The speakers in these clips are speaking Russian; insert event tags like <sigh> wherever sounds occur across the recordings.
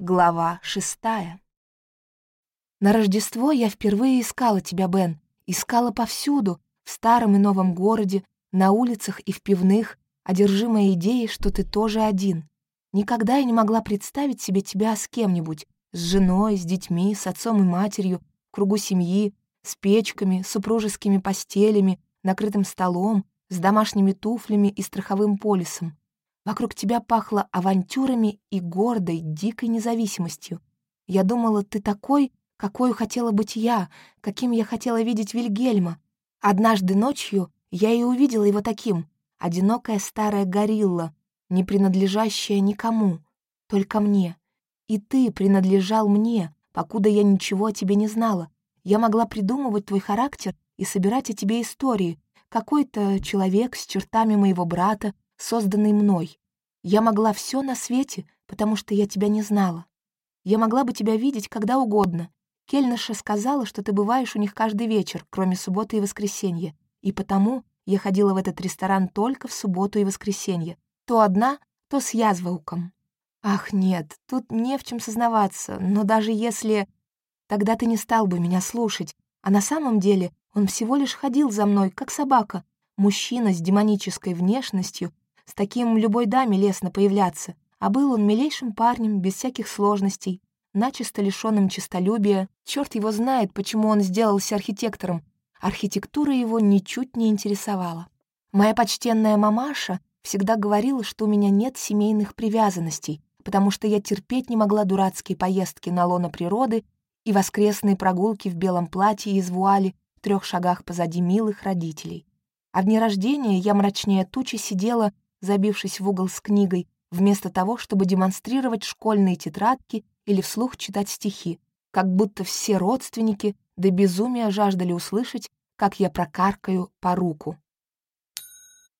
Глава шестая. На Рождество я впервые искала тебя, Бен. Искала повсюду, в старом и новом городе, на улицах и в пивных, одержимая идеей, что ты тоже один. Никогда я не могла представить себе тебя с кем-нибудь, с женой, с детьми, с отцом и матерью, в кругу семьи, с печками, супружескими постелями, накрытым столом, с домашними туфлями и страховым полисом. Вокруг тебя пахло авантюрами и гордой, дикой независимостью. Я думала, ты такой, какой хотела быть я, каким я хотела видеть Вильгельма. Однажды ночью я и увидела его таким, одинокая старая горилла, не принадлежащая никому, только мне. И ты принадлежал мне, покуда я ничего о тебе не знала. Я могла придумывать твой характер и собирать о тебе истории. Какой-то человек с чертами моего брата, созданный мной. Я могла все на свете, потому что я тебя не знала. Я могла бы тебя видеть когда угодно. Кельнаша сказала, что ты бываешь у них каждый вечер, кроме субботы и воскресенья, и потому я ходила в этот ресторан только в субботу и воскресенье, то одна, то с язвауком. Ах, нет, тут не в чем сознаваться, но даже если... Тогда ты не стал бы меня слушать, а на самом деле он всего лишь ходил за мной, как собака, мужчина с демонической внешностью, с таким любой даме лестно появляться, а был он милейшим парнем, без всяких сложностей, начисто лишенным честолюбия. Черт его знает, почему он сделался архитектором. Архитектура его ничуть не интересовала. Моя почтенная мамаша всегда говорила, что у меня нет семейных привязанностей, потому что я терпеть не могла дурацкие поездки на лоно природы и воскресные прогулки в белом платье из вуали в трех шагах позади милых родителей. А в дни рождения я мрачнее тучи сидела забившись в угол с книгой, вместо того, чтобы демонстрировать школьные тетрадки или вслух читать стихи, как будто все родственники до безумия жаждали услышать, как я прокаркаю поруку.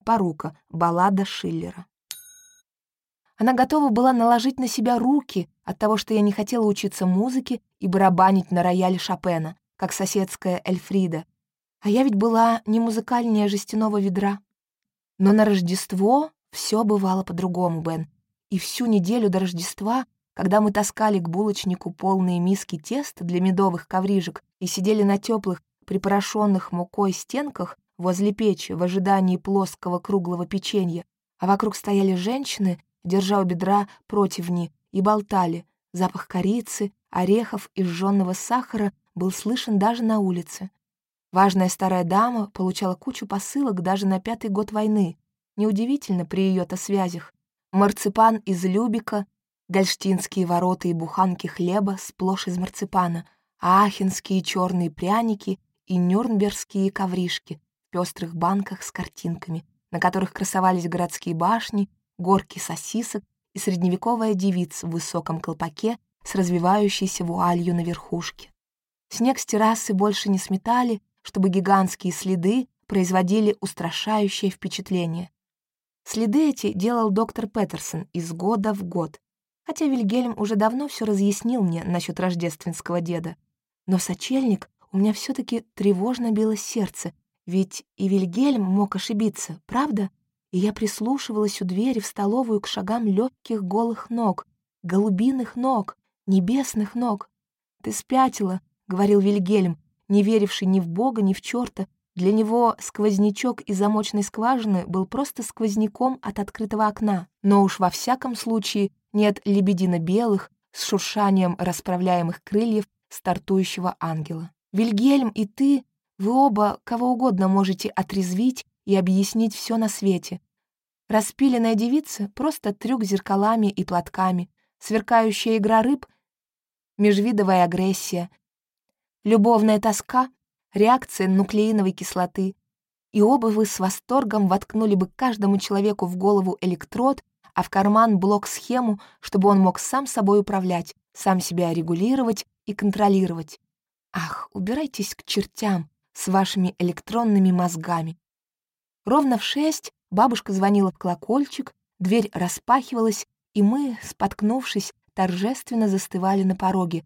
Порука. Баллада Шиллера. Она готова была наложить на себя руки от того, что я не хотела учиться музыке и барабанить на рояле Шопена, как соседская Эльфрида. А я ведь была не музыкальнее жестяного ведра. Но на Рождество все бывало по-другому, Бен. И всю неделю до Рождества, когда мы таскали к булочнику полные миски теста для медовых коврижек и сидели на теплых, припорошенных мукой стенках возле печи в ожидании плоского круглого печенья, а вокруг стояли женщины, держа у бедра противни, и болтали. Запах корицы, орехов и жженного сахара был слышен даже на улице. Важная старая дама получала кучу посылок даже на пятый год войны. Неудивительно при ее-то связях. Марципан из Любика, гольштинские ворота и буханки хлеба сплошь из марципана, ахенские черные пряники и нюрнбергские ковришки в пестрых банках с картинками, на которых красовались городские башни, горки сосисок и средневековая девица в высоком колпаке с развивающейся вуалью на верхушке. Снег с террасы больше не сметали, чтобы гигантские следы производили устрашающее впечатление. Следы эти делал доктор Петерсон из года в год, хотя Вильгельм уже давно все разъяснил мне насчет рождественского деда. Но сочельник у меня все таки тревожно било сердце, ведь и Вильгельм мог ошибиться, правда? И я прислушивалась у двери в столовую к шагам легких голых ног, голубиных ног, небесных ног. «Ты спятила», — говорил Вильгельм, не веривший ни в Бога, ни в черта, для него сквознячок из замочной скважины был просто сквозняком от открытого окна. Но уж во всяком случае нет лебедино-белых с шуршанием расправляемых крыльев стартующего ангела. Вильгельм и ты, вы оба кого угодно можете отрезвить и объяснить все на свете. Распиленная девица — просто трюк зеркалами и платками, сверкающая игра рыб — межвидовая агрессия, любовная тоска, реакция нуклеиновой кислоты. И оба вы с восторгом воткнули бы каждому человеку в голову электрод, а в карман блок-схему, чтобы он мог сам собой управлять, сам себя регулировать и контролировать. Ах, убирайтесь к чертям с вашими электронными мозгами. Ровно в шесть бабушка звонила в колокольчик, дверь распахивалась, и мы, споткнувшись, торжественно застывали на пороге,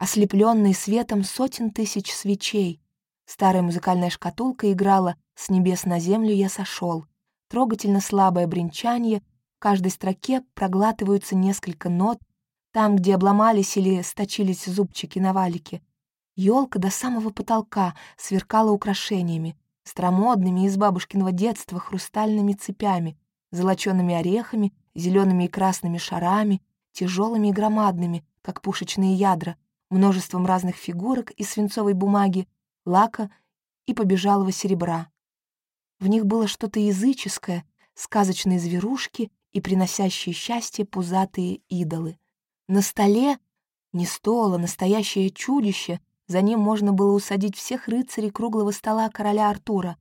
ослепленный светом сотен тысяч свечей. Старая музыкальная шкатулка играла «С небес на землю я сошел». Трогательно слабое бренчание, в каждой строке проглатываются несколько нот, там, где обломались или сточились зубчики на валике. Елка до самого потолка сверкала украшениями, старомодными из бабушкиного детства хрустальными цепями, золочеными орехами, зелеными и красными шарами, тяжелыми и громадными, как пушечные ядра, множеством разных фигурок из свинцовой бумаги, лака и побежалого серебра. В них было что-то языческое, сказочные зверушки и приносящие счастье пузатые идолы. На столе не стол, а настоящее чудище, за ним можно было усадить всех рыцарей круглого стола короля Артура.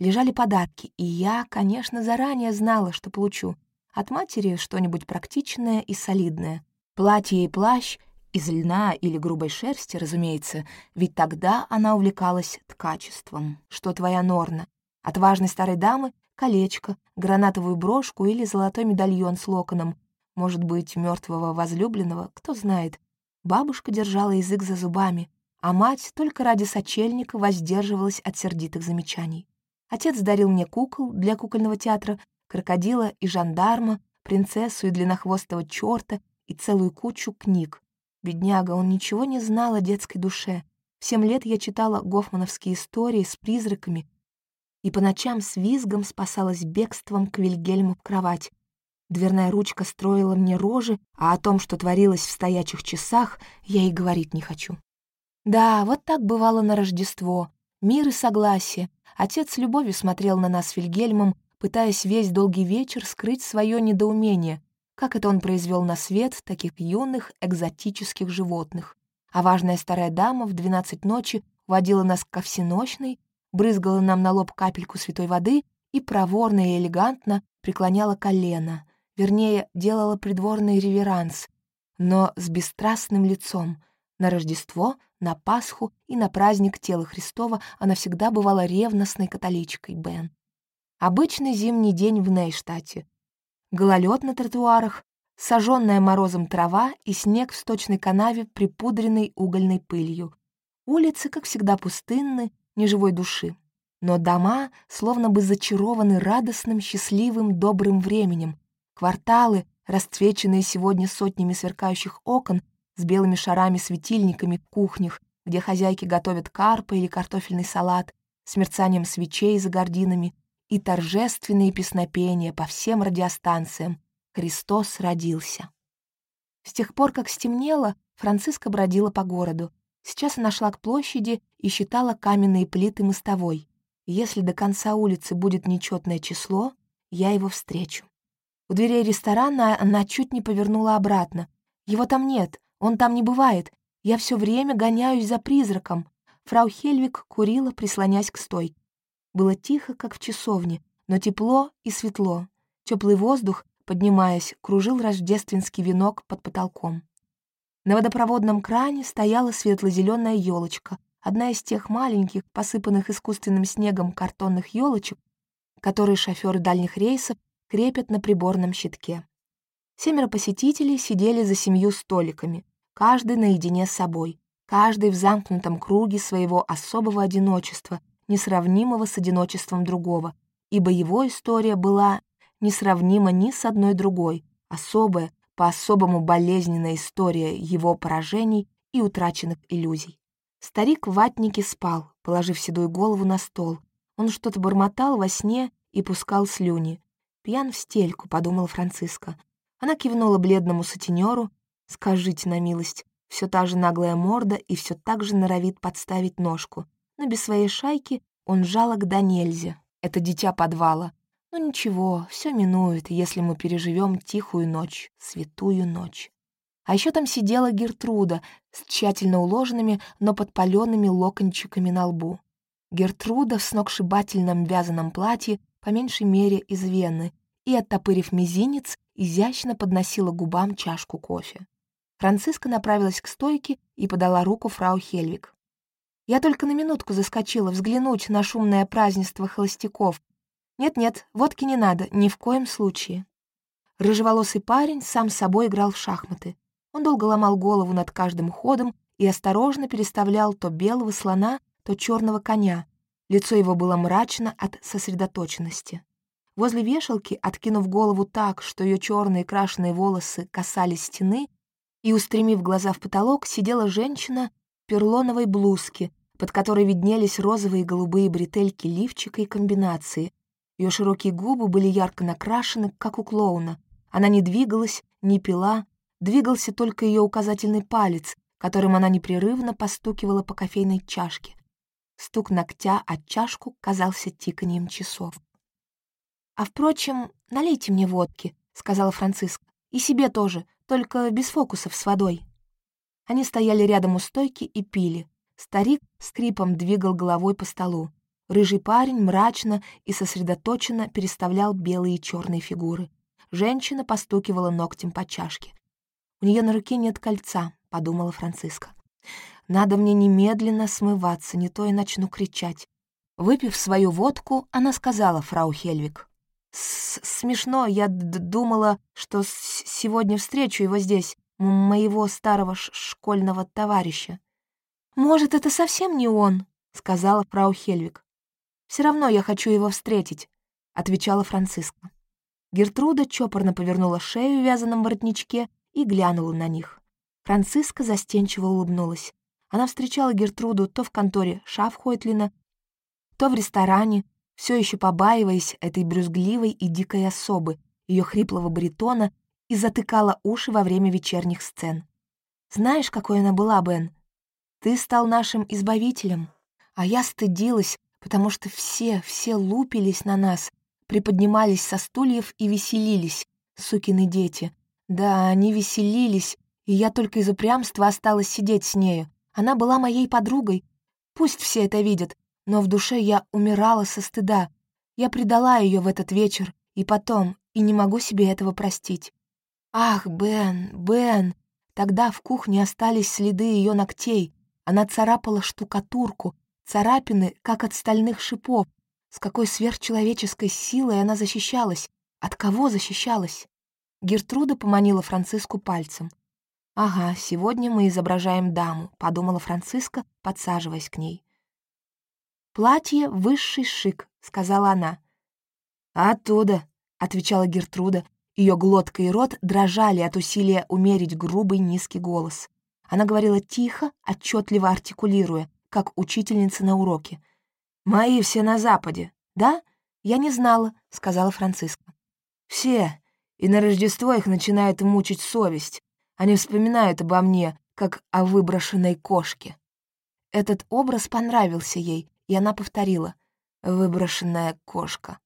Лежали подарки, и я, конечно, заранее знала, что получу. От матери что-нибудь практичное и солидное. Платье и плащ из льна или грубой шерсти, разумеется, ведь тогда она увлекалась ткачеством. Что твоя Норна? От важной старой дамы — колечко, гранатовую брошку или золотой медальон с локоном — может быть, мертвого возлюбленного, кто знает. Бабушка держала язык за зубами, а мать только ради сочельника воздерживалась от сердитых замечаний. Отец дарил мне кукол для кукольного театра, крокодила и жандарма, принцессу и длиннохвостого черта и целую кучу книг. Бедняга, он ничего не знал о детской душе. В семь лет я читала гофмановские истории с призраками и по ночам с визгом спасалась бегством к Вильгельму в кровать, Дверная ручка строила мне рожи, а о том, что творилось в стоячих часах, я и говорить не хочу. Да, вот так бывало на Рождество. Мир и согласие. Отец с любовью смотрел на нас Вильгельмом, пытаясь весь долгий вечер скрыть свое недоумение, как это он произвел на свет таких юных экзотических животных. А важная старая дама в двенадцать ночи водила нас ко всеночной, брызгала нам на лоб капельку святой воды и проворно и элегантно преклоняла колено, вернее, делала придворный реверанс, но с бесстрастным лицом. На Рождество, на Пасху и на праздник тела Христова она всегда бывала ревностной католичкой Бен. Обычный зимний день в Нейштате. Гололед на тротуарах, сожженная морозом трава и снег в сточной канаве, припудренной угольной пылью. Улицы, как всегда, пустынны, ни живой души. Но дома словно бы зачарованы радостным, счастливым, добрым временем, Кварталы, расцвеченные сегодня сотнями сверкающих окон с белыми шарами-светильниками в кухнях, где хозяйки готовят карпа или картофельный салат, с мерцанием свечей за гординами и торжественные песнопения по всем радиостанциям «Христос родился». С тех пор, как стемнело, Франциска бродила по городу. Сейчас она шла к площади и считала каменные плиты мостовой. Если до конца улицы будет нечетное число, я его встречу. У дверей ресторана она чуть не повернула обратно. Его там нет, он там не бывает. Я все время гоняюсь за призраком. Фрау Хельвик курила, прислонясь к стойке. Было тихо, как в часовне, но тепло и светло. Теплый воздух, поднимаясь, кружил рождественский венок под потолком. На водопроводном кране стояла светло-зеленая елочка, одна из тех маленьких, посыпанных искусственным снегом картонных елочек, которые шоферы дальних рейсов крепят на приборном щитке. Семеро посетителей сидели за семью столиками, каждый наедине с собой, каждый в замкнутом круге своего особого одиночества, несравнимого с одиночеством другого, ибо его история была несравнима ни с одной другой, особая, по-особому болезненная история его поражений и утраченных иллюзий. Старик в ватнике спал, положив седую голову на стол. Он что-то бормотал во сне и пускал слюни. «Пьян в стельку», — подумала Франциска. Она кивнула бледному сутенеру. «Скажите на милость, все та же наглая морда и все так же норовит подставить ножку. Но без своей шайки он жалок да нельзя. Это дитя подвала. Но ничего, все минует, если мы переживем тихую ночь, святую ночь». А еще там сидела Гертруда с тщательно уложенными, но подпаленными локончиками на лбу. Гертруда в сногсшибательном вязаном платье, по меньшей мере из Вены, и, оттопырив мизинец, изящно подносила губам чашку кофе. Франциска направилась к стойке и подала руку фрау Хельвик. «Я только на минутку заскочила взглянуть на шумное празднество холостяков. Нет-нет, водки не надо, ни в коем случае». Рыжеволосый парень сам собой играл в шахматы. Он долго ломал голову над каждым ходом и осторожно переставлял то белого слона, то черного коня. Лицо его было мрачно от сосредоточенности. Возле вешалки, откинув голову так, что ее черные крашеные волосы касались стены, и, устремив глаза в потолок, сидела женщина в перлоновой блузке, под которой виднелись розовые и голубые бретельки лифчика и комбинации. Ее широкие губы были ярко накрашены, как у клоуна. Она не двигалась, не пила, двигался только ее указательный палец, которым она непрерывно постукивала по кофейной чашке. Стук ногтя от чашку казался тиканием часов. «А, впрочем, налейте мне водки», — сказала Франциска. «И себе тоже, только без фокусов с водой». Они стояли рядом у стойки и пили. Старик скрипом двигал головой по столу. Рыжий парень мрачно и сосредоточенно переставлял белые и черные фигуры. Женщина постукивала ногтем по чашке. «У нее на руке нет кольца», — подумала Франциска. «Надо мне немедленно смываться, не то и начну кричать». Выпив свою водку, она сказала фрау Хельвик. «Смешно, я думала, что сегодня встречу его здесь, моего старого школьного товарища». «Может, это совсем не он?» — сказала фрау Хельвик. «Все равно я хочу его встретить», — отвечала Франциска. Гертруда чопорно повернула шею в вязаном воротничке и глянула на них. Франциска застенчиво улыбнулась. Она встречала Гертруду то в конторе Шафхойтлина, то в ресторане, все еще побаиваясь этой брюзгливой и дикой особы, ее хриплого баритона, и затыкала уши во время вечерних сцен. «Знаешь, какой она была, Бен? Ты стал нашим избавителем, а я стыдилась, потому что все, все лупились на нас, приподнимались со стульев и веселились, сукины дети. Да, они веселились, и я только из упрямства осталась сидеть с нею. Она была моей подругой. Пусть все это видят, но в душе я умирала со стыда. Я предала ее в этот вечер, и потом, и не могу себе этого простить. Ах, Бен, Бен! Тогда в кухне остались следы ее ногтей, она царапала штукатурку, царапины, как от стальных шипов. С какой сверхчеловеческой силой она защищалась. От кого защищалась? Гертруда поманила Франциску пальцем. «Ага, сегодня мы изображаем даму», — подумала Франциска, подсаживаясь к ней. «Платье — высший шик», — сказала она. «Оттуда», — отвечала Гертруда. Ее глотка и рот дрожали от усилия умерить грубый низкий голос. Она говорила тихо, отчетливо артикулируя, как учительница на уроке. «Мои все на Западе, да? Я не знала», — сказала Франциска. «Все. И на Рождество их начинает мучить совесть. Они вспоминают обо мне, как о выброшенной кошке». Этот образ понравился ей, и она повторила «выброшенная кошка».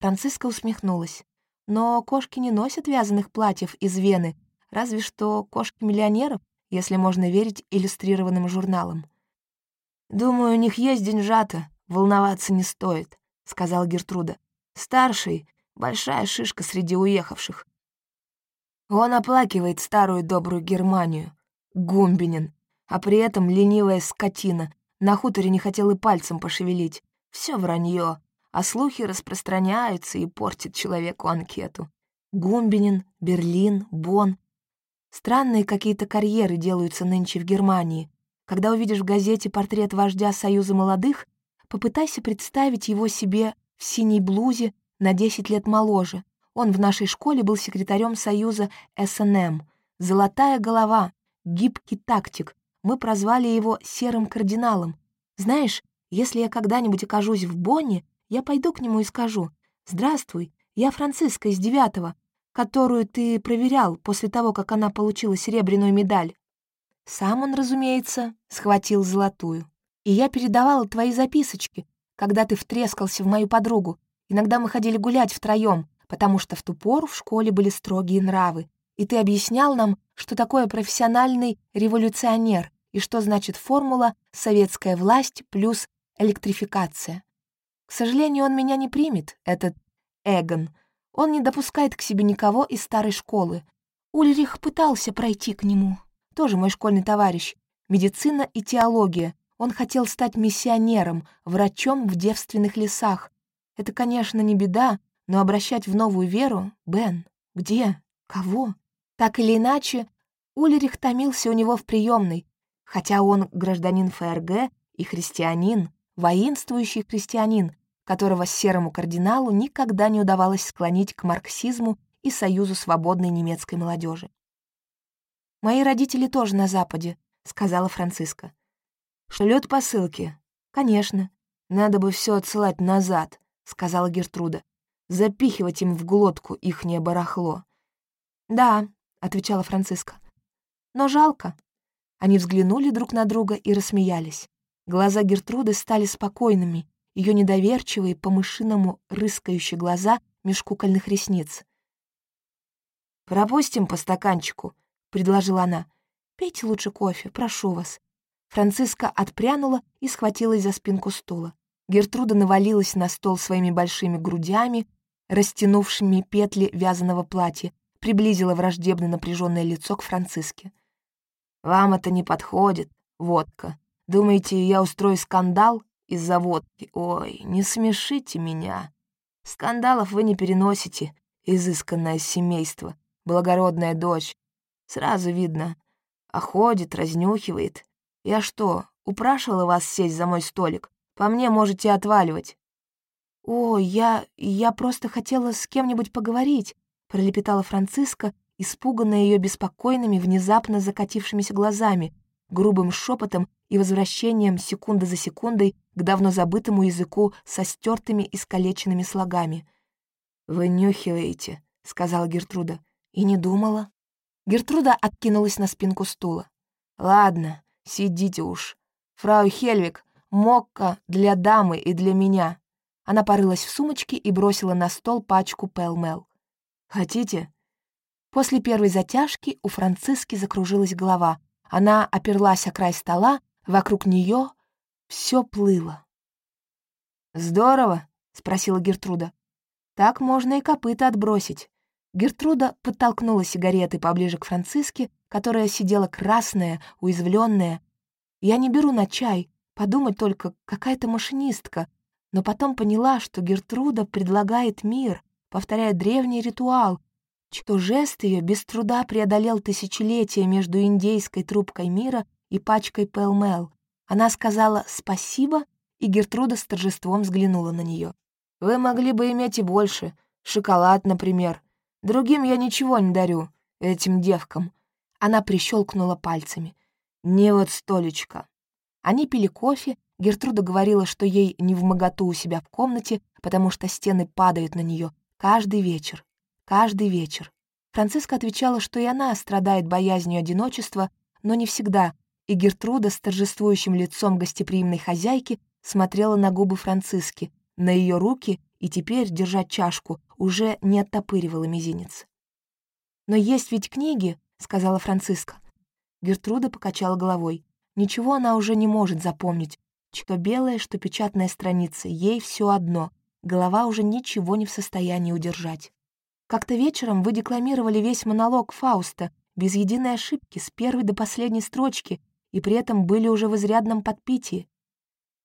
Франциска усмехнулась. «Но кошки не носят вязаных платьев из Вены, разве что кошки миллионеров если можно верить иллюстрированным журналам. «Думаю, у них есть деньжата, волноваться не стоит», — сказал Гертруда. «Старший — большая шишка среди уехавших. Он оплакивает старую добрую Германию, Гумбинин, а при этом ленивая скотина, на хуторе не хотел и пальцем пошевелить. Все вранье, а слухи распространяются и портят человеку анкету. Гумбинин, Берлин, Бонн Странные какие-то карьеры делаются нынче в Германии. Когда увидишь в газете портрет вождя Союза молодых, попытайся представить его себе в синей блузе на 10 лет моложе. Он в нашей школе был секретарем Союза СНМ. Золотая голова, гибкий тактик. Мы прозвали его «серым кардиналом». Знаешь, если я когда-нибудь окажусь в Бонне, я пойду к нему и скажу «Здравствуй, я Франциска из девятого которую ты проверял после того, как она получила серебряную медаль. Сам он, разумеется, схватил золотую. И я передавала твои записочки, когда ты втрескался в мою подругу. Иногда мы ходили гулять втроем, потому что в ту пору в школе были строгие нравы. И ты объяснял нам, что такое профессиональный революционер и что значит формула «советская власть плюс электрификация». К сожалению, он меня не примет, этот Эгон, он не допускает к себе никого из старой школы. Ульрих пытался пройти к нему. Тоже мой школьный товарищ. Медицина и теология. Он хотел стать миссионером, врачом в девственных лесах. Это, конечно, не беда, но обращать в новую веру... Бен, где? Кого? Так или иначе, Ульрих томился у него в приемной, хотя он гражданин ФРГ и христианин, воинствующий христианин, которого серому кардиналу никогда не удавалось склонить к марксизму и союзу свободной немецкой молодежи. «Мои родители тоже на Западе», — сказала Франциска. «Шлют посылки?» «Конечно». «Надо бы все отсылать назад», — сказала Гертруда. «Запихивать им в глотку ихнее барахло». «Да», — отвечала Франциска. «Но жалко». Они взглянули друг на друга и рассмеялись. Глаза Гертруды стали спокойными, ее недоверчивые, по-мышиному рыскающие глаза меж кукольных ресниц. «Пропустим по стаканчику», — предложила она. «Пейте лучше кофе, прошу вас». Франциска отпрянула и схватилась за спинку стула. Гертруда навалилась на стол своими большими грудями, растянувшими петли вязаного платья, приблизила враждебно напряженное лицо к Франциске. «Вам это не подходит, водка. Думаете, я устрою скандал из-за водки? Ой, не смешите меня. Скандалов вы не переносите, изысканное семейство, благородная дочь. Сразу видно. А ходит, разнюхивает. Я что, упрашивала вас сесть за мой столик? По мне можете отваливать». «О, я... я просто хотела с кем-нибудь поговорить», — пролепетала Франциска, испуганная ее беспокойными, внезапно закатившимися глазами, грубым шепотом и возвращением секунда за секундой к давно забытому языку со стертыми и искалеченными слогами. «Вы нюхиваете», — сказала Гертруда. «И не думала». Гертруда откинулась на спинку стула. «Ладно, сидите уж. Фрау Хельвик, мокка для дамы и для меня». Она порылась в сумочке и бросила на стол пачку пэл-мэл. «Хотите?» После первой затяжки у Франциски закружилась голова. Она оперлась о край стола, вокруг нее все плыло. «Здорово?» — спросила Гертруда. «Так можно и копыта отбросить». Гертруда подтолкнула сигареты поближе к Франциске, которая сидела красная, уязвленная. «Я не беру на чай, подумать только, какая-то машинистка». Но потом поняла, что Гертруда предлагает мир, повторяя древний ритуал, что жест ее без труда преодолел тысячелетия между индейской трубкой мира и пачкой пэлмэл. Она сказала «спасибо», и Гертруда с торжеством взглянула на нее. «Вы могли бы иметь и больше. Шоколад, например. Другим я ничего не дарю, этим девкам». Она прищелкнула пальцами. «Не вот столечко». Они пили кофе, Гертруда говорила, что ей не в моготу у себя в комнате, потому что стены падают на нее каждый вечер, каждый вечер. Франциска отвечала, что и она страдает боязнью одиночества, но не всегда, и Гертруда с торжествующим лицом гостеприимной хозяйки смотрела на губы Франциски, на ее руки и теперь, держа чашку, уже не оттопыривала мизинец. «Но есть ведь книги», — сказала Франциска. Гертруда покачала головой. Ничего она уже не может запомнить. Что белая, что печатная страница, ей все одно. Голова уже ничего не в состоянии удержать. Как-то вечером вы декламировали весь монолог Фауста, без единой ошибки, с первой до последней строчки, и при этом были уже в изрядном подпитии.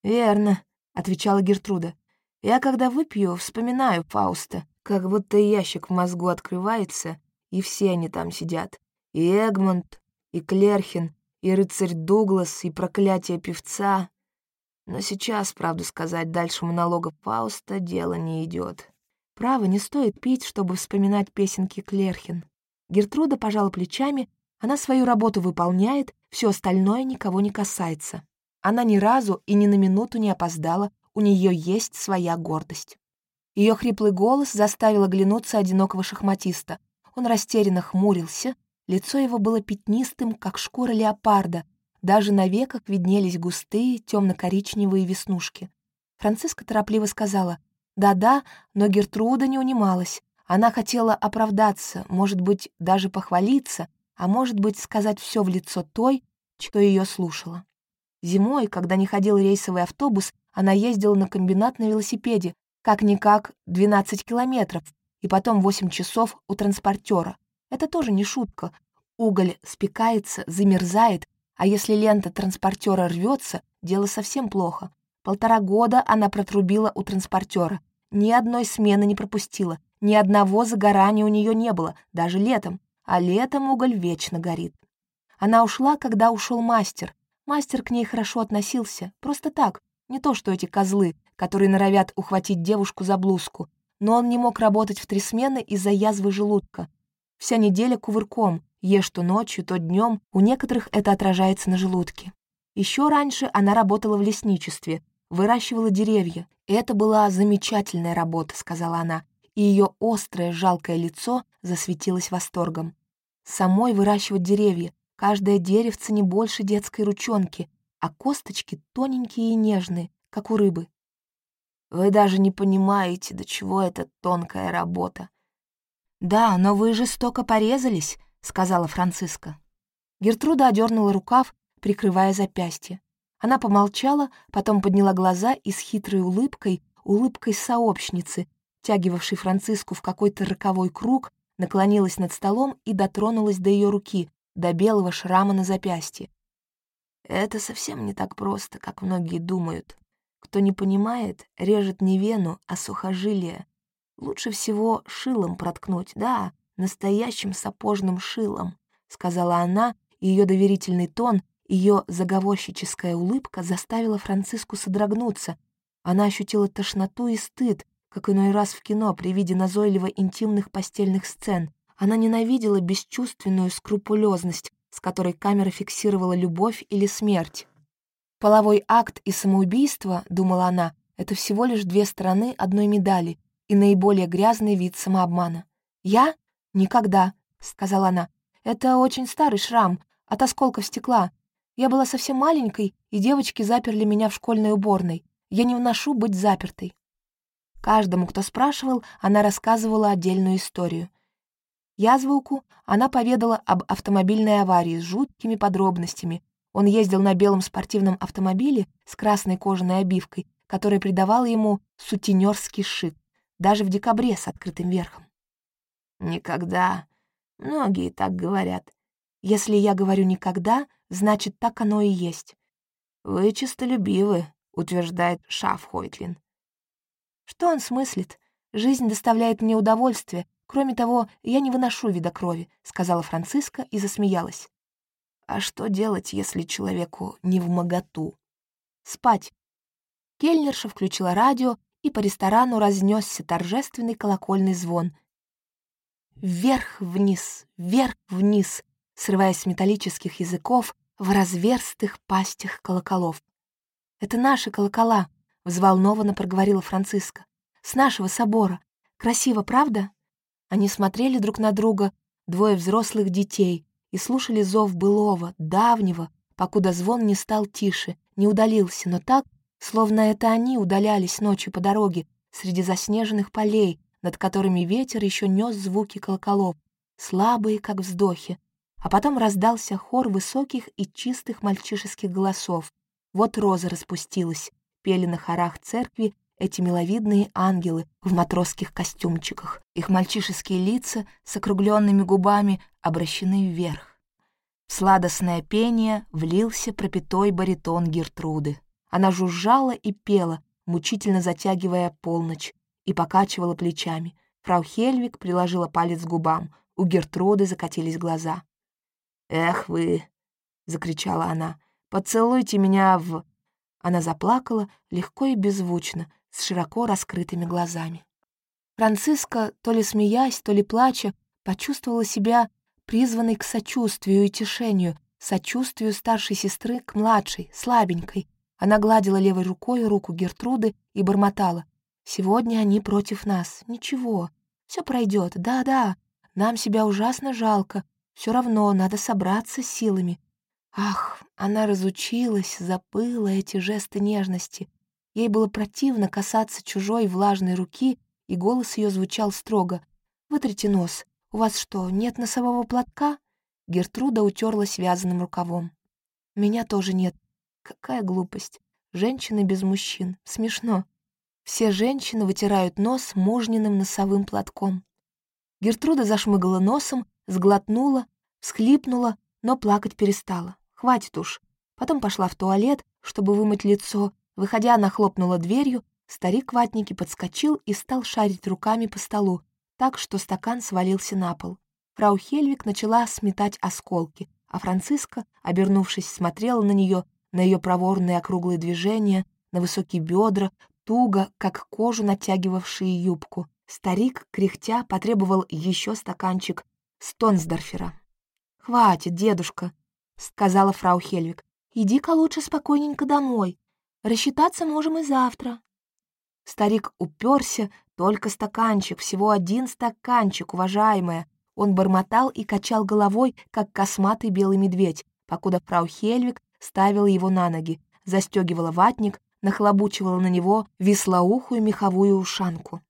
«Верно», — отвечала Гертруда. «Я, когда выпью, вспоминаю Фауста, как будто ящик в мозгу открывается, и все они там сидят. И Эгмонт, и Клерхин, и рыцарь Дуглас, и проклятие певца. Но сейчас, правду сказать, дальше монолога Фауста дело не идет. Право, не стоит пить, чтобы вспоминать песенки Клерхин. Гертруда пожала плечами, она свою работу выполняет, все остальное никого не касается. Она ни разу и ни на минуту не опоздала, у нее есть своя гордость. Ее хриплый голос заставил оглянуться одинокого шахматиста. Он растерянно хмурился, лицо его было пятнистым, как шкура леопарда, даже на веках виднелись густые темно-коричневые веснушки. Франциска торопливо сказала «Да-да», но Гертруда не унималась. Она хотела оправдаться, может быть, даже похвалиться, а может быть, сказать все в лицо той, что ее слушала. Зимой, когда не ходил рейсовый автобус, она ездила на комбинат на велосипеде, как-никак 12 километров, и потом 8 часов у транспортера. Это тоже не шутка. Уголь спекается, замерзает, а если лента транспортера рвется, дело совсем плохо. Полтора года она протрубила у транспортера, ни одной смены не пропустила, ни одного загорания у нее не было, даже летом, а летом уголь вечно горит. Она ушла, когда ушел мастер. Мастер к ней хорошо относился, просто так, не то что эти козлы, которые норовят ухватить девушку за блузку, но он не мог работать в три смены из-за язвы желудка. Вся неделя кувырком, ешь то ночью, то днем, у некоторых это отражается на желудке. Еще раньше она работала в лесничестве, выращивала деревья. «Это была замечательная работа», — сказала она, и ее острое, жалкое лицо засветилось восторгом. Самой выращивать деревья, каждое деревце не больше детской ручонки, а косточки тоненькие и нежные, как у рыбы. Вы даже не понимаете, до чего это тонкая работа. «Да, но вы жестоко порезались», — сказала Франциска. Гертруда одернула рукав, прикрывая запястье. Она помолчала, потом подняла глаза и с хитрой улыбкой, улыбкой сообщницы, тягивавшей Франциску в какой-то роковой круг, наклонилась над столом и дотронулась до ее руки, до белого шрама на запястье. Это совсем не так просто, как многие думают. Кто не понимает, режет не вену, а сухожилие. Лучше всего шилом проткнуть, да, настоящим сапожным шилом, сказала она, и ее доверительный тон, ее заговорщическая улыбка заставила Франциску содрогнуться. Она ощутила тошноту и стыд, как иной раз в кино при виде назойливо интимных постельных сцен. Она ненавидела бесчувственную скрупулезность, с которой камера фиксировала любовь или смерть. Половой акт и самоубийство, думала она, это всего лишь две стороны одной медали и наиболее грязный вид самообмана. «Я? Никогда», — сказала она. «Это очень старый шрам, от осколков стекла. Я была совсем маленькой, и девочки заперли меня в школьной уборной. Я не вношу быть запертой». Каждому, кто спрашивал, она рассказывала отдельную историю. Язвауку она поведала об автомобильной аварии с жуткими подробностями. Он ездил на белом спортивном автомобиле с красной кожаной обивкой, которая придавала ему сутенерский шик, даже в декабре с открытым верхом. «Никогда. Многие так говорят. Если я говорю «никогда», значит, так оно и есть. Вы честолюбивы», — утверждает Шафхойтлин. Что он смыслит? Жизнь доставляет мне удовольствие, «Кроме того, я не выношу вида крови», — сказала Франциска и засмеялась. «А что делать, если человеку не в моготу?» «Спать». Кельнерша включила радио, и по ресторану разнесся торжественный колокольный звон. Вверх-вниз, вверх-вниз, срываясь с металлических языков в разверстых пастях колоколов. «Это наши колокола», — взволнованно проговорила Франциска. «С нашего собора. Красиво, правда?» Они смотрели друг на друга, двое взрослых детей, и слушали зов былого, давнего, покуда звон не стал тише, не удалился, но так, словно это они удалялись ночью по дороге среди заснеженных полей, над которыми ветер еще нес звуки колоколов, слабые, как вздохи. А потом раздался хор высоких и чистых мальчишеских голосов. Вот роза распустилась, пели на хорах церкви эти миловидные ангелы в матросских костюмчиках. Их мальчишеские лица с округленными губами обращены вверх. Сладостное пение влился пропитой баритон Гертруды. Она жужжала и пела, мучительно затягивая полночь, и покачивала плечами. Фрау Хельвик приложила палец к губам. У Гертруды закатились глаза. «Эх вы!» — закричала она. «Поцелуйте меня в...» Она заплакала легко и беззвучно, с широко раскрытыми глазами. Франциска, то ли смеясь, то ли плача, почувствовала себя призванной к сочувствию и утешению, сочувствию старшей сестры к младшей, слабенькой. Она гладила левой рукой руку Гертруды и бормотала. «Сегодня они против нас. Ничего. Все пройдет. Да-да. Нам себя ужасно жалко. Все равно надо собраться силами. Ах, она разучилась, забыла эти жесты нежности. Ей было противно касаться чужой влажной руки, и голос ее звучал строго. «Вытрите нос. У вас что, нет носового платка?» Гертруда утерла связанным рукавом. «Меня тоже нет. Какая глупость. Женщины без мужчин. Смешно. Все женщины вытирают нос мужниным носовым платком». Гертруда зашмыгала носом, сглотнула, всхлипнула, но плакать перестала. Хватит уж. Потом пошла в туалет, чтобы вымыть лицо, Выходя, она хлопнула дверью, старик ватники подскочил и стал шарить руками по столу, так что стакан свалился на пол. Фрау Хельвик начала сметать осколки, а Франциска, обернувшись, смотрела на нее, на ее проворные округлые движения, на высокие бедра, туго, как кожу натягивавшие юбку. Старик, кряхтя, потребовал еще стаканчик, Стонсдорфера. «Хватит, дедушка», — сказала фрау Хельвик. «Иди-ка лучше спокойненько домой. Рассчитаться можем и завтра». Старик уперся, только стаканчик, всего один стаканчик, уважаемая. Он бормотал и качал головой, как косматый белый медведь, покуда фрау Хельвик ставила его на ноги, застегивала ватник, нахлобучивала на него веслоухую меховую ушанку.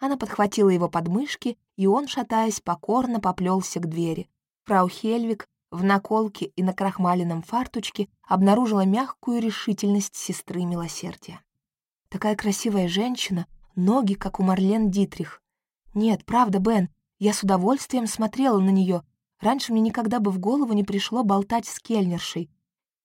Она подхватила его подмышки, и он, шатаясь, покорно поплелся к двери. Фрау Хельвик в наколке и на крахмаленном фартучке обнаружила мягкую решительность сестры милосердия. Такая красивая женщина, ноги, как у Марлен Дитрих. Нет, правда, Бен, я с удовольствием смотрела на нее. Раньше мне никогда бы в голову не пришло болтать с кельнершей.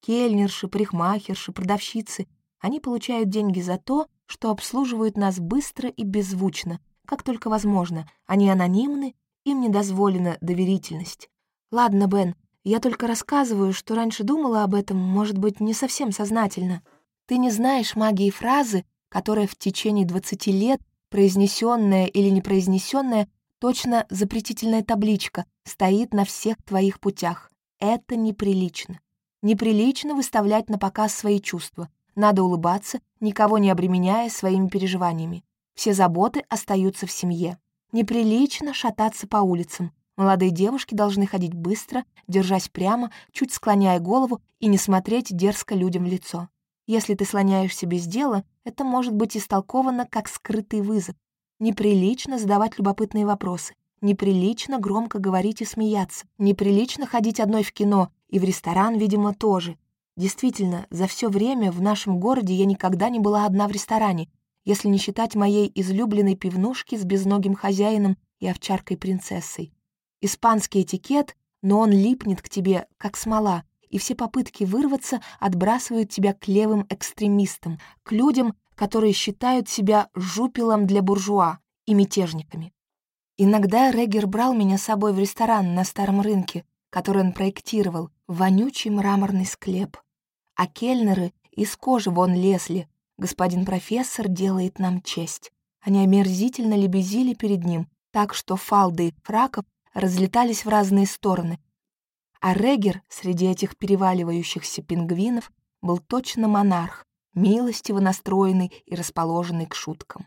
Кельнерши, парикмахерши, продавщицы. Они получают деньги за то, что обслуживают нас быстро и беззвучно, как только возможно. Они анонимны, им не дозволена доверительность. Ладно, Бен, я только рассказываю, что раньше думала об этом, может быть, не совсем сознательно. Ты не знаешь магии фразы, которая в течение 20 лет, произнесенная или непроизнесенная, точно запретительная табличка, стоит на всех твоих путях. Это неприлично. Неприлично выставлять на показ свои чувства. Надо улыбаться, никого не обременяя своими переживаниями. Все заботы остаются в семье. Неприлично шататься по улицам. Молодые девушки должны ходить быстро, держась прямо, чуть склоняя голову и не смотреть дерзко людям в лицо. Если ты слоняешься без дела, это может быть истолковано как скрытый вызов. Неприлично задавать любопытные вопросы. Неприлично громко говорить и смеяться. Неприлично ходить одной в кино, и в ресторан, видимо, тоже. Действительно, за все время в нашем городе я никогда не была одна в ресторане, если не считать моей излюбленной пивнушки с безногим хозяином и овчаркой-принцессой. Испанский этикет, но он липнет к тебе, как смола, и все попытки вырваться отбрасывают тебя к левым экстремистам, к людям, которые считают себя жупелом для буржуа и мятежниками. Иногда Регер брал меня с собой в ресторан на старом рынке, который он проектировал, вонючий мраморный склеп. А кельнеры из кожи вон лезли. Господин профессор делает нам честь. Они омерзительно лебезили перед ним, так что фалды фраков разлетались в разные стороны, а Регер среди этих переваливающихся пингвинов был точно монарх, милостиво настроенный и расположенный к шуткам.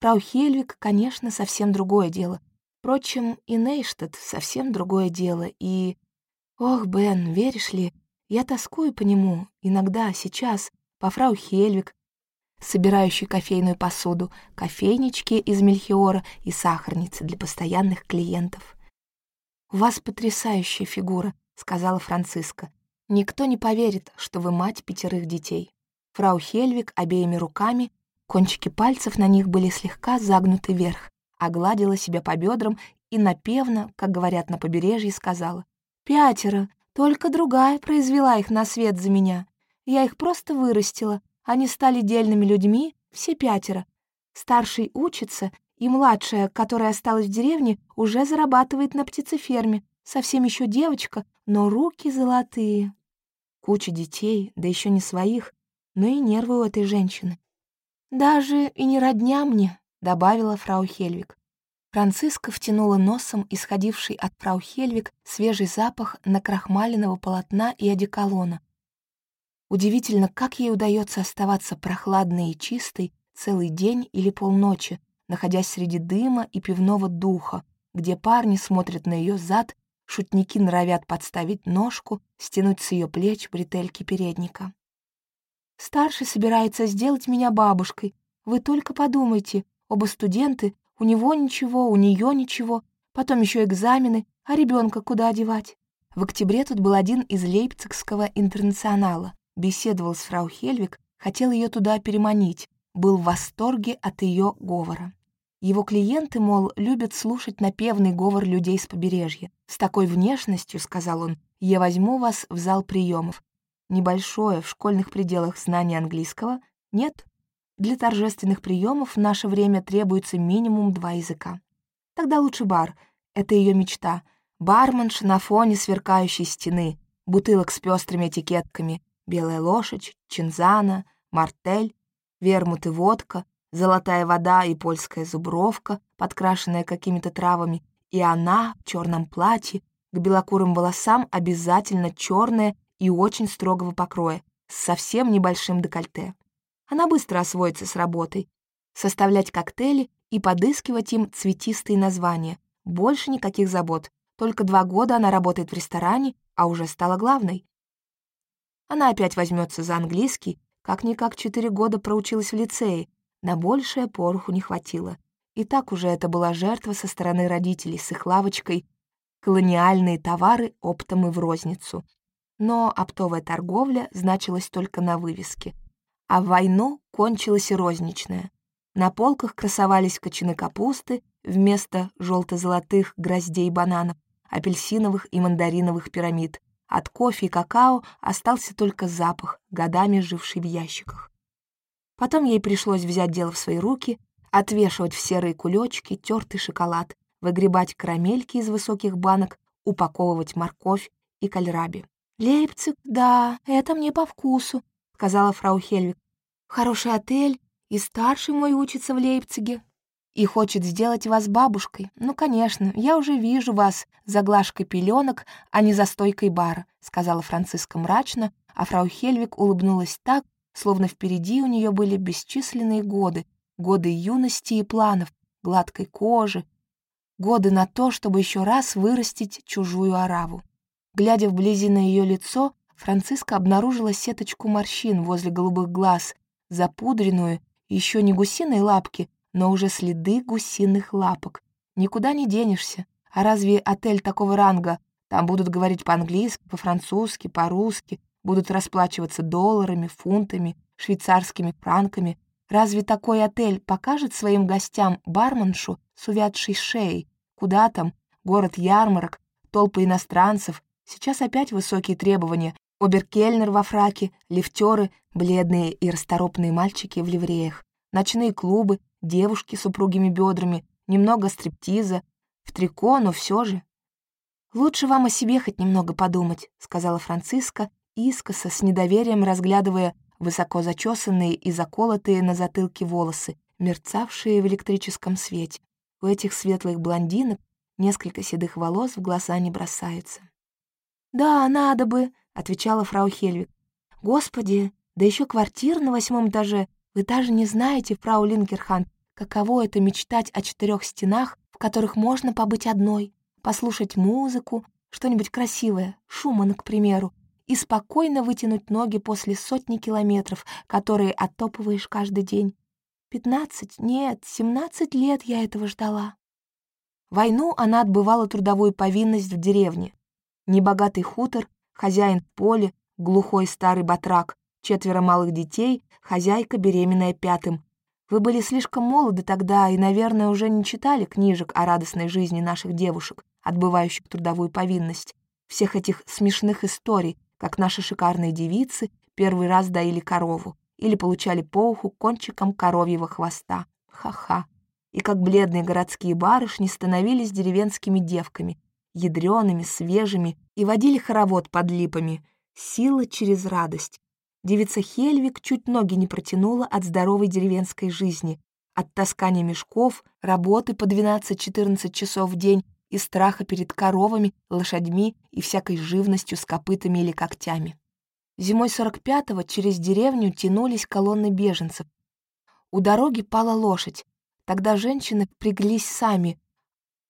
Фрау Хельвик, конечно, совсем другое дело. Впрочем, и Нейштадт совсем другое дело, и... Ох, Бен, веришь ли, я тоскую по нему, иногда, сейчас, по фрау Хельвик, собирающей кофейную посуду, кофейнички из мельхиора и сахарницы для постоянных клиентов. «У вас потрясающая фигура», сказала Франциска. «Никто не поверит, что вы мать пятерых детей». Фрау Хельвик обеими руками, кончики пальцев на них были слегка загнуты вверх, огладила себя по бедрам и напевно, как говорят на побережье, сказала «Пятеро, только другая произвела их на свет за меня. Я их просто вырастила, они стали дельными людьми, все пятеро. Старший учится, и младшая, которая осталась в деревне, уже зарабатывает на птицеферме, Совсем еще девочка, но руки золотые. Куча детей, да еще не своих, но и нервы у этой женщины. «Даже и не родня мне», — добавила фрау Хельвик. Франциска втянула носом исходивший от фрау Хельвик свежий запах накрахмаленного полотна и одеколона. Удивительно, как ей удается оставаться прохладной и чистой целый день или полночи, находясь среди дыма и пивного духа, где парни смотрят на ее зад Шутники норовят подставить ножку, стянуть с ее плеч бретельки передника. Старший собирается сделать меня бабушкой. Вы только подумайте, оба студенты, у него ничего, у нее ничего, потом еще экзамены, а ребенка куда одевать? В октябре тут был один из Лейпцигского интернационала. Беседовал с фрау Хельвик, хотел ее туда переманить, был в восторге от ее говора. Его клиенты, мол, любят слушать напевный говор людей с побережья. «С такой внешностью, — сказал он, — я возьму вас в зал приемов. Небольшое в школьных пределах знание английского? Нет? Для торжественных приемов в наше время требуется минимум два языка. Тогда лучше бар. Это ее мечта. Барменш на фоне сверкающей стены, бутылок с пестрыми этикетками, белая лошадь, чинзана, мартель, вермут и водка, золотая вода и польская зубровка, подкрашенная какими-то травами, И она в черном платье, к белокурым волосам обязательно черное и очень строгого покроя, с совсем небольшим декольте. Она быстро освоится с работой. Составлять коктейли и подыскивать им цветистые названия. Больше никаких забот. Только два года она работает в ресторане, а уже стала главной. Она опять возьмется за английский, как-никак четыре года проучилась в лицее, на большее пороху не хватило. И так уже это была жертва со стороны родителей с их лавочкой «Колониальные товары оптом и в розницу». Но оптовая торговля значилась только на вывеске. А в войну кончилась и розничная. На полках красовались кочаны капусты вместо желто-золотых гроздей бананов, апельсиновых и мандариновых пирамид, от кофе и какао остался только запах, годами живший в ящиках. Потом ей пришлось взять дело в свои руки, отвешивать в серые кулечки тертый шоколад, выгребать карамельки из высоких банок, упаковывать морковь и кальраби. «Лейпциг, да, это мне по вкусу», — сказала фрау Хельвик. «Хороший отель, и старший мой учится в Лейпциге, и хочет сделать вас бабушкой. Ну, конечно, я уже вижу вас за глажкой пеленок, а не за стойкой бара», — сказала Франциска мрачно, а фрау Хельвик улыбнулась так, словно впереди у нее были бесчисленные годы, годы юности и планов, гладкой кожи, годы на то, чтобы еще раз вырастить чужую ораву. Глядя вблизи на ее лицо, Франциска обнаружила сеточку морщин возле голубых глаз, запудренную, еще не гусиной лапки, но уже следы гусиных лапок. Никуда не денешься. А разве отель такого ранга? Там будут говорить по-английски, по-французски, по-русски, будут расплачиваться долларами, фунтами, швейцарскими франками. Разве такой отель покажет своим гостям барменшу с увядшей шеей? Куда там? Город ярмарок, толпы иностранцев. Сейчас опять высокие требования. Оберкельнер во фраке, лифтеры, бледные и расторопные мальчики в ливреях, ночные клубы, девушки с упругими бедрами, немного стриптиза, в трико, но все же. «Лучше вам о себе хоть немного подумать», — сказала Франциска, искоса, с недоверием разглядывая высоко зачесанные и заколотые на затылке волосы, мерцавшие в электрическом свете. У этих светлых блондинок несколько седых волос в глаза не бросаются. «Да, надо бы», — отвечала фрау Хельвик. «Господи, да еще квартира на восьмом этаже. Вы даже не знаете, фрау Линкерхан, каково это мечтать о четырех стенах, в которых можно побыть одной, послушать музыку, что-нибудь красивое, Шумана, к примеру, и спокойно вытянуть ноги после сотни километров, которые оттопываешь каждый день. Пятнадцать, нет, семнадцать лет я этого ждала. Войну она отбывала трудовую повинность в деревне. Небогатый хутор, хозяин поле, глухой старый батрак, четверо малых детей, хозяйка, беременная пятым. Вы были слишком молоды тогда и, наверное, уже не читали книжек о радостной жизни наших девушек, отбывающих трудовую повинность. Всех этих смешных историй, как наши шикарные девицы первый раз доили корову или получали по уху кончиком коровьего хвоста. Ха-ха. И как бледные городские барышни становились деревенскими девками, ядреными, свежими, и водили хоровод под липами. Сила через радость. Девица Хельвик чуть ноги не протянула от здоровой деревенской жизни, от таскания мешков, работы по 12-14 часов в день и страха перед коровами, лошадьми и всякой живностью с копытами или когтями. Зимой 45-го через деревню тянулись колонны беженцев. У дороги пала лошадь. Тогда женщины приглись сами,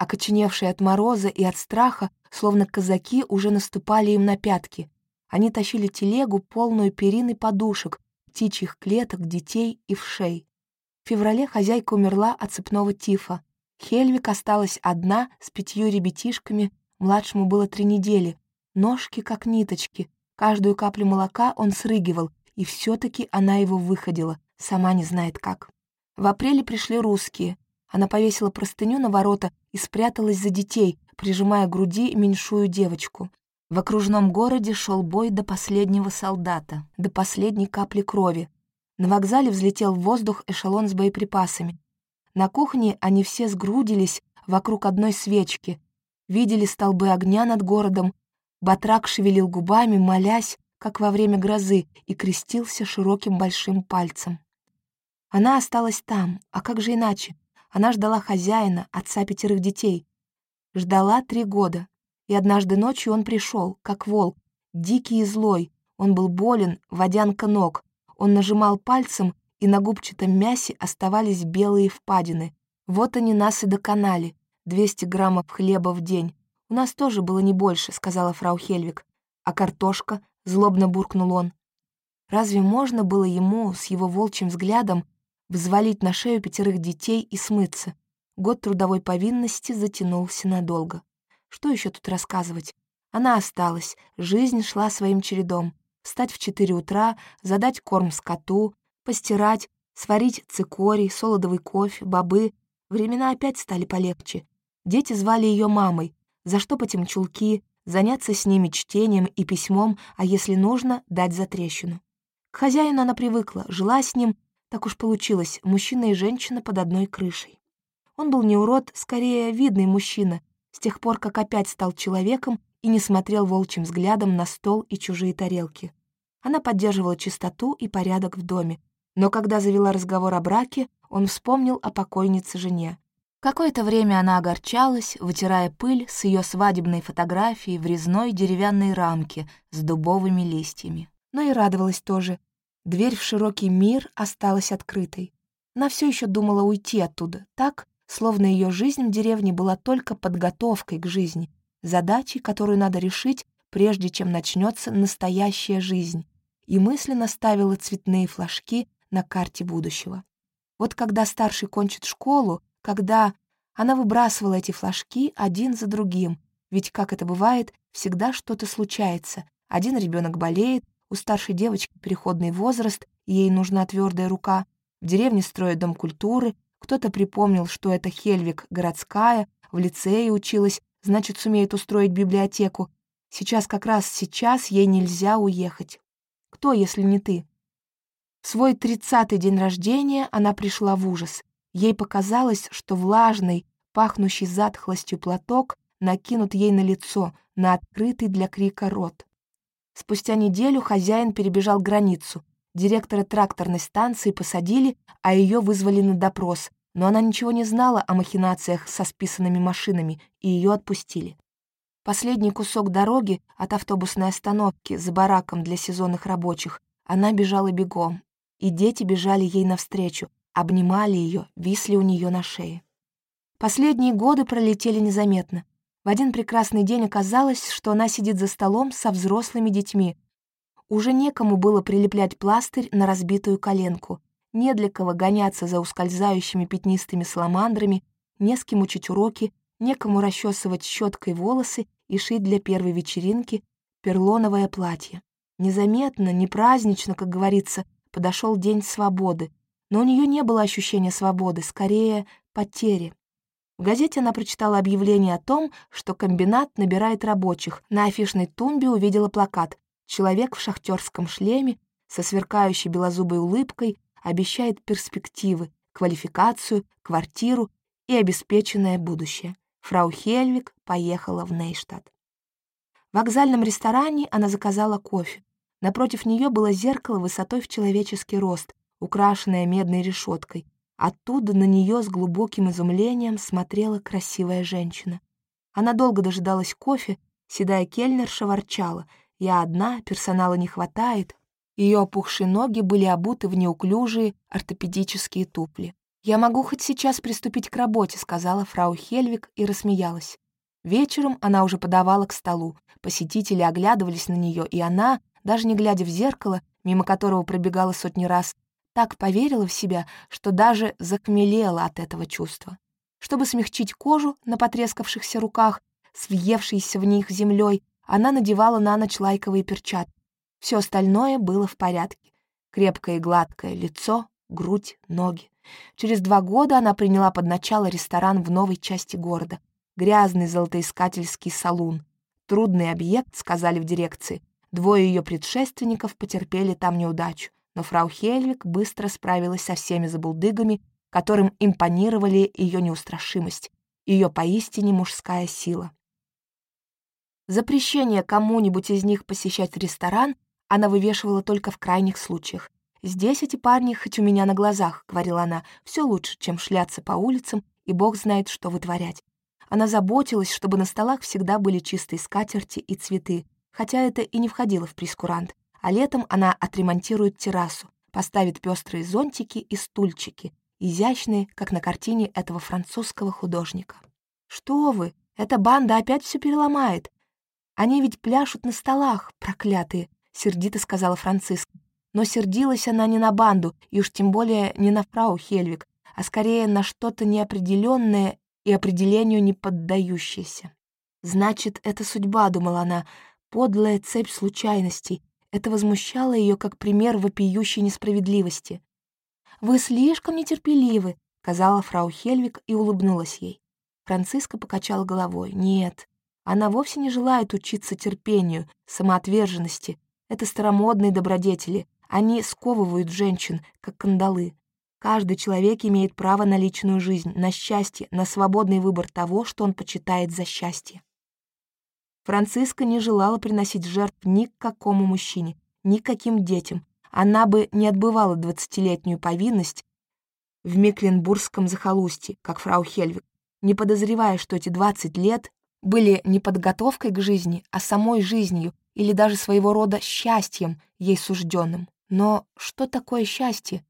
окоченевшие от мороза и от страха, словно казаки уже наступали им на пятки. Они тащили телегу, полную перин и подушек, птичьих клеток, детей и вшей. В феврале хозяйка умерла от цепного тифа. Хельвик осталась одна с пятью ребятишками, младшему было три недели. Ножки как ниточки, каждую каплю молока он срыгивал, и все таки она его выходила, сама не знает как. В апреле пришли русские. Она повесила простыню на ворота и спряталась за детей, прижимая к груди меньшую девочку. В окружном городе шел бой до последнего солдата, до последней капли крови. На вокзале взлетел в воздух эшелон с боеприпасами. На кухне они все сгрудились вокруг одной свечки, видели столбы огня над городом. Батрак шевелил губами, молясь, как во время грозы, и крестился широким большим пальцем. Она осталась там, а как же иначе? Она ждала хозяина, отца пятерых детей. Ждала три года. И однажды ночью он пришел, как волк, дикий и злой. Он был болен, водянка ног. Он нажимал пальцем, и на губчатом мясе оставались белые впадины. Вот они нас и доконали. 200 граммов хлеба в день. У нас тоже было не больше, сказала фрау Хельвик. А картошка? Злобно буркнул он. Разве можно было ему с его волчьим взглядом взвалить на шею пятерых детей и смыться? Год трудовой повинности затянулся надолго. Что еще тут рассказывать? Она осталась, жизнь шла своим чередом. Встать в четыре утра, задать корм скоту, постирать, сварить цикорий, солодовый кофе, бобы. Времена опять стали полегче. Дети звали ее мамой, заштопать им чулки, заняться с ними чтением и письмом, а если нужно, дать за трещину. К хозяину она привыкла, жила с ним, так уж получилось, мужчина и женщина под одной крышей. Он был не урод, скорее видный мужчина, с тех пор, как опять стал человеком и не смотрел волчьим взглядом на стол и чужие тарелки. Она поддерживала чистоту и порядок в доме, но когда завела разговор о браке, он вспомнил о покойнице жене. Какое-то время она огорчалась, вытирая пыль с ее свадебной фотографии в резной деревянной рамке с дубовыми листьями. Но и радовалась тоже. Дверь в широкий мир осталась открытой. Она все еще думала уйти оттуда, так, словно ее жизнь в деревне была только подготовкой к жизни, задачей, которую надо решить, прежде чем начнется настоящая жизнь, и мысленно ставила цветные флажки на карте будущего. Вот когда старший кончит школу, когда она выбрасывала эти флажки один за другим, ведь, как это бывает, всегда что-то случается. Один ребенок болеет, у старшей девочки переходный возраст, ей нужна твердая рука, в деревне строят дом культуры, кто-то припомнил, что это Хельвик городская, в лицее училась, значит, сумеет устроить библиотеку. Сейчас, как раз сейчас, ей нельзя уехать. Кто, если не ты? В свой тридцатый день рождения она пришла в ужас. Ей показалось, что влажный, пахнущий затхлостью платок накинут ей на лицо, на открытый для крика рот. Спустя неделю хозяин перебежал границу. Директора тракторной станции посадили, а ее вызвали на допрос, но она ничего не знала о махинациях со списанными машинами, и ее отпустили. Последний кусок дороги от автобусной остановки за бараком для сезонных рабочих она бежала бегом, и дети бежали ей навстречу, обнимали ее, висли у нее на шее. Последние годы пролетели незаметно. В один прекрасный день оказалось, что она сидит за столом со взрослыми детьми, уже некому было прилеплять пластырь на разбитую коленку, не для кого гоняться за ускользающими пятнистыми саламандрами, не с кем учить уроки, некому расчесывать щеткой волосы и шить для первой вечеринки перлоновое платье. Незаметно, не празднично, как говорится, подошел день свободы, но у нее не было ощущения свободы, скорее потери. В газете она прочитала объявление о том, что комбинат набирает рабочих. На афишной тумбе увидела плакат Человек в шахтерском шлеме со сверкающей белозубой улыбкой обещает перспективы, квалификацию, квартиру и обеспеченное будущее. Фрау Хельвик поехала в Нейштадт. В вокзальном ресторане она заказала кофе. Напротив нее было зеркало высотой в человеческий рост, украшенное медной решеткой. Оттуда на нее с глубоким изумлением смотрела красивая женщина. Она долго дожидалась кофе, седая кельнерша ворчала — я одна, персонала не хватает. Ее опухшие ноги были обуты в неуклюжие ортопедические туфли. «Я могу хоть сейчас приступить к работе», — сказала фрау Хельвик и рассмеялась. Вечером она уже подавала к столу. Посетители оглядывались на нее, и она, даже не глядя в зеркало, мимо которого пробегала сотни раз, так поверила в себя, что даже захмелела от этого чувства. Чтобы смягчить кожу на потрескавшихся руках, с в них землей, она надевала на ночь лайковые перчатки. Все остальное было в порядке. Крепкое и гладкое лицо, грудь, ноги. Через два года она приняла под начало ресторан в новой части города. Грязный золотоискательский салун. Трудный объект, сказали в дирекции. Двое ее предшественников потерпели там неудачу, но фрау Хельвик быстро справилась со всеми забулдыгами, которым импонировали ее неустрашимость, ее поистине мужская сила. Запрещение кому-нибудь из них посещать ресторан она вывешивала только в крайних случаях. «Здесь эти парни хоть у меня на глазах», — говорила она, — «все лучше, чем шляться по улицам, и бог знает, что вытворять». Она заботилась, чтобы на столах всегда были чистые скатерти и цветы, хотя это и не входило в прескурант. А летом она отремонтирует террасу, поставит пестрые зонтики и стульчики, изящные, как на картине этого французского художника. «Что вы, эта банда опять все переломает. Они ведь пляшут на столах, проклятые», — сердито сказала Франциска. Но сердилась она не на банду, и уж тем более не на фрау Хельвик, а скорее на что-то неопределенное и определению не поддающееся. «Значит, это судьба», — думала она, — «подлая цепь случайностей». Это возмущало ее как пример вопиющей несправедливости. «Вы слишком нетерпеливы», — сказала фрау Хельвик и улыбнулась ей. Франциска покачала головой. «Нет, она вовсе не желает учиться терпению, самоотверженности. Это старомодные добродетели. Они сковывают женщин, как кандалы. Каждый человек имеет право на личную жизнь, на счастье, на свободный выбор того, что он почитает за счастье. Франциска не желала приносить жертв ни какому мужчине, ни каким детям, она бы не отбывала двадцатилетнюю повинность в Мекленбургском захолустье, как фрау Хельвик, не подозревая, что эти двадцать лет были не подготовкой к жизни, а самой жизнью или даже своего рода счастьем ей сужденным. Но что такое счастье?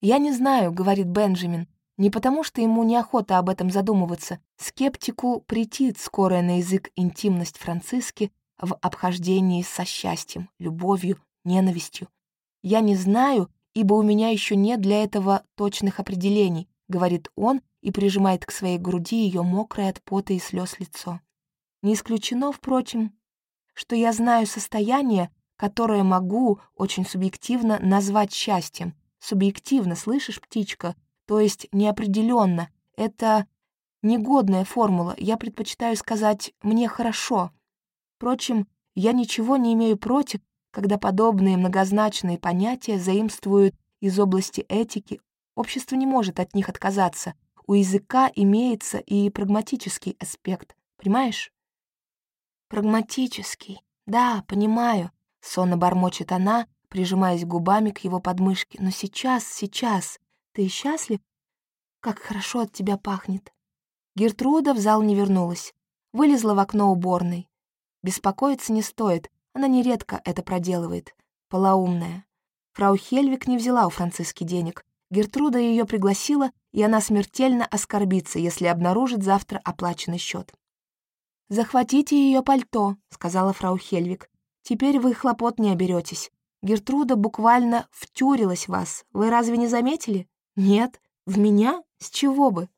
«Я не знаю», — говорит Бенджамин, не потому что ему неохота об этом задумываться. Скептику претит скорая на язык интимность Франциски в обхождении со счастьем, любовью, ненавистью. «Я не знаю, ибо у меня еще нет для этого точных определений», — говорит он и прижимает к своей груди ее мокрое от пота и слез лицо. Не исключено, впрочем, что я знаю состояние, которое могу очень субъективно назвать счастьем. Субъективно, слышишь, птичка? То есть неопределенно. Это негодная формула. Я предпочитаю сказать «мне хорошо». Впрочем, я ничего не имею против, когда подобные многозначные понятия заимствуют из области этики, общество не может от них отказаться. У языка имеется и прагматический аспект, понимаешь? Прагматический, да, понимаю, сонно бормочет она, прижимаясь губами к его подмышке. Но сейчас, сейчас, ты счастлив? Как хорошо от тебя пахнет. Гертруда в зал не вернулась. Вылезла в окно уборной. Беспокоиться не стоит, она нередко это проделывает. Полоумная. Фрау Хельвик не взяла у Франциски денег. Гертруда ее пригласила, и она смертельно оскорбится, если обнаружит завтра оплаченный счет. «Захватите ее пальто», — сказала фрау Хельвик. «Теперь вы хлопот не оберетесь. Гертруда буквально втюрилась в вас. Вы разве не заметили? Нет? В меня? С чего бы?»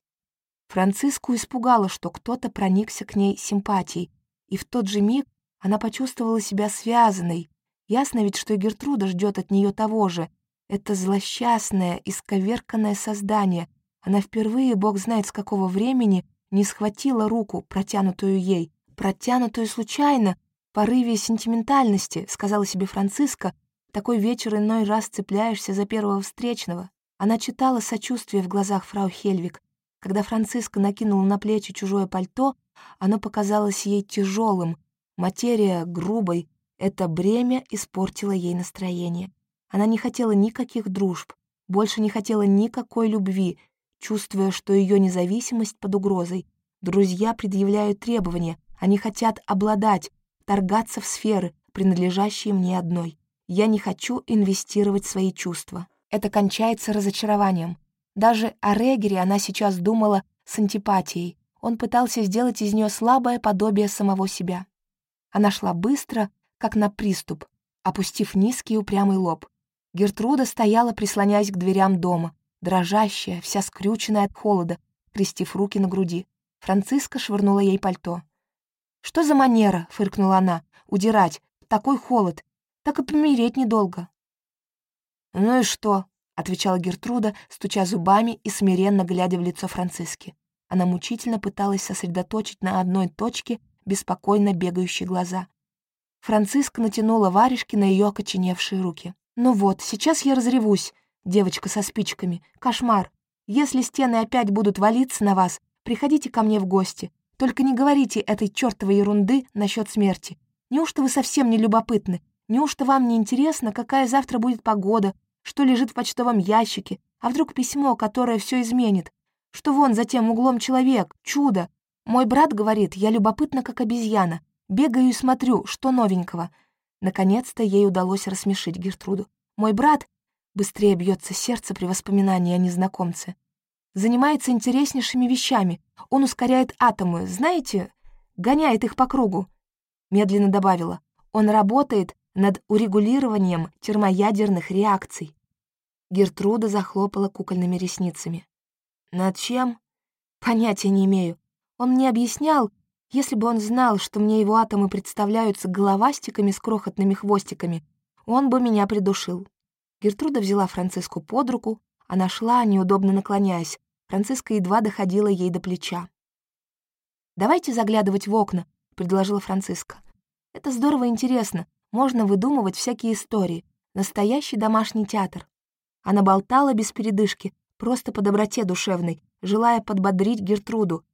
Франциску испугало, что кто-то проникся к ней симпатией, и в тот же миг она почувствовала себя связанной. Ясно ведь, что и Гертруда ждет от нее того же. Это злосчастное, исковерканное создание. Она впервые, бог знает с какого времени, не схватила руку, протянутую ей. Протянутую случайно, в порыве сентиментальности, сказала себе Франциска, такой вечер иной раз цепляешься за первого встречного. Она читала сочувствие в глазах фрау Хельвик. Когда Франциска накинула на плечи чужое пальто, оно показалось ей тяжелым, Материя грубой, это бремя испортило ей настроение. Она не хотела никаких дружб, больше не хотела никакой любви, чувствуя, что ее независимость под угрозой. Друзья предъявляют требования, они хотят обладать, торгаться в сферы, принадлежащие мне одной. Я не хочу инвестировать свои чувства. Это кончается разочарованием. Даже о Регере она сейчас думала с антипатией. Он пытался сделать из нее слабое подобие самого себя. Она шла быстро, как на приступ, опустив низкий упрямый лоб. Гертруда стояла, прислоняясь к дверям дома, дрожащая, вся скрюченная от холода, крестив руки на груди. Франциска швырнула ей пальто. «Что за манера?» — фыркнула она. «Удирать. Такой холод. Так и помереть недолго». «Ну и что?» — отвечала Гертруда, стуча зубами и смиренно глядя в лицо Франциски. Она мучительно пыталась сосредоточить на одной точке беспокойно бегающие глаза. Франциска натянула варежки на ее окоченевшие руки. «Ну вот, сейчас я разревусь, девочка со спичками. Кошмар. Если стены опять будут валиться на вас, приходите ко мне в гости. Только не говорите этой чертовой ерунды насчет смерти. Неужто вы совсем не любопытны? Неужто вам не интересно, какая завтра будет погода, что лежит в почтовом ящике, а вдруг письмо, которое все изменит? Что вон за тем углом человек, чудо, Мой брат говорит, я любопытна, как обезьяна. Бегаю и смотрю, что новенького. Наконец-то ей удалось рассмешить Гертруду. Мой брат, быстрее бьется сердце при воспоминании о незнакомце, занимается интереснейшими вещами. Он ускоряет атомы, знаете, гоняет их по кругу. Медленно добавила. Он работает над урегулированием термоядерных реакций. Гертруда захлопала кукольными ресницами. «Над чем?» «Понятия не имею. Он мне объяснял, если бы он знал, что мне его атомы представляются головастиками с крохотными хвостиками, он бы меня придушил». Гертруда взяла Франциску под руку, она шла, неудобно наклоняясь. Франциска едва доходила ей до плеча. «Давайте заглядывать в окна», — предложила Франциска. «Это здорово интересно. Можно выдумывать всякие истории. Настоящий домашний театр». Она болтала без передышки, просто по доброте душевной, желая подбодрить Гертруду,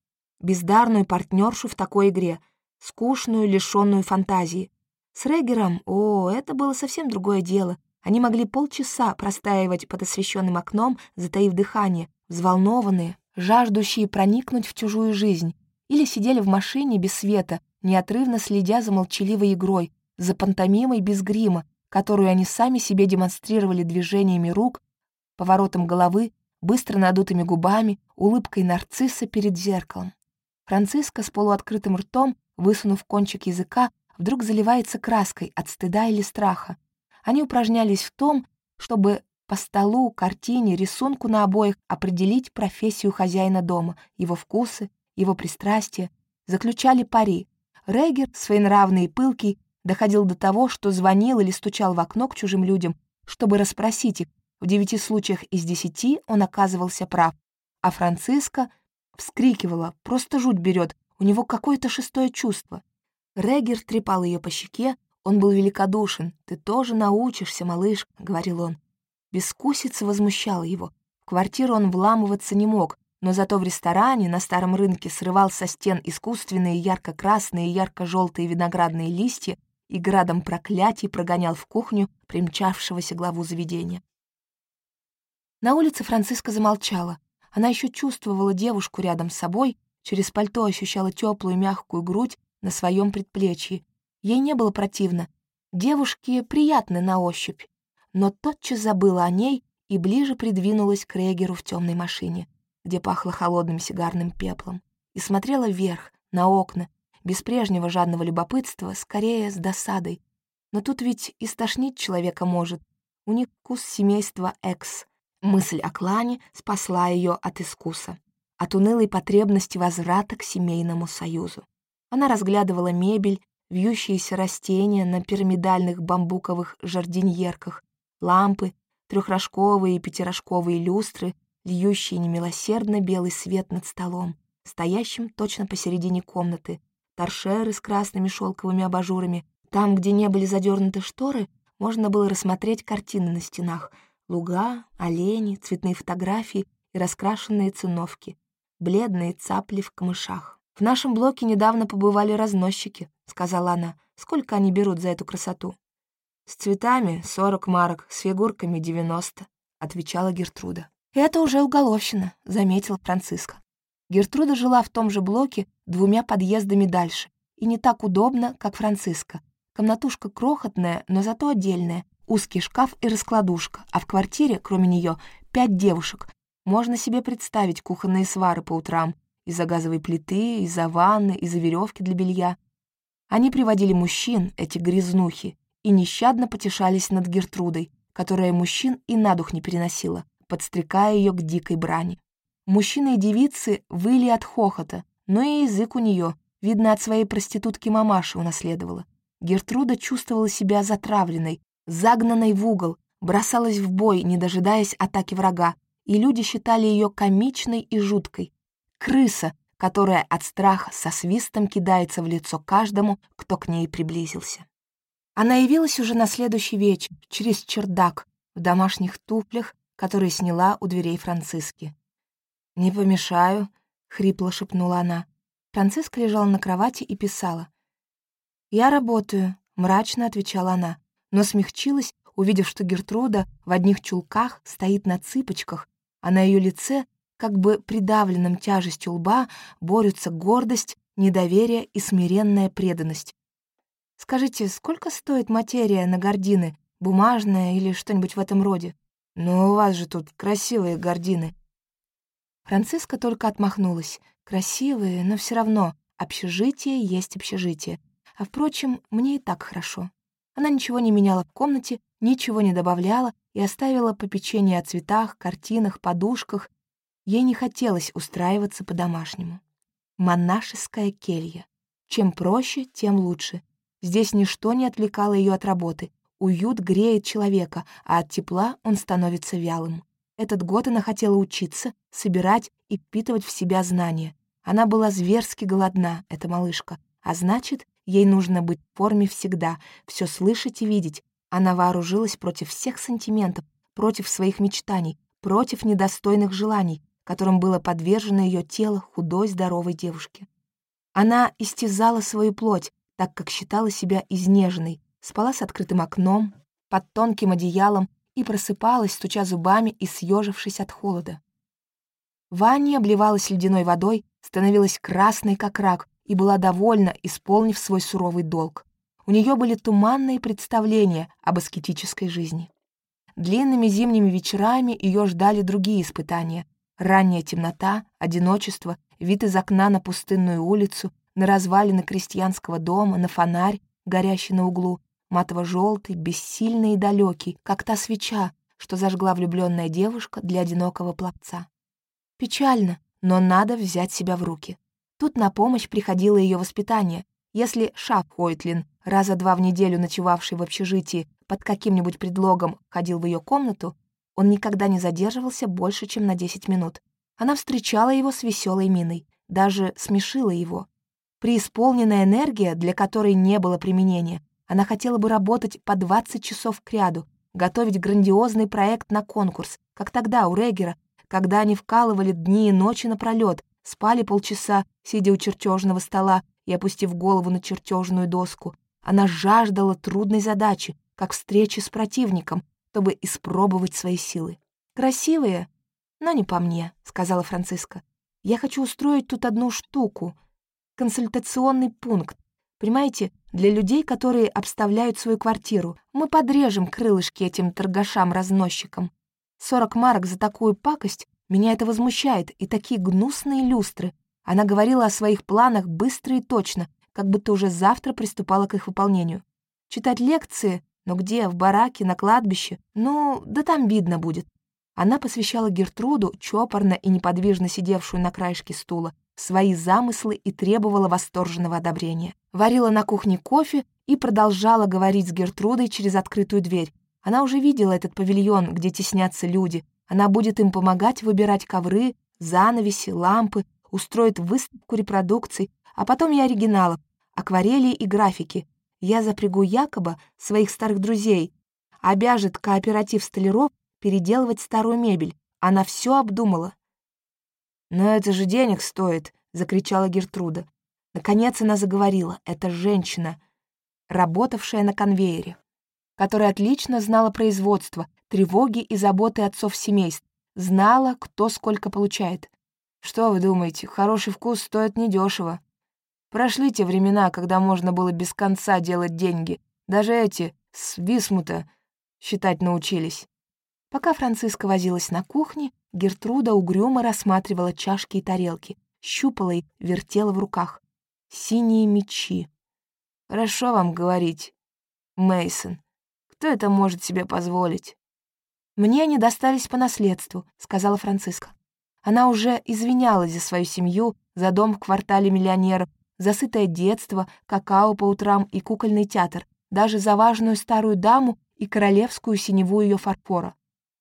бездарную партнершу в такой игре, скучную, лишенную фантазии. С Регером, о, это было совсем другое дело. Они могли полчаса простаивать под освещенным окном, затаив дыхание, взволнованные, жаждущие проникнуть в чужую жизнь, или сидели в машине без света, неотрывно следя за молчаливой игрой, за пантомимой без грима, которую они сами себе демонстрировали движениями рук, поворотом головы, быстро надутыми губами, улыбкой нарцисса перед зеркалом. Франциска с полуоткрытым ртом, высунув кончик языка, вдруг заливается краской от стыда или страха. Они упражнялись в том, чтобы по столу, картине, рисунку на обоих определить профессию хозяина дома, его вкусы, его пристрастия, заключали пари. Регер, своенравный и пылкий, доходил до того, что звонил или стучал в окно к чужим людям, чтобы расспросить их. В девяти случаях из десяти он оказывался прав. А Франциска вскрикивала, просто жуть берет, у него какое-то шестое чувство. Регер трепал ее по щеке, он был великодушен. «Ты тоже научишься, малыш», — говорил он. Бескусица возмущала его. В квартиру он вламываться не мог, но зато в ресторане на старом рынке срывал со стен искусственные ярко-красные и ярко-желтые виноградные листья и градом проклятий прогонял в кухню примчавшегося главу заведения. На улице Франциска замолчала. Она еще чувствовала девушку рядом с собой, через пальто ощущала теплую мягкую грудь на своем предплечье. Ей не было противно. Девушки приятны на ощупь. Но тотчас забыла о ней и ближе придвинулась к Регеру в темной машине, где пахло холодным сигарным пеплом, и смотрела вверх, на окна, без прежнего жадного любопытства, скорее с досадой. Но тут ведь и стошнить человека может. У них вкус семейства Экс. Мысль о клане спасла ее от искуса, от унылой потребности возврата к семейному союзу. Она разглядывала мебель, вьющиеся растения на пирамидальных бамбуковых жардиньерках, лампы, трехрожковые и пятирожковые люстры, льющие немилосердно белый свет над столом, стоящим точно посередине комнаты, торшеры с красными шелковыми абажурами. Там, где не были задернуты шторы, можно было рассмотреть картины на стенах — луга, олени, цветные фотографии и раскрашенные циновки, бледные цапли в камышах. «В нашем блоке недавно побывали разносчики», — сказала она. «Сколько они берут за эту красоту?» «С цветами — сорок марок, с фигурками — девяносто», — отвечала Гертруда. «Это уже уголовщина», — заметила Франциска. Гертруда жила в том же блоке двумя подъездами дальше, и не так удобно, как Франциска. Комнатушка крохотная, но зато отдельная, узкий шкаф и раскладушка, а в квартире, кроме нее, пять девушек. Можно себе представить кухонные свары по утрам, из-за газовой плиты, из-за ванны, из-за веревки для белья. Они приводили мужчин, эти грязнухи, и нещадно потешались над Гертрудой, которая мужчин и на дух не переносила, подстрекая ее к дикой брани. Мужчины и девицы выли от хохота, но и язык у нее, видно, от своей проститутки мамаши унаследовала. Гертруда чувствовала себя затравленной, загнанной в угол, бросалась в бой, не дожидаясь атаки врага, и люди считали ее комичной и жуткой. Крыса, которая от страха со свистом кидается в лицо каждому, кто к ней приблизился. Она явилась уже на следующий вечер, через чердак, в домашних туфлях, которые сняла у дверей Франциски. «Не помешаю», — хрипло шепнула она. Франциска лежала на кровати и писала. «Я работаю», — мрачно отвечала она, но смягчилась, увидев, что Гертруда в одних чулках стоит на цыпочках, а на ее лице как бы придавленным тяжестью лба борются гордость, недоверие и смиренная преданность. «Скажите, сколько стоит материя на гардины? Бумажная или что-нибудь в этом роде?» «Но у вас же тут красивые гардины». Франциска только отмахнулась. «Красивые, но все равно общежитие есть общежитие. А, впрочем, мне и так хорошо». Она ничего не меняла в комнате, ничего не добавляла и оставила попечение о цветах, картинах, подушках. Ей не хотелось устраиваться по-домашнему. Монашеская келья. Чем проще, тем лучше. Здесь ничто не отвлекало ее от работы. Уют греет человека, а от тепла он становится вялым. Этот год она хотела учиться, собирать и впитывать в себя знания. Она была зверски голодна, эта малышка, а значит, ей нужно быть в форме всегда, все слышать и видеть. Она вооружилась против всех сантиментов, против своих мечтаний, против недостойных желаний, которым было подвержено ее тело худой, здоровой девушки. Она истязала свою плоть, так как считала себя изнеженной, спала с открытым окном, под тонким одеялом и просыпалась, стуча зубами и съежившись от холода. Ваня обливалась ледяной водой, становилась красной, как рак, и была довольна, исполнив свой суровый долг. У нее были туманные представления об аскетической жизни. Длинными зимними вечерами ее ждали другие испытания, Ранняя темнота, одиночество, вид из окна на пустынную улицу, на развалины крестьянского дома, на фонарь, горящий на углу, матово-желтый, бессильный и далекий, как та свеча, что зажгла влюбленная девушка для одинокого пловца. Печально, но надо взять себя в руки. Тут на помощь приходило ее воспитание. Если Шап Хойтлин, раза два в неделю ночевавший в общежитии, под каким-нибудь предлогом ходил в ее комнату, он никогда не задерживался больше, чем на 10 минут. Она встречала его с веселой миной, даже смешила его. Преисполненная энергия, для которой не было применения, она хотела бы работать по 20 часов кряду, готовить грандиозный проект на конкурс, как тогда у Регера, когда они вкалывали дни и ночи напролёт, спали полчаса, сидя у чертежного стола и опустив голову на чертежную доску. Она жаждала трудной задачи, как встречи с противником, чтобы испробовать свои силы. Красивые, но не по мне, сказала Франциска. Я хочу устроить тут одну штуку. Консультационный пункт. Понимаете, для людей, которые обставляют свою квартиру. Мы подрежем крылышки этим торгашам-разносчикам. Сорок марок за такую пакость меня это возмущает, и такие гнусные люстры. Она говорила о своих планах быстро и точно, как будто уже завтра приступала к их выполнению. Читать лекции но где, в бараке, на кладбище? Ну, да там видно будет. Она посвящала Гертруду, чопорно и неподвижно сидевшую на краешке стула, свои замыслы и требовала восторженного одобрения. Варила на кухне кофе и продолжала говорить с Гертрудой через открытую дверь. Она уже видела этот павильон, где теснятся люди. Она будет им помогать выбирать ковры, занавеси, лампы, устроит выставку репродукций, а потом и оригиналов, акварели и графики, я запрягу якобы своих старых друзей, обяжет кооператив столяров переделывать старую мебель. Она все обдумала. «Но это же денег стоит!» — закричала Гертруда. Наконец она заговорила. Это женщина, работавшая на конвейере, которая отлично знала производство, тревоги и заботы отцов семейств, знала, кто сколько получает. Что вы думаете, хороший вкус стоит недешево. Прошли те времена, когда можно было без конца делать деньги. Даже эти, с Висмута, считать научились. Пока Франциска возилась на кухне, Гертруда угрюмо рассматривала чашки и тарелки, щупала их, вертела в руках. Синие мечи. Хорошо вам говорить, Мейсон. Кто это может себе позволить? Мне они достались по наследству, сказала Франциска. Она уже извинялась за свою семью, за дом в квартале миллионеров, засытое детство, какао по утрам и кукольный театр, даже за важную старую даму и королевскую синеву ее фарфора.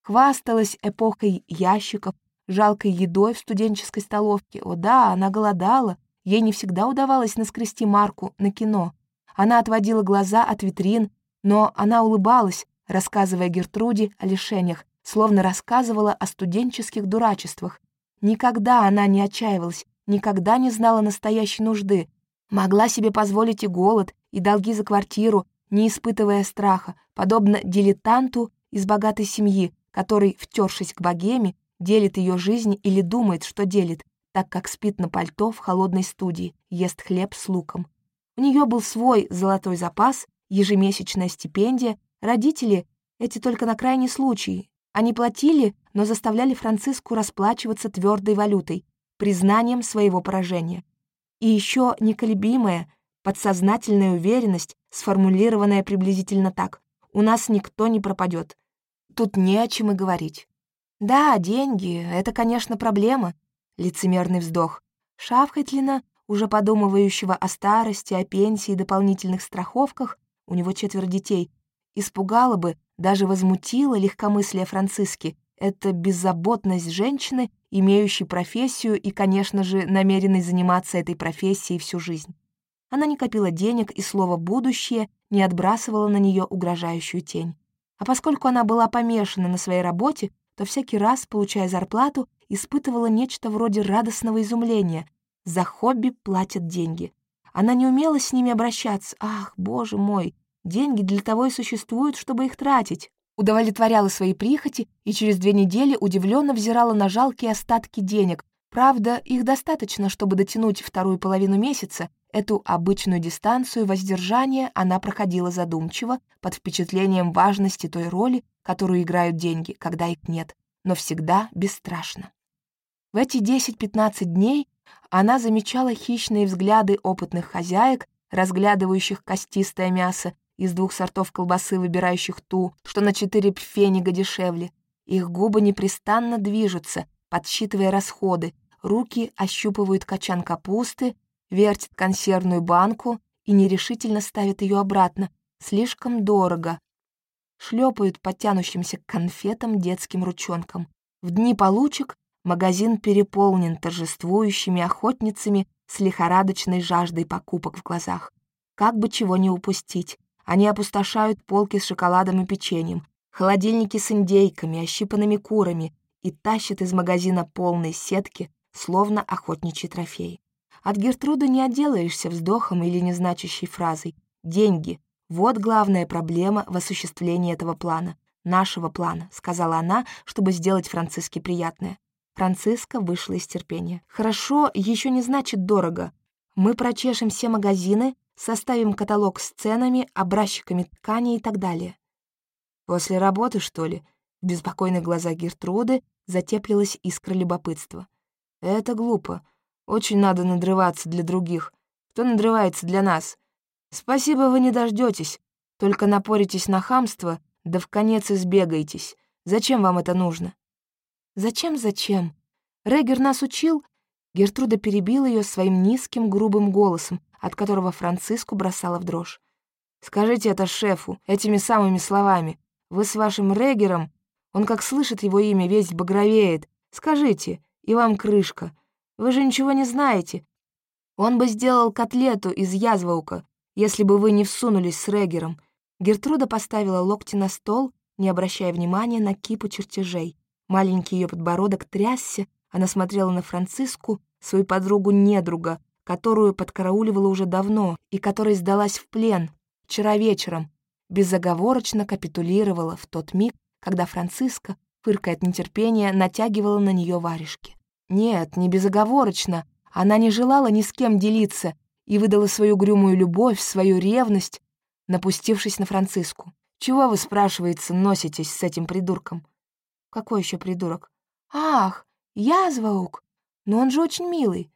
Хвасталась эпохой ящиков, жалкой едой в студенческой столовке. О да, она голодала, ей не всегда удавалось наскрести марку на кино. Она отводила глаза от витрин, но она улыбалась, рассказывая Гертруде о лишениях, словно рассказывала о студенческих дурачествах. Никогда она не отчаивалась, никогда не знала настоящей нужды, могла себе позволить и голод, и долги за квартиру, не испытывая страха, подобно дилетанту из богатой семьи, который, втершись к богеме, делит ее жизнь или думает, что делит, так как спит на пальто в холодной студии, ест хлеб с луком. У нее был свой золотой запас, ежемесячная стипендия. Родители — эти только на крайний случай. Они платили, но заставляли Франциску расплачиваться твердой валютой, признанием своего поражения. И еще неколебимая, подсознательная уверенность, сформулированная приблизительно так. «У нас никто не пропадет. Тут не о чем и говорить». «Да, деньги — это, конечно, проблема», — лицемерный вздох. Шафхайтлина, уже подумывающего о старости, о пенсии и дополнительных страховках, у него четверо детей, испугало бы, даже возмутило легкомыслие Франциски, это беззаботность женщины, имеющей профессию и, конечно же, намеренной заниматься этой профессией всю жизнь. Она не копила денег, и слово «будущее» не отбрасывало на нее угрожающую тень. А поскольку она была помешана на своей работе, то всякий раз, получая зарплату, испытывала нечто вроде радостного изумления. За хобби платят деньги. Она не умела с ними обращаться. Ах, боже мой, деньги для того и существуют, чтобы их тратить удовлетворяла свои прихоти и через две недели удивленно взирала на жалкие остатки денег. Правда, их достаточно, чтобы дотянуть вторую половину месяца. Эту обычную дистанцию воздержания она проходила задумчиво, под впечатлением важности той роли, которую играют деньги, когда их нет, но всегда бесстрашно. В эти 10-15 дней она замечала хищные взгляды опытных хозяек, разглядывающих костистое мясо, из двух сортов колбасы, выбирающих ту, что на четыре пфенига дешевле. Их губы непрестанно движутся, подсчитывая расходы, руки ощупывают качан капусты, вертят консервную банку и нерешительно ставят ее обратно. Слишком дорого. Шлепают по тянущимся к конфетам детским ручонкам. В дни получек магазин переполнен торжествующими охотницами с лихорадочной жаждой покупок в глазах. Как бы чего не упустить. Они опустошают полки с шоколадом и печеньем, холодильники с индейками, ощипанными курами и тащат из магазина полные сетки, словно охотничий трофей. От Гертруды не отделаешься вздохом или незначащей фразой. Деньги — вот главная проблема в осуществлении этого плана. «Нашего плана», — сказала она, чтобы сделать Франциске приятное. Франциска вышла из терпения. «Хорошо еще не значит дорого. Мы прочешем все магазины, составим каталог с ценами, образчиками ткани и так далее. После работы, что ли? В беспокойных глазах Гертруды затеплилась искра любопытства. Это глупо. Очень надо надрываться для других. Кто надрывается для нас? Спасибо, вы не дождетесь. Только напоритесь на хамство, да в конец избегаетесь. Зачем вам это нужно? Зачем, зачем? Регер нас учил. Гертруда перебила ее своим низким, грубым голосом, от которого Франциску бросала в дрожь. «Скажите это шефу, этими самыми словами. Вы с вашим Регером, он как слышит его имя, весь багровеет. Скажите, и вам крышка. Вы же ничего не знаете. Он бы сделал котлету из язваука, если бы вы не всунулись с Регером». Гертруда поставила локти на стол, не обращая внимания на кипу чертежей. Маленький ее подбородок трясся, она смотрела на Франциску, свою подругу-недруга, которую подкарауливала уже давно и которая сдалась в плен вчера вечером, безоговорочно капитулировала в тот миг, когда Франциска, фыркая от нетерпения, натягивала на нее варежки. Нет, не безоговорочно, она не желала ни с кем делиться и выдала свою грюмую любовь, свою ревность, напустившись на Франциску. «Чего вы, спрашивается, носитесь с этим придурком?» «Какой еще придурок?» «Ах, я звук. Но он же очень милый.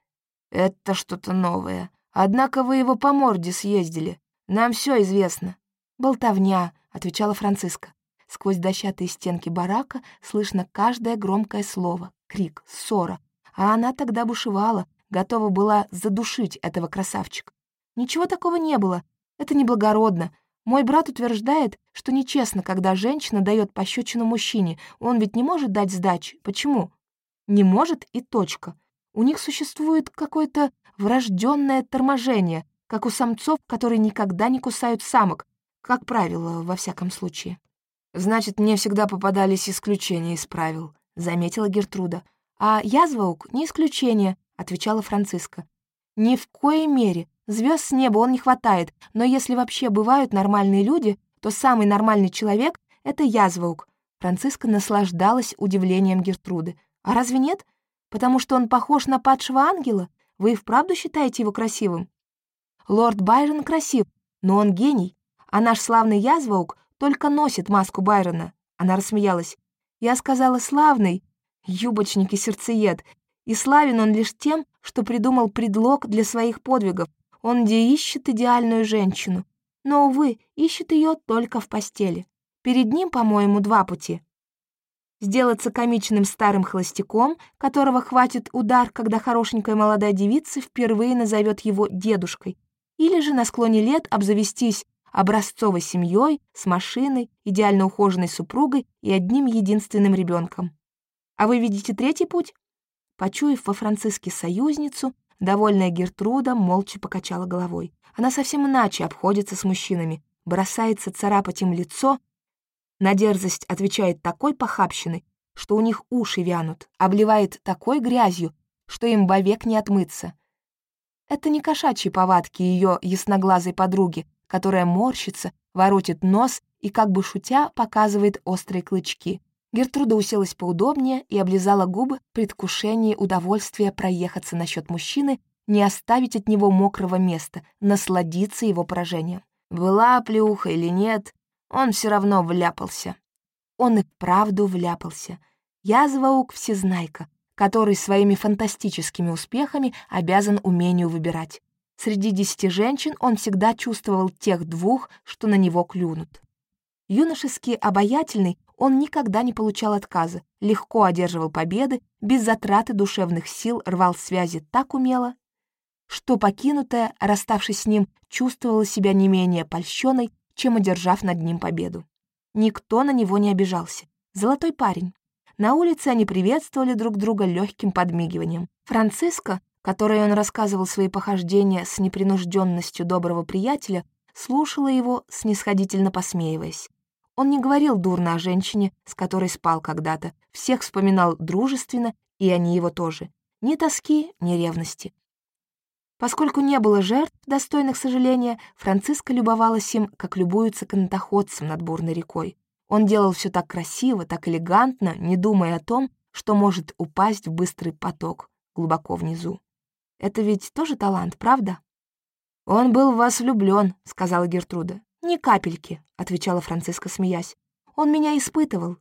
«Это что-то новое. Однако вы его по морде съездили. Нам все известно». «Болтовня», — отвечала Франциска. Сквозь дощатые стенки барака слышно каждое громкое слово, крик, ссора. А она тогда бушевала, готова была задушить этого красавчика. Ничего такого не было. Это неблагородно. Мой брат утверждает, что нечестно, когда женщина дает пощечину мужчине. Он ведь не может дать сдачи. Почему? Не может и точка. У них существует какое-то врожденное торможение, как у самцов, которые никогда не кусают самок, как правило, во всяком случае. «Значит, мне всегда попадались исключения из правил», — заметила Гертруда. «А язваук — не исключение», — отвечала Франциска. «Ни в коей мере. Звезд с неба он не хватает, но если вообще бывают нормальные люди, то самый нормальный человек — это язваук». Франциска наслаждалась удивлением Гертруды. А разве нет? Потому что он похож на падшего ангела? Вы и вправду считаете его красивым? Лорд Байрон красив, но он гений, а наш славный Язваук только носит маску Байрона. Она рассмеялась. Я сказала «славный», юбочник и сердцеед, и славен он лишь тем, что придумал предлог для своих подвигов. Он где ищет идеальную женщину. Но, увы, ищет ее только в постели. Перед ним, по-моему, два пути. Сделаться комичным старым холостяком, которого хватит удар, когда хорошенькая молодая девица впервые назовет его дедушкой, или же на склоне лет обзавестись образцовой семьей, с машиной, идеально ухоженной супругой и одним единственным ребенком. А вы видите третий путь? Почуяв во Франциске союзницу, довольная Гертруда молча покачала головой. Она совсем иначе обходится с мужчинами, бросается царапать им лицо, на дерзость отвечает такой похабщиной, что у них уши вянут, обливает такой грязью, что им вовек не отмыться. Это не кошачьи повадки ее ясноглазой подруги, которая морщится, воротит нос и, как бы шутя, показывает острые клычки. Гертруда уселась поудобнее и облизала губы в предвкушении удовольствия проехаться насчет мужчины, не оставить от него мокрого места, насладиться его поражением. Была плюха или нет, он все равно вляпался. Он и вправду вляпался. Язваук всезнайка, который своими фантастическими успехами обязан умению выбирать. Среди десяти женщин он всегда чувствовал тех двух, что на него клюнут. Юношески обаятельный, он никогда не получал отказа, легко одерживал победы, без затраты душевных сил рвал связи так умело, что покинутая, расставшись с ним, чувствовала себя не менее польщенной, чем одержав над ним победу. Никто на него не обижался. Золотой парень. На улице они приветствовали друг друга легким подмигиванием. Франциско, которой он рассказывал свои похождения с непринужденностью доброго приятеля, слушала его, снисходительно посмеиваясь. Он не говорил дурно о женщине, с которой спал когда-то, всех вспоминал дружественно, и они его тоже. Ни тоски, ни ревности. Поскольку не было жертв, достойных сожаления, Франциска любовалась им, как любуются канатоходцем над бурной рекой. Он делал все так красиво, так элегантно, не думая о том, что может упасть в быстрый поток глубоко внизу. Это ведь тоже талант, правда? «Он был в вас влюблен», — сказала Гертруда. «Ни капельки», — отвечала Франциска, смеясь. «Он меня испытывал».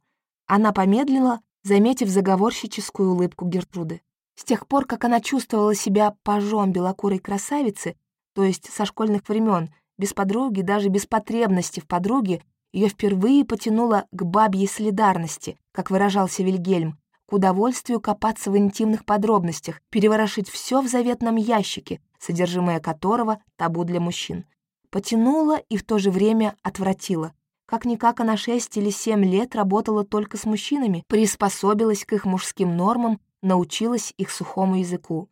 Она помедлила, заметив заговорщическую улыбку Гертруды. С тех пор, как она чувствовала себя пажом белокурой красавицы, то есть со школьных времен, без подруги, даже без потребности в подруге, ее впервые потянуло к бабьей солидарности, как выражался Вильгельм, к удовольствию копаться в интимных подробностях, переворошить все в заветном ящике, содержимое которого — табу для мужчин потянула и в то же время отвратила. Как-никак она шесть или семь лет работала только с мужчинами, приспособилась к их мужским нормам, научилась их сухому языку.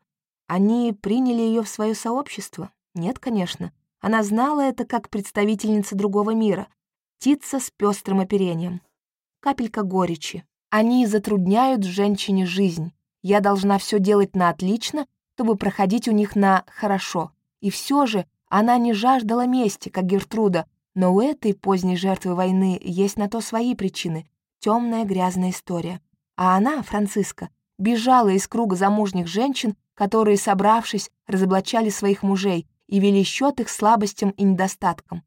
Они приняли ее в свое сообщество? Нет, конечно. Она знала это как представительница другого мира. Птица с пестрым оперением. Капелька горечи. Они затрудняют женщине жизнь. Я должна все делать на отлично, чтобы проходить у них на хорошо. И все же она не жаждала мести, как Гертруда, но у этой поздней жертвы войны есть на то свои причины. Темная грязная история. А она, Франциска, бежала из круга замужних женщин, которые, собравшись, разоблачали своих мужей и вели счет их слабостям и недостаткам.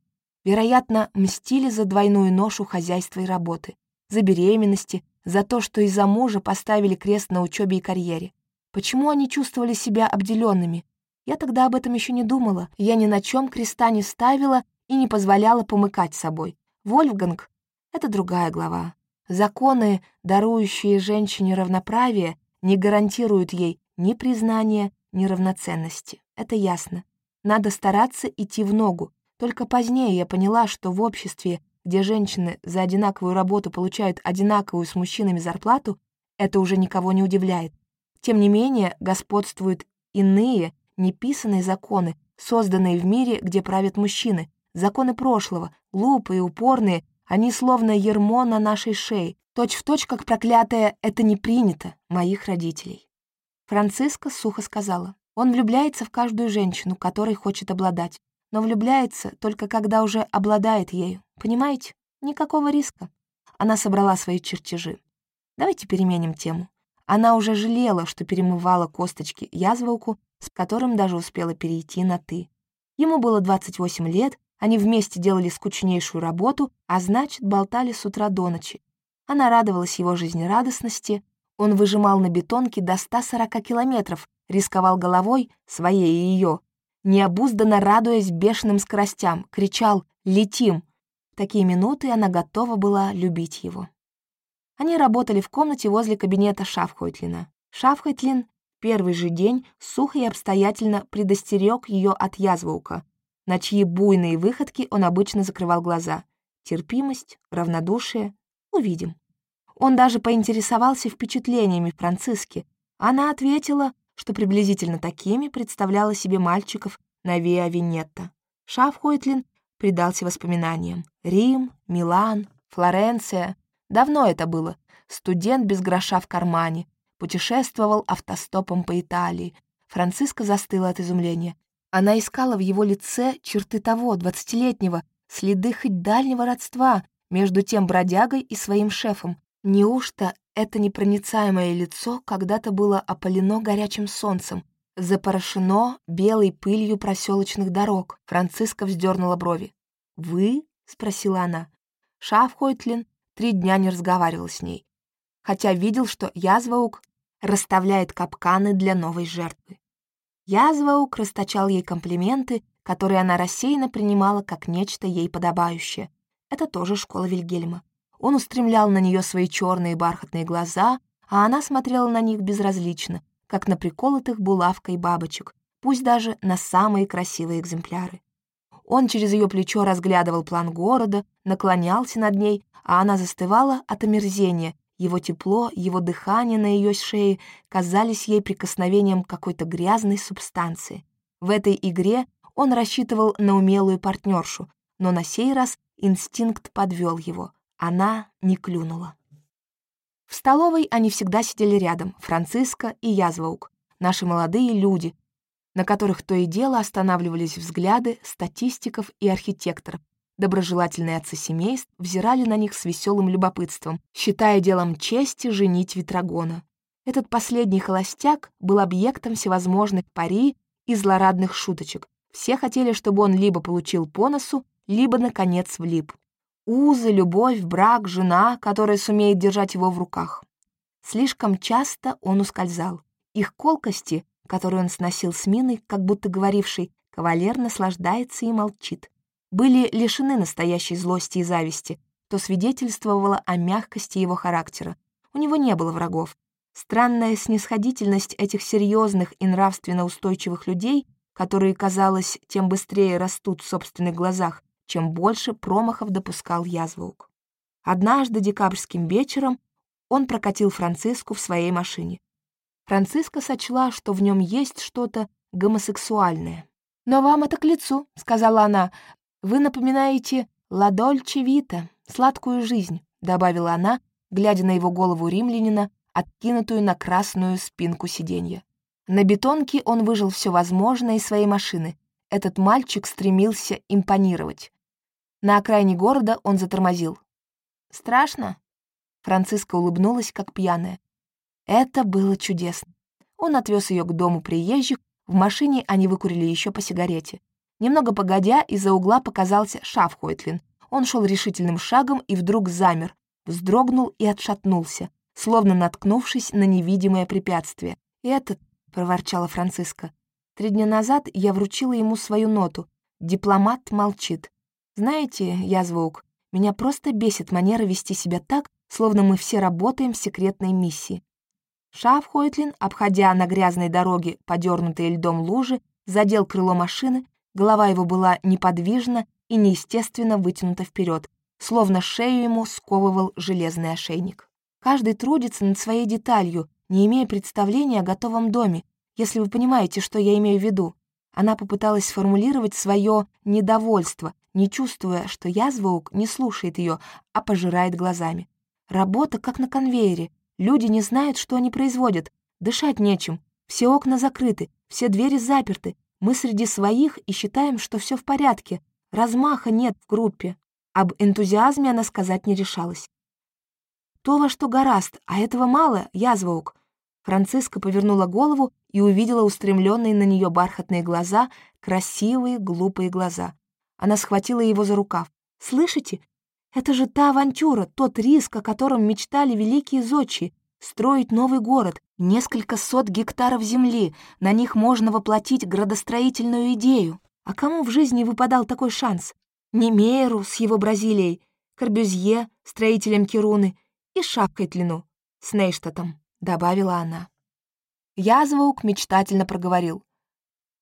Вероятно, мстили за двойную ношу хозяйства и работы, за беременности, за то, что из-за мужа поставили крест на учебе и карьере. Почему они чувствовали себя обделенными, я тогда об этом еще не думала, я ни на чем креста не ставила и не позволяла помыкать собой. Вольфганг — это другая глава. Законы, дарующие женщине равноправие, не гарантируют ей ни признания, ни равноценности. Это ясно. Надо стараться идти в ногу. Только позднее я поняла, что в обществе, где женщины за одинаковую работу получают одинаковую с мужчинами зарплату, это уже никого не удивляет. Тем не менее, господствуют иные, неписанные законы, созданные в мире, где правят мужчины, законы прошлого, глупые, упорные, они словно ермо на нашей шее, точь-в-точь, точь, как проклятое «это не принято» моих родителей. Франциска сухо сказала, он влюбляется в каждую женщину, которой хочет обладать, но влюбляется только когда уже обладает ею, понимаете? Никакого риска. Она собрала свои чертежи. Давайте переменим тему. Она уже жалела, что перемывала косточки язвауку, с которым даже успела перейти на «ты». Ему было 28 лет, они вместе делали скучнейшую работу, а значит, болтали с утра до ночи. Она радовалась его жизнерадостности, он выжимал на бетонке до 140 километров, рисковал головой, своей и ее, необузданно радуясь бешеным скоростям, кричал «Летим!». В такие минуты она готова была любить его. Они работали в комнате возле кабинета Шафхойтлина. Шафхойтлин первый же день сухо и обстоятельно предостерег ее от язваука, на чьи буйные выходки он обычно закрывал глаза. Терпимость, равнодушие. Увидим. Он даже поинтересовался впечатлениями Франциски. Она ответила, что приблизительно такими представляла себе мальчиков на Виа Винетта. Шафхойтлин предался воспоминаниям. Рим, Милан, Флоренция. Давно это было. Студент без гроша в кармане. Путешествовал автостопом по Италии. Франциска застыла от изумления. Она искала в его лице черты того, двадцатилетнего, следы хоть дальнего родства между тем бродягой и своим шефом. Неужто это непроницаемое лицо когда-то было опалено горячим солнцем, запорошено белой пылью проселочных дорог? Франциска вздернула брови. «Вы?» — спросила она. Шафхойтлин три дня не разговаривал с ней, хотя видел, что Язваук расставляет капканы для новой жертвы. Язваук расточал ей комплименты, которые она рассеянно принимала как нечто ей подобающее. Это тоже школа Вильгельма. Он устремлял на нее свои черные бархатные глаза, а она смотрела на них безразлично, как на приколотых булавкой бабочек, пусть даже на самые красивые экземпляры. Он через ее плечо разглядывал план города, наклонялся над ней, а она застывала от омерзения. Его тепло, его дыхание на ее шее казались ей прикосновением какой-то грязной субстанции. В этой игре он рассчитывал на умелую партнершу, но на сей раз инстинкт подвел его — она не клюнула. В столовой они всегда сидели рядом, Франциска и Язваук, наши молодые люди, на которых то и дело останавливались взгляды статистиков и архитекторов. Доброжелательные отцы семейств взирали на них с веселым любопытством, считая делом чести женить Ветрогона. Этот последний холостяк был объектом всевозможных пари и злорадных шуточек. Все хотели, чтобы он либо получил по носу, либо, наконец, влип узы, любовь, брак, жена, которая сумеет держать его в руках. Слишком часто он ускользал. Их колкости, которые он сносил с миной, как будто говоривший «кавалер наслаждается и молчит», были лишены настоящей злости и зависти, то свидетельствовало о мягкости его характера. У него не было врагов. Странная снисходительность этих серьезных и нравственно устойчивых людей, которые, казалось, тем быстрее растут в собственных глазах, чем больше промахов допускал Язваук. Однажды декабрьским вечером он прокатил Франциску в своей машине. Франциска сочла, что в нем есть что-то гомосексуальное. «Но вам это к лицу», — сказала она. «Вы напоминаете «Ладольче Вита», «Сладкую жизнь», — добавила она, глядя на его голову римлянина, откинутую на красную спинку сиденья. На бетонке он выжил все возможное из своей машины. Этот мальчик стремился импонировать. На окраине города он затормозил. «Страшно?» Франциска улыбнулась, как пьяная. Это было чудесно. Он отвез ее к дому приезжих, в машине они выкурили еще по сигарете. Немного погодя, из-за угла показался Шафхойтлин. Он шел решительным шагом и вдруг замер, вздрогнул и отшатнулся, словно наткнувшись на невидимое препятствие. «Этот», — проворчала Франциска, — «три дня назад я вручила ему свою ноту. Дипломат молчит. Знаете, я звук, меня просто бесит манера вести себя так, словно мы все работаем в секретной миссии. Шафхойтлин, обходя на грязной дороге подернутые льдом лужи, задел крыло машины, голова его была неподвижна и неестественно вытянута вперед, словно шею ему сковывал железный ошейник. Каждый трудится над своей деталью, не имея представления о готовом доме, если вы понимаете, что я имею в виду. Она попыталась сформулировать свое недовольство, не чувствуя, что язваук не слушает ее, а пожирает глазами. Работа как на конвейере. Люди не знают, что они производят. Дышать нечем. Все окна закрыты, все двери заперты. Мы среди своих и считаем, что все в порядке. Размаха нет в группе. Об энтузиазме она сказать не решалась. То, во что гораст, а этого мало, язваук. Франциска повернула голову и увидела устремленные на нее бархатные глаза, красивые, глупые глаза. Она схватила его за рукав. «Слышите? Это же та авантюра, тот риск, о котором мечтали великие зодчие. Строить новый город, несколько сот гектаров земли, на них можно воплотить градостроительную идею. А кому в жизни выпадал такой шанс? Немейру с его Бразилией, Корбюзье, строителем Кируны, и Шапкайтлину с Нейштатом, добавила она. Язваук мечтательно проговорил.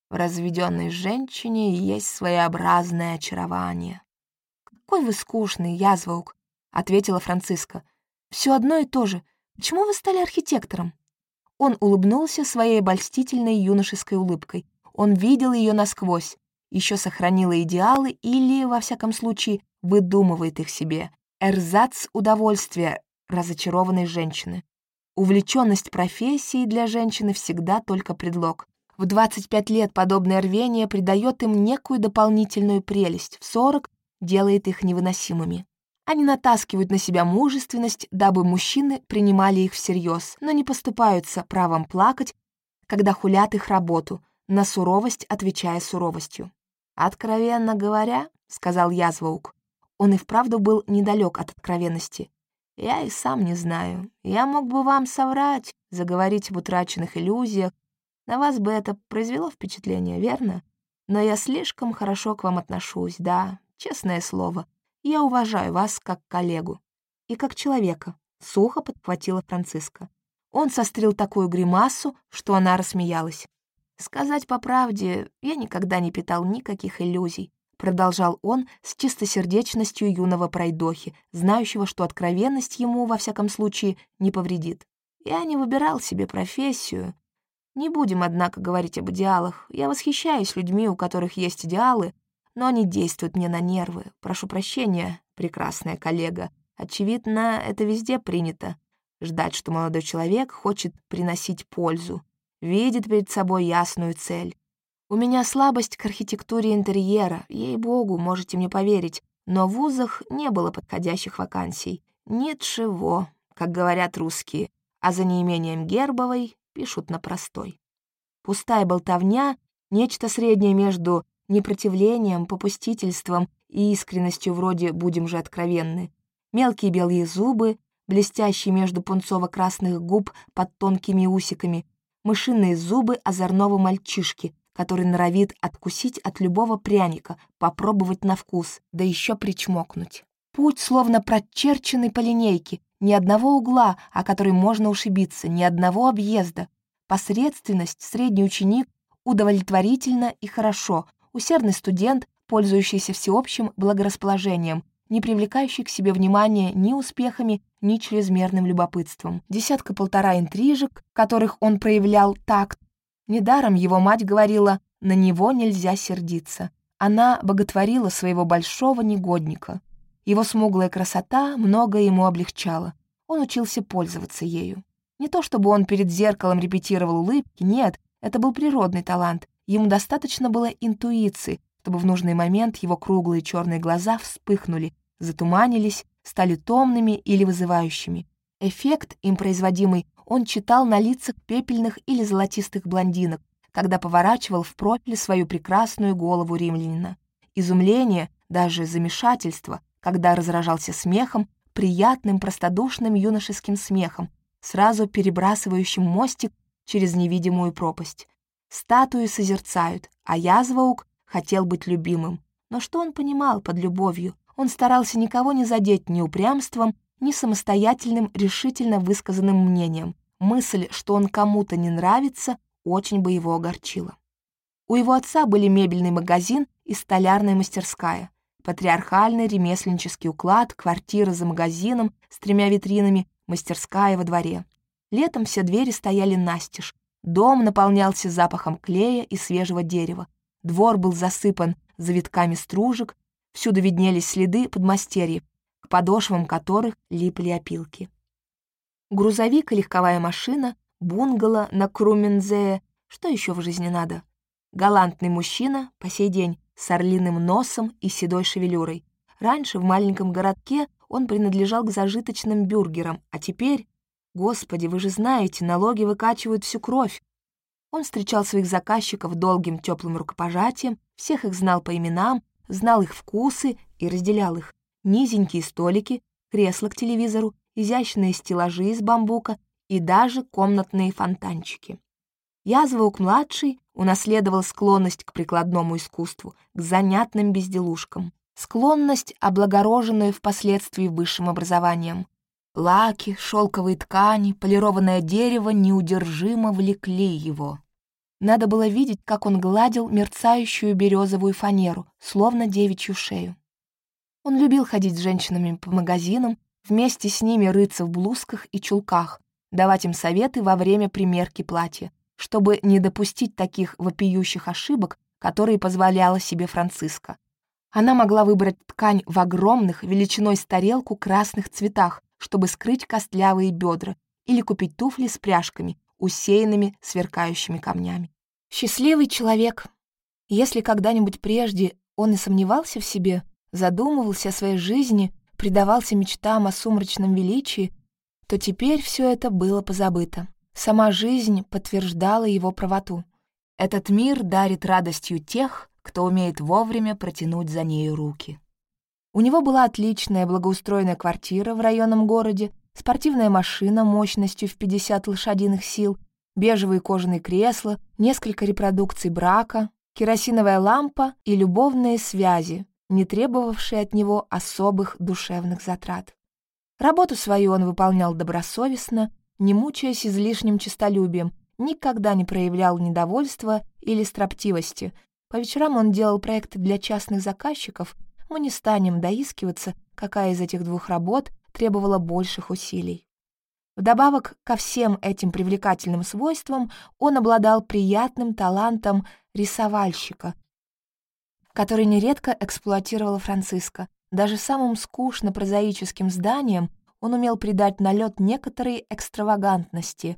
В разведенной женщине есть своеобразное очарование. «Какой вы скучный, Язваук», — ответила Франциска. «Все одно и то же. Почему вы стали архитектором?» Он улыбнулся своей обольстительной юношеской улыбкой. Он видел ее насквозь, еще сохранила идеалы или, во всяком случае, выдумывает их себе. Эрзац удовольствия разочарованной женщины. Увлеченность профессией для женщины всегда только предлог. В 25 лет подобное рвение придает им некую дополнительную прелесть, в 40 делает их невыносимыми. Они натаскивают на себя мужественность, дабы мужчины принимали их всерьез, но не поступаются правом плакать, когда хулят их работу, на суровость отвечая суровостью. «Откровенно говоря», — сказал Язваук, он и вправду был недалек от откровенности. «Я и сам не знаю. Я мог бы вам соврать, заговорить об утраченных иллюзиях. На вас бы это произвело впечатление, верно? Но я слишком хорошо к вам отношусь, да, честное слово. Я уважаю вас как коллегу и как человека», — сухо подхватила Франциска. Он сострил такую гримасу, что она рассмеялась. «Сказать по правде, я никогда не питал никаких иллюзий продолжал он с чистосердечностью юного пройдохи, знающего, что откровенность ему, во всяком случае, не повредит. Я не выбирал себе профессию. Не будем, однако, говорить об идеалах. Я восхищаюсь людьми, у которых есть идеалы, но они действуют мне на нервы. Прошу прощения, прекрасная коллега. Очевидно, это везде принято. Ждать, что молодой человек хочет приносить пользу, видит перед собой ясную цель. У меня слабость к архитектуре интерьера, ей-богу, можете мне поверить, но в вузах не было подходящих вакансий. Ничего, как говорят русские, а за неимением гербовой пишут на простой. Пустая болтовня — нечто среднее между непротивлением, попустительством и искренностью вроде «будем же откровенны». Мелкие белые зубы, блестящие между пунцово-красных губ под тонкими усиками, мышиные зубы озорного мальчишки, который норовит откусить от любого пряника, попробовать на вкус, да еще причмокнуть. Путь словно прочерченный по линейке, ни одного угла, о который можно ушибиться, ни одного объезда. Посредственность, средний ученик, удовлетворительно и хорошо, усердный студент, пользующийся всеобщим благорасположением, не привлекающий к себе внимания ни успехами, ни чрезмерным любопытством. Десятка-полтора интрижек, которых он проявлял такт, Недаром его мать говорила, на него нельзя сердиться. Она боготворила своего большого негодника. Его смуглая красота многое ему облегчала. Он учился пользоваться ею. Не то чтобы он перед зеркалом репетировал улыбки, нет, это был природный талант. Ему достаточно было интуиции, чтобы в нужный момент его круглые черные глаза вспыхнули, затуманились, стали томными или вызывающими. Эффект, им производимый, он читал на лицах пепельных или золотистых блондинок, когда поворачивал в профиль свою прекрасную голову римлянина. Изумление, даже замешательство, когда разражался смехом, приятным простодушным юношеским смехом, сразу перебрасывающим мостик через невидимую пропасть. Статуи созерцают, а я, звук, хотел быть любимым. Но что он понимал под любовью? Он старался никого не задеть ни упрямством, ни самостоятельным, решительно высказанным мнением. Мысль, что он кому-то не нравится, очень бы его огорчила. У его отца были мебельный магазин и столярная мастерская, патриархальный ремесленнический уклад, квартира за магазином с тремя витринами, мастерская во дворе. Летом все двери стояли настежь, дом наполнялся запахом клея и свежего дерева, двор был засыпан завитками стружек, всюду виднелись следы подмастерьев, к подошвам которых липли опилки. Грузовик и легковая машина, бунгало на Крумензее, что еще в жизни надо? Галантный мужчина, по сей день, с орлиным носом и седой шевелюрой. Раньше в маленьком городке он принадлежал к зажиточным бюргерам, а теперь Господи, вы же знаете, налоги выкачивают всю кровь. Он встречал своих заказчиков долгим теплым рукопожатием, всех их знал по именам, знал их вкусы и разделял их. Низенькие столики, кресла к телевизору, изящные стеллажи из бамбука и даже комнатные фонтанчики. Язваук-младший унаследовал склонность к прикладному искусству, к занятным безделушкам. Склонность, облагороженную впоследствии высшим образованием. Лаки, шелковые ткани, полированное дерево неудержимо влекли его. Надо было видеть, как он гладил мерцающую березовую фанеру, словно девичью шею. Он любил ходить с женщинами по магазинам, вместе с ними рыться в блузках и чулках, давать им советы во время примерки платья, чтобы не допустить таких вопиющих ошибок, которые позволяла себе Франциска. Она могла выбрать ткань в огромных, величиной с тарелку, красных цветах, чтобы скрыть костлявые бедра, или купить туфли с пряжками, усеянными сверкающими камнями. Счастливый человек. Если когда-нибудь прежде он и сомневался в себе, задумывался о своей жизни, предавался мечтам о сумрачном величии, то теперь все это было позабыто. Сама жизнь подтверждала его правоту. Этот мир дарит радостью тех, кто умеет вовремя протянуть за нею руки. У него была отличная благоустроенная квартира в районном городе, спортивная машина мощностью в 50 лошадиных сил, бежевые кожаные кресла, несколько репродукций брака, керосиновая лампа и любовные связи, не требовавшие от него особых душевных затрат. Работу свою он выполнял добросовестно, не мучаясь излишним честолюбием, никогда не проявлял недовольства или строптивости. По вечерам он делал проекты для частных заказчиков, мы не станем доискиваться, какая из этих двух работ требовала больших усилий. Вдобавок ко всем этим привлекательным свойствам он обладал приятным талантом рисовальщика, который нередко эксплуатировала Франциска. Даже самым скучно-прозаическим зданиям он умел придать налет некоторой экстравагантности,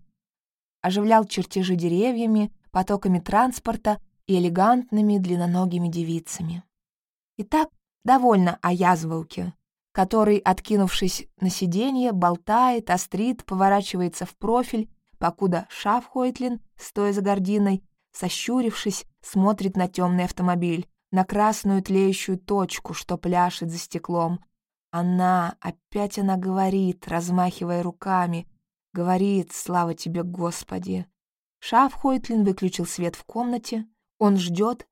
оживлял чертежи деревьями, потоками транспорта и элегантными длинноногими девицами. Итак, довольно о язвауке, который, откинувшись на сиденье, болтает, острит, поворачивается в профиль, покуда Шафхойтлин, стоя за гординой, сощурившись, смотрит на темный автомобиль, на красную тлеющую точку, что пляшет за стеклом, она, опять она говорит, размахивая руками. Говорит, слава тебе, Господи. Шафхойтлин выключил свет в комнате. Он ждет.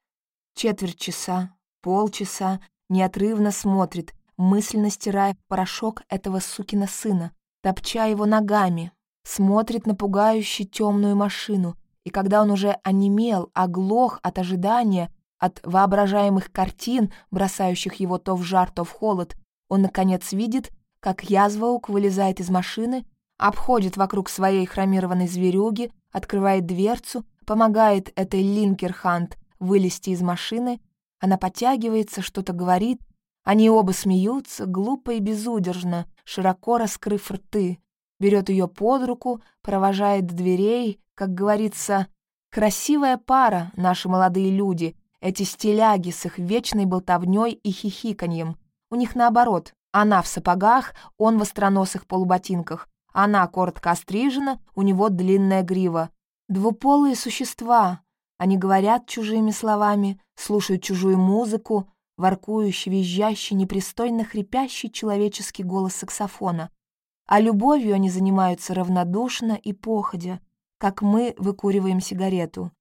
Четверть часа, полчаса, неотрывно смотрит, мысленно стирая порошок этого сукина сына, топча его ногами, смотрит на пугающую темную машину, и когда он уже онемел, оглох от ожидания, от воображаемых картин, бросающих его то в жар, то в холод, он, наконец, видит, как Язваук вылезает из машины, обходит вокруг своей хромированной зверюги, открывает дверцу, помогает этой Линкерхант вылезти из машины. Она подтягивается, что-то говорит. Они оба смеются, глупо и безудержно, широко раскрыв рты. Берет ее под руку, провожает до дверей, как говорится, «Красивая пара, наши молодые люди, эти стиляги с их вечной болтовней и хихиканьем». У них наоборот. Она в сапогах, он в остроносых полуботинках. Она коротко острижена, у него длинная грива. Двуполые существа. Они говорят чужими словами, слушают чужую музыку, воркующий, визжащий, непристойно хрипящий человеческий голос саксофона. А любовью они занимаются равнодушно и походя, как мы выкуриваем сигарету.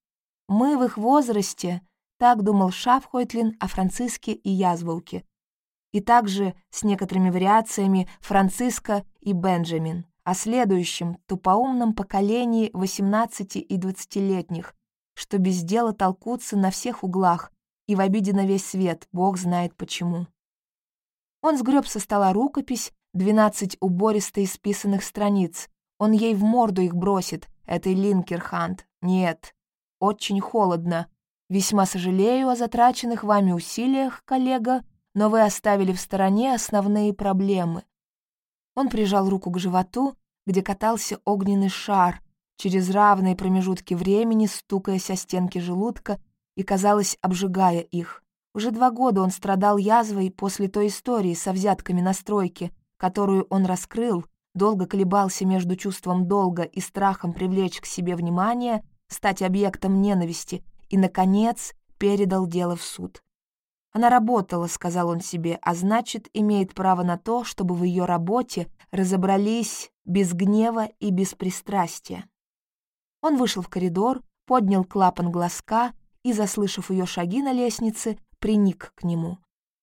Мы в их возрасте, так думал Шафхойтлин о Франциске и Язволке, и также с некоторыми вариациями Франциско и Бенджамин, о следующем тупоумном поколении 18- и 20-летних, что без дела толкутся на всех углах и в обиде на весь свет, бог знает почему. Он сгреб со стола рукопись, 12 убористо исписанных страниц. Он ей в морду их бросит, этой Линкерхант. Нет, очень холодно. Весьма сожалею о затраченных вами усилиях, коллега, но вы оставили в стороне основные проблемы. Он прижал руку к животу, где катался огненный шар, через равные промежутки времени стукаясь о стенки желудка и, казалось, обжигая их. Уже два года он страдал язвой после той истории со взятками на стройке, которую он раскрыл, долго колебался между чувством долга и страхом привлечь к себе внимание, стать объектом ненависти, и, наконец, передал дело в суд. Она работала, сказал он себе, а значит, имеет право на то, чтобы в ее работе разобрались без гнева и без пристрастия. Он вышел в коридор, поднял клапан глазка и, заслышав ее шаги на лестнице, приник к нему.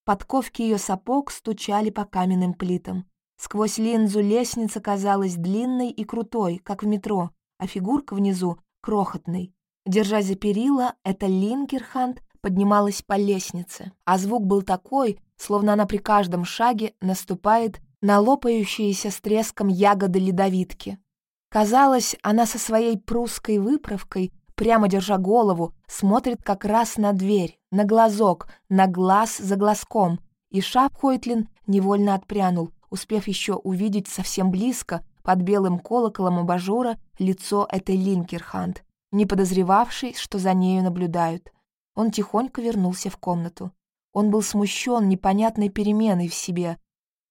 Подковки ее сапог стучали по каменным плитам. Сквозь линзу лестница казалась длинной и крутой, как в метро, а фигурка внизу — крохотной. Держась за перила, эта Линкерханд поднималась по лестнице, а звук был такой, словно она при каждом шаге наступает на лопающиеся с треском ягоды ледовитки. Казалось, она со своей прусской выправкой, прямо держа голову, смотрит как раз на дверь, на глазок, на глаз за глазком, и Шапхойтлин невольно отпрянул, успев еще увидеть совсем близко, под белым колоколом абажура, лицо этой Линкерханд, не подозревавшей, что за нею наблюдают. Он тихонько вернулся в комнату. Он был смущен непонятной переменой в себе,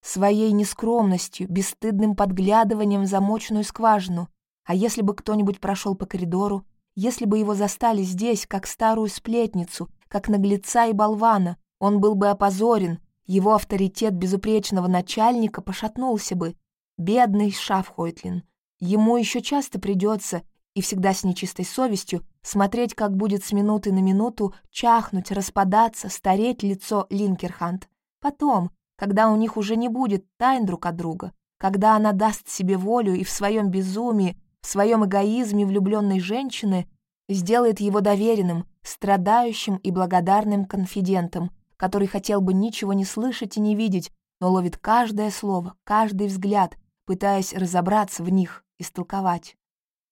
своей нескромностью, бесстыдным подглядыванием в замочную скважину. А если бы кто-нибудь прошел по коридору, если бы его застали здесь, как старую сплетницу, как наглеца и болвана, он был бы опозорен, его авторитет безупречного начальника пошатнулся бы. Бедный Шафхойтлин. Ему еще часто придется, и всегда с нечистой совестью, смотреть, как будет с минуты на минуту чахнуть, распадаться, стареть лицо Линкерхант. Потом, когда у них уже не будет тайн друг от друга, когда она даст себе волю и в своем безумии в своем эгоизме влюбленной женщины сделает его доверенным, страдающим и благодарным конфидентом, который хотел бы ничего не слышать и не видеть, но ловит каждое слово, каждый взгляд, пытаясь разобраться в них, истолковать.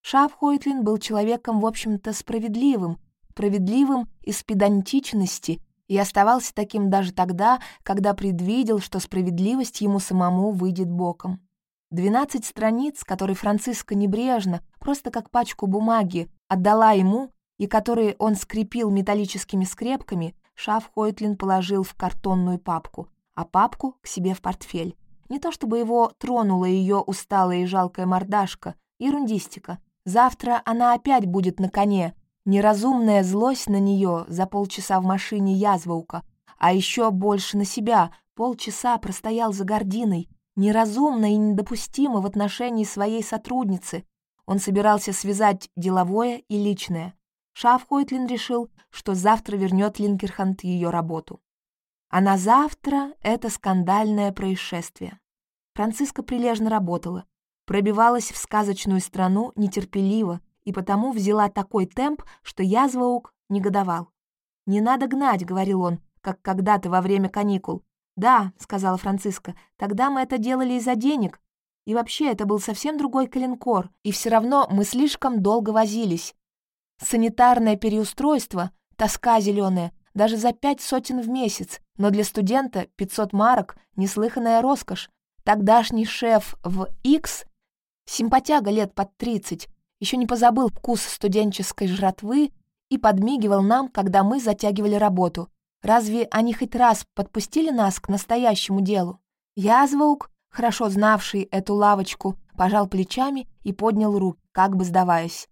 Шафхойтлин был человеком, в общем-то, справедливым, справедливым из педантичности и оставался таким даже тогда, когда предвидел, что справедливость ему самому выйдет боком. Двенадцать страниц, которые Франциска небрежно, просто как пачку бумаги, отдала ему, и которые он скрепил металлическими скрепками, Шаф Хойтлин положил в картонную папку, а папку к себе в портфель. Не то чтобы его тронула ее усталая и жалкая мордашка, ерундистика. Завтра она опять будет на коне. Неразумная злость на нее за полчаса в машине язваука, а еще больше на себя. Полчаса простоял за гординой, неразумно и недопустимо в отношении своей сотрудницы. Он собирался связать деловое и личное. Шафхойтлин решил, что завтра вернет Линкерхант ее работу. А на завтра это скандальное происшествие. Франциска прилежно работала, пробивалась в сказочную страну нетерпеливо и потому взяла такой темп, что язваук негодовал. «Не надо гнать», — говорил он, как когда-то во время каникул. «Да», — сказала Франциска, — «тогда мы это делали из-за денег. И вообще, это был совсем другой коленкор, и все равно мы слишком долго возились. Санитарное переустройство, тоска зеленая, даже за пять сотен в месяц, но для студента 500 марок — неслыханная роскошь. Тогдашний шеф в X, симпатяга лет под 30, еще не позабыл вкус студенческой жратвы и подмигивал нам, когда мы затягивали работу. Разве они хоть раз подпустили нас к настоящему делу? Я, звук, хорошо знавший эту лавочку, пожал плечами и поднял руки, как бы сдаваясь.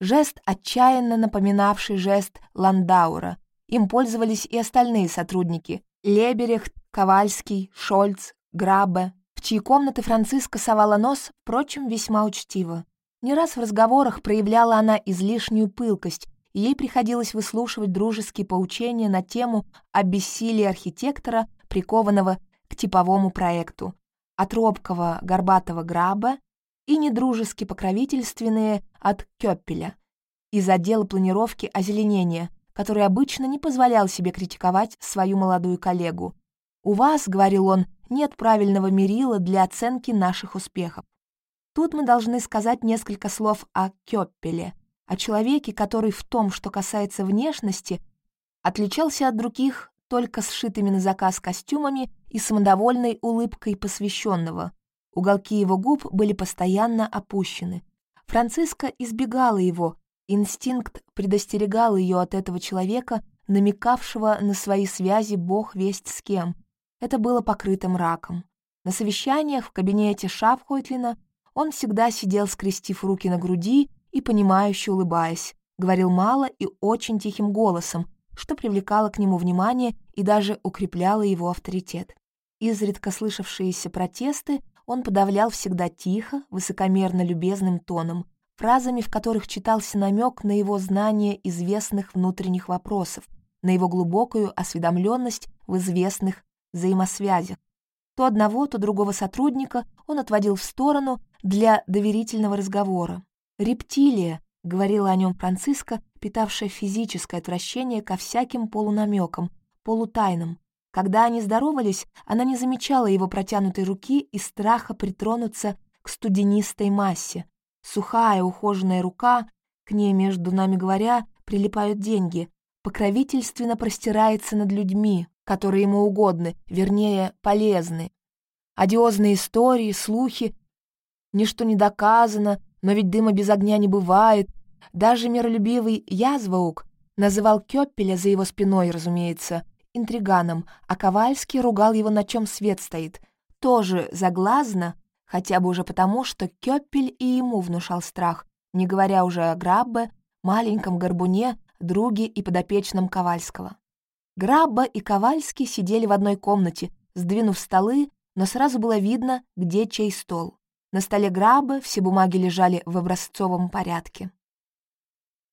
Жест, отчаянно напоминавший жест Ландаура. Им пользовались и остальные сотрудники. Леберехт, Ковальский, Шольц, Грабе, чьи комнаты Франциска совала нос, впрочем, весьма учтиво. Не раз в разговорах проявляла она излишнюю пылкость, и ей приходилось выслушивать дружеские поучения на тему о бессилии архитектора, прикованного к типовому проекту, от робкого горбатого граба и недружески покровительственные от Кёппеля из отдела планировки озеленения, который обычно не позволял себе критиковать свою молодую коллегу. «У вас, — говорил он, — нет правильного мерила для оценки наших успехов. Тут мы должны сказать несколько слов о Кёппеле — о человеке, который в том, что касается внешности, отличался от других только сшитыми на заказ костюмами и самодовольной улыбкой посвященного. Уголки его губ были постоянно опущены. Франциска избегала его, инстинкт предостерегал ее от этого человека, намекавшего на свои связи бог весть с кем. Это было покрыто мраком. На совещаниях в кабинете Шафхойтлина он всегда сидел, скрестив руки на груди и понимающе улыбаясь, говорил мало и очень тихим голосом, что привлекало к нему внимание и даже укрепляло его авторитет. Изредка слышавшиеся протесты он подавлял всегда тихо, высокомерно любезным тоном, фразами, в которых читался намек на его знание известных внутренних вопросов, на его глубокую осведомленность в известных взаимосвязях. То одного, то другого сотрудника он отводил в сторону для доверительного разговора. «Рептилия», — говорила о нем Франциска, питавшая физическое отвращение ко всяким полунамекам, полутайнам. Когда они здоровались, она не замечала его протянутой руки и страха притронуться к студенистой массе. Сухая, ухоженная рука, к ней, между нами говоря, прилипают деньги, покровительственно простирается над людьми, которые ему угодны, вернее, полезны. Одиозные истории, слухи, ничто не доказано, но ведь дыма без огня не бывает. Даже миролюбивый Язваук называл Кёппеля за его спиной, разумеется, интриганом, а Ковальский ругал его, на чем свет стоит. Тоже заглазно, хотя бы уже потому, что Кёппель и ему внушал страх, не говоря уже о Граббе, маленьком горбуне, друге и подопечном Ковальского. Грабба и Ковальский сидели в одной комнате, сдвинув столы, но сразу было видно, где чей стол. На столе Граббы все бумаги лежали в образцовом порядке.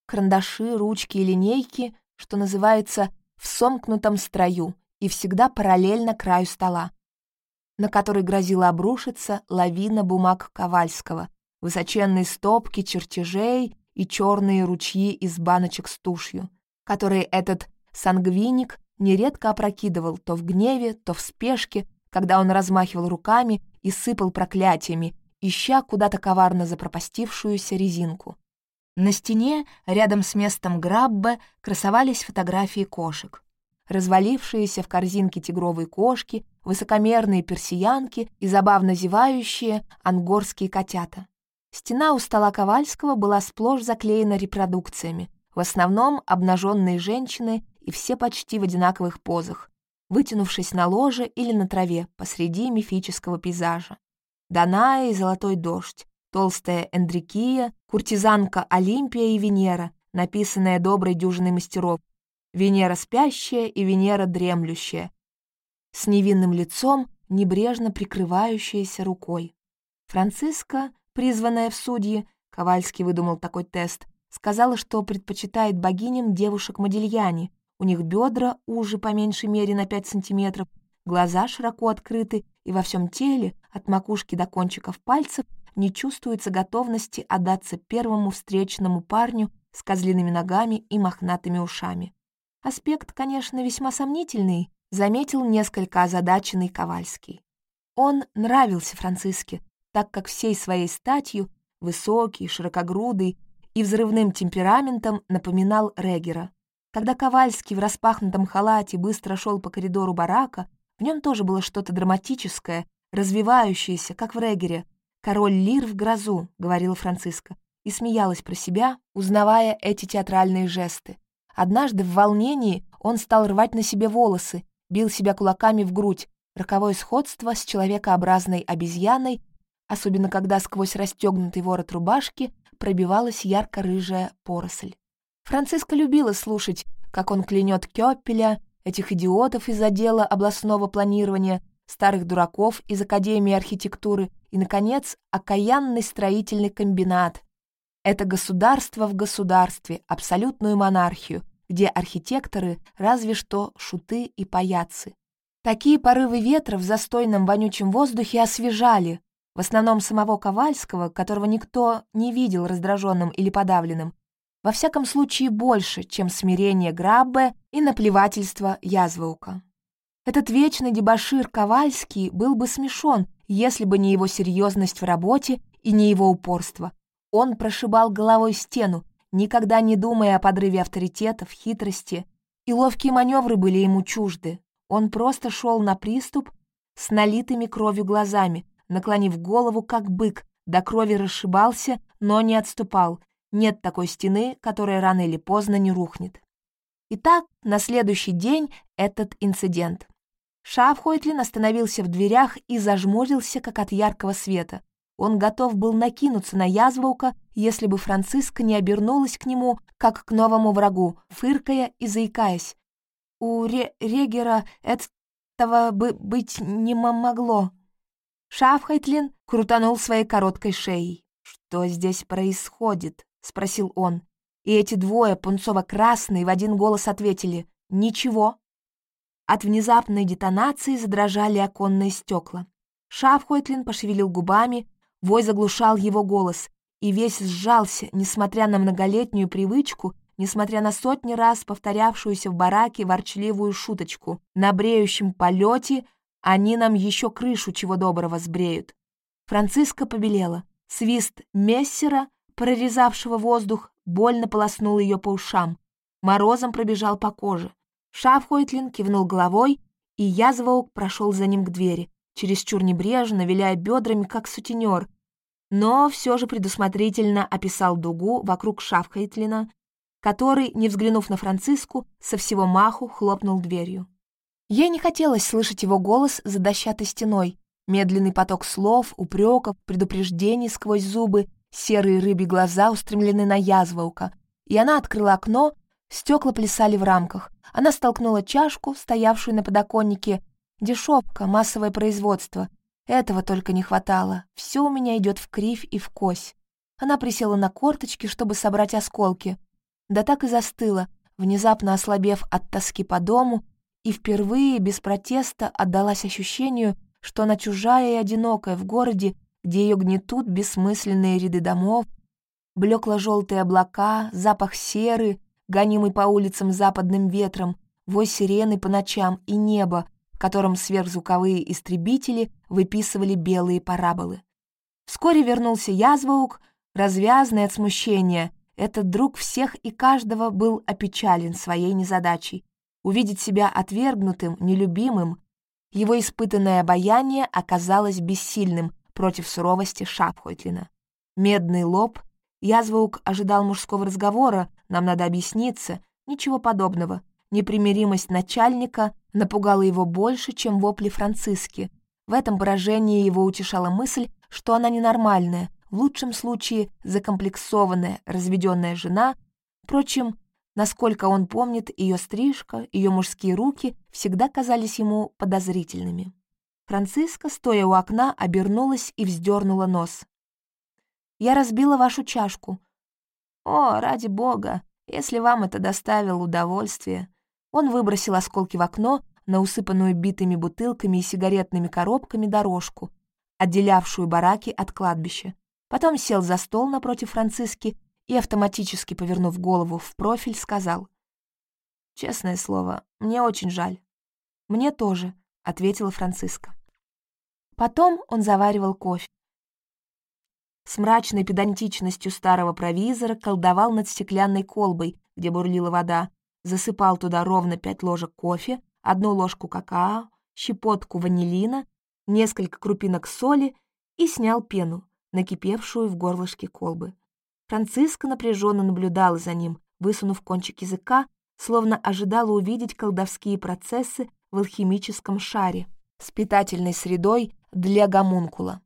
Карандаши, ручки и линейки, что называется, в сомкнутом строю и всегда параллельно краю стола, на который грозила обрушиться лавина бумаг Ковальского, высоченные стопки чертежей и черные ручьи из баночек с тушью, которые этот сангвиник нередко опрокидывал то в гневе, то в спешке, когда он размахивал руками и сыпал проклятиями, ища куда-то коварно запропастившуюся резинку. На стене, рядом с местом Граббе, красовались фотографии кошек. Развалившиеся в корзинке тигровые кошки, высокомерные персиянки и забавно зевающие ангорские котята. Стена у стола Ковальского была сплошь заклеена репродукциями, в основном обнаженные женщины и все почти в одинаковых позах, вытянувшись на ложе или на траве посреди мифического пейзажа. Даная и Золотой дождь, толстая Эндрикия, куртизанка Олимпия и Венера, написанная доброй дюжиной мастеров, Венера спящая и Венера дремлющая, с невинным лицом, небрежно прикрывающаяся рукой. Франциска, призванная в судьи, Ковальский выдумал такой тест, сказала, что предпочитает богиням девушек-модельяне, у них бедра уже по меньшей мере на 5 сантиметров, глаза широко открыты, и во всем теле, от макушки до кончиков пальцев, не чувствуется готовности отдаться первому встречному парню с козлиными ногами и мохнатыми ушами. Аспект, конечно, весьма сомнительный, заметил несколько озадаченный Ковальский. Он нравился Франциске, так как всей своей статью, высокий, широкогрудый и взрывным темпераментом напоминал Регера. Когда Ковальский в распахнутом халате быстро шел по коридору барака, в нем тоже было что-то драматическое, развивающееся, как в Регере. «Король Лир в грозу», — говорила Франциска, и смеялась про себя, узнавая эти театральные жесты. Однажды в волнении он стал рвать на себе волосы, бил себя кулаками в грудь, роковое сходство с человекообразной обезьяной, особенно когда сквозь расстегнутый ворот рубашки пробивалась ярко-рыжая поросль. Франциска любила слушать, как он клянет Кёппеля, этих идиотов из отдела областного планирования, старых дураков из Академии архитектуры и, наконец, окаянный строительный комбинат. Это государство в государстве, абсолютную монархию, где архитекторы разве что шуты и паяцы. Такие порывы ветра в застойном вонючем воздухе освежали, в основном самого Ковальского, которого никто не видел раздраженным или подавленным, во всяком случае больше, чем смирение Граббе и наплевательство Язваука. Этот вечный дебошир Ковальский был бы смешон, если бы не его серьезность в работе и не его упорство. Он прошибал головой стену, никогда не думая о подрыве авторитетов, хитрости, и ловкие маневры были ему чужды. Он просто шел на приступ с налитыми кровью глазами, наклонив голову, как бык, до крови расшибался, но не отступал — нет такой стены, которая рано или поздно не рухнет. Итак, на следующий день этот инцидент. Шафхойтлин остановился в дверях и зажмурился, как от яркого света. Он готов был накинуться на Язваука, если бы Франциска не обернулась к нему, как к новому врагу, фыркая и заикаясь. «У Ре Регера этого бы быть не могло». Шафхайтлин крутанул своей короткой шеей. «Что здесь происходит?» — спросил он. И эти двое, пунцово-красные, в один голос ответили «Ничего». От внезапной детонации задрожали оконные стекла. Шафхойтлин пошевелил губами, Вой заглушал его голос, и весь сжался, несмотря на многолетнюю привычку, несмотря на сотни раз повторявшуюся в бараке ворчливую шуточку. На бреющем полете они нам еще крышу чего доброго сбреют. Франциска побелела. Свист мессера, прорезавшего воздух, больно полоснул ее по ушам. Морозом пробежал по коже. Шафхойтлин кивнул головой, и Язваук прошел за ним к двери чересчур небрежно, виляя бедрами, как сутенер, но все же предусмотрительно описал дугу вокруг Шафхайтлина, который, не взглянув на Франциску, со всего маху хлопнул дверью. Ей не хотелось слышать его голос за дощатой стеной, медленный поток слов, упреков, предупреждений сквозь зубы, серые рыбьи глаза устремлены на язваука, и она открыла окно, стекла плясали в рамках. Она столкнула чашку, стоявшую на подоконнике, Дешевка, массовое производство. Этого только не хватало. Все у меня идет в кривь и в кось. Она присела на корточки, чтобы собрать осколки. Да так и застыла, внезапно ослабев от тоски по дому, и впервые без протеста отдалась ощущению, что она чужая и одинокая в городе, где ее гнетут бессмысленные ряды домов, блекло-желтые облака, запах серы, гонимый по улицам западным ветром, вой сирены по ночам и небо, котором сверхзвуковые истребители выписывали белые параболы. Вскоре вернулся Язваук, развязный от смущения. Этот друг всех и каждого был опечален своей незадачей. Увидеть себя отвергнутым, нелюбимым, его испытанное обаяние оказалось бессильным против суровости Шапхойтлина. Медный лоб, Язваук ожидал мужского разговора, нам надо объясниться, ничего подобного. Непримиримость начальника напугала его больше, чем вопли Франциски. В этом поражении его утешала мысль, что она ненормальная, в лучшем случае закомплексованная, разведенная жена. Впрочем, насколько он помнит, ее стрижка, ее мужские руки всегда казались ему подозрительными. Франциска, стоя у окна, обернулась и вздернула нос. «Я разбила вашу чашку». «О, ради бога, если вам это доставило удовольствие», он выбросил осколки в окно на усыпанную битыми бутылками и сигаретными коробками дорожку, отделявшую бараки от кладбища. Потом сел за стол напротив Франциски и, автоматически повернув голову в профиль, сказал. «Честное слово, мне очень жаль». «Мне тоже», — ответила Франциска. Потом он заваривал кофе. С мрачной педантичностью старого провизора колдовал над стеклянной колбой, где бурлила вода, засыпал туда ровно пять ложек кофе, одну ложку какао, щепотку ванилина, несколько крупинок соли и снял пену, накипевшую в горлышке колбы. Франциска напряженно наблюдала за ним, высунув кончик языка, словно ожидала увидеть колдовские процессы в алхимическом шаре с питательной средой для гомункула.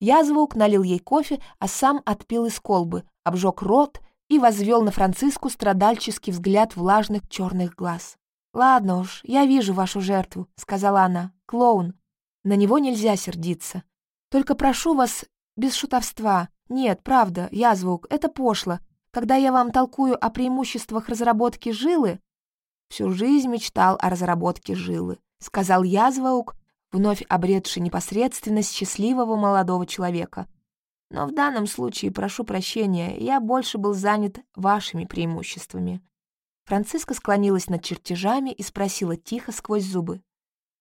Язвук налил ей кофе, а сам отпил из колбы, обжег рот и возвел на Франциску страдальческий взгляд влажных черных глаз. «Ладно уж, я вижу вашу жертву», — сказала она. «Клоун. На него нельзя сердиться. Только прошу вас без шутовства. Нет, правда, я звук, это пошло. Когда я вам толкую о преимуществах разработки жилы...» «Всю жизнь мечтал о разработке жилы», — сказал Язваук, вновь обретший непосредственность счастливого молодого человека — но в данном случае, прошу прощения, я больше был занят вашими преимуществами». Франциска склонилась над чертежами и спросила тихо сквозь зубы.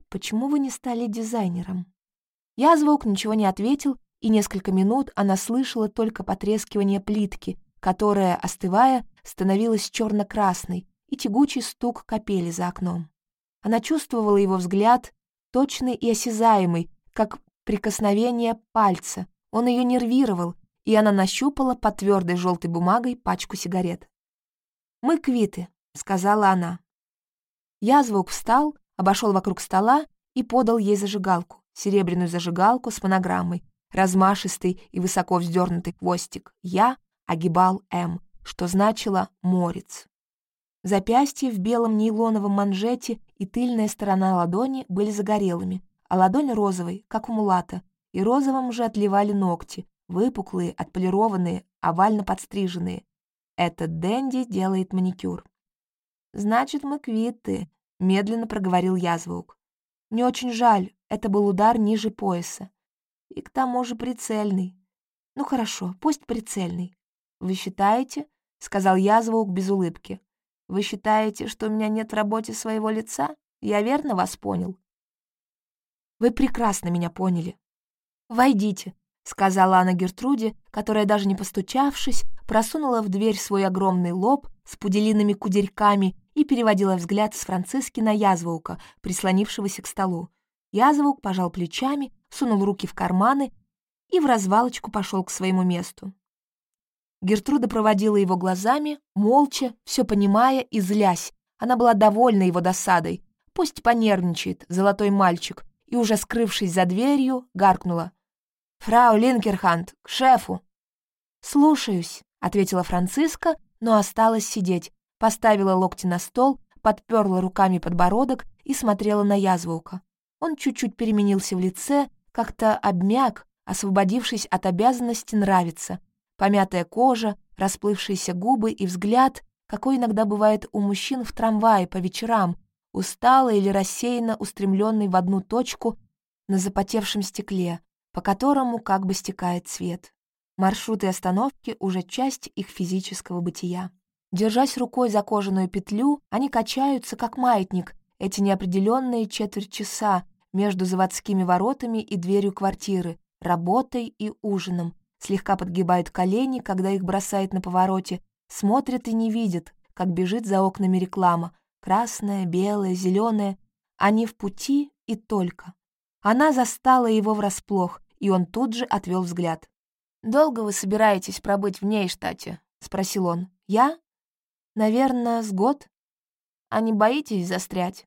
«Почему вы не стали дизайнером?» Я звук ничего не ответил, и несколько минут она слышала только потрескивание плитки, которая, остывая, становилась черно-красной, и тягучий стук капели за окном. Она чувствовала его взгляд, точный и осязаемый, как прикосновение пальца, он ее нервировал, и она нащупала под твердой желтой бумагой пачку сигарет. «Мы квиты», — сказала она. Я звук встал, обошел вокруг стола и подал ей зажигалку, серебряную зажигалку с монограммой, размашистый и высоко вздернутый хвостик. Я огибал М, что значило «морец». Запястье в белом нейлоновом манжете и тыльная сторона ладони были загорелыми, а ладонь розовой, как у мулата, и розовым же отливали ногти, выпуклые, отполированные, овально подстриженные. Этот Дэнди делает маникюр. «Значит, мы квиты», — медленно проговорил Язвук. «Мне очень жаль, это был удар ниже пояса. И к тому же прицельный. Ну хорошо, пусть прицельный. Вы считаете, — сказал Язвук без улыбки, — вы считаете, что у меня нет в работе своего лица? Я верно вас понял? Вы прекрасно меня поняли. Войдите, — сказала она Гертруде, которая, даже не постучавшись, просунула в дверь свой огромный лоб с пуделиными кудерьками и переводила взгляд с Франциски на Язвука, прислонившегося к столу. Язвук пожал плечами, сунул руки в карманы и в развалочку пошел к своему месту. Гертруда проводила его глазами, молча, все понимая и злясь. Она была довольна его досадой. Пусть понервничает, золотой мальчик, и, уже скрывшись за дверью, гаркнула. «Фрау Линкерхант, к шефу!» «Слушаюсь», — ответила Франциска, но осталась сидеть, поставила локти на стол, подперла руками подбородок и смотрела на Язвука. Он чуть-чуть переменился в лице, как-то обмяк, освободившись от обязанности нравиться. Помятая кожа, расплывшиеся губы и взгляд, какой иногда бывает у мужчин в трамвае по вечерам, устало или рассеянно устремленный в одну точку на запотевшем стекле, по которому как бы стекает свет. Маршруты и остановки — уже часть их физического бытия. Держась рукой за кожаную петлю, они качаются, как маятник, эти неопределенные четверть часа между заводскими воротами и дверью квартиры, работой и ужином, слегка подгибают колени, когда их бросает на повороте, смотрят и не видят, как бежит за окнами реклама, красная, белая, зеленая, они в пути и только. Она застала его врасплох, и он тут же отвел взгляд. «Долго вы собираетесь пробыть в ней, штате?» — спросил он. «Я? Наверное, с год. А не боитесь застрять?»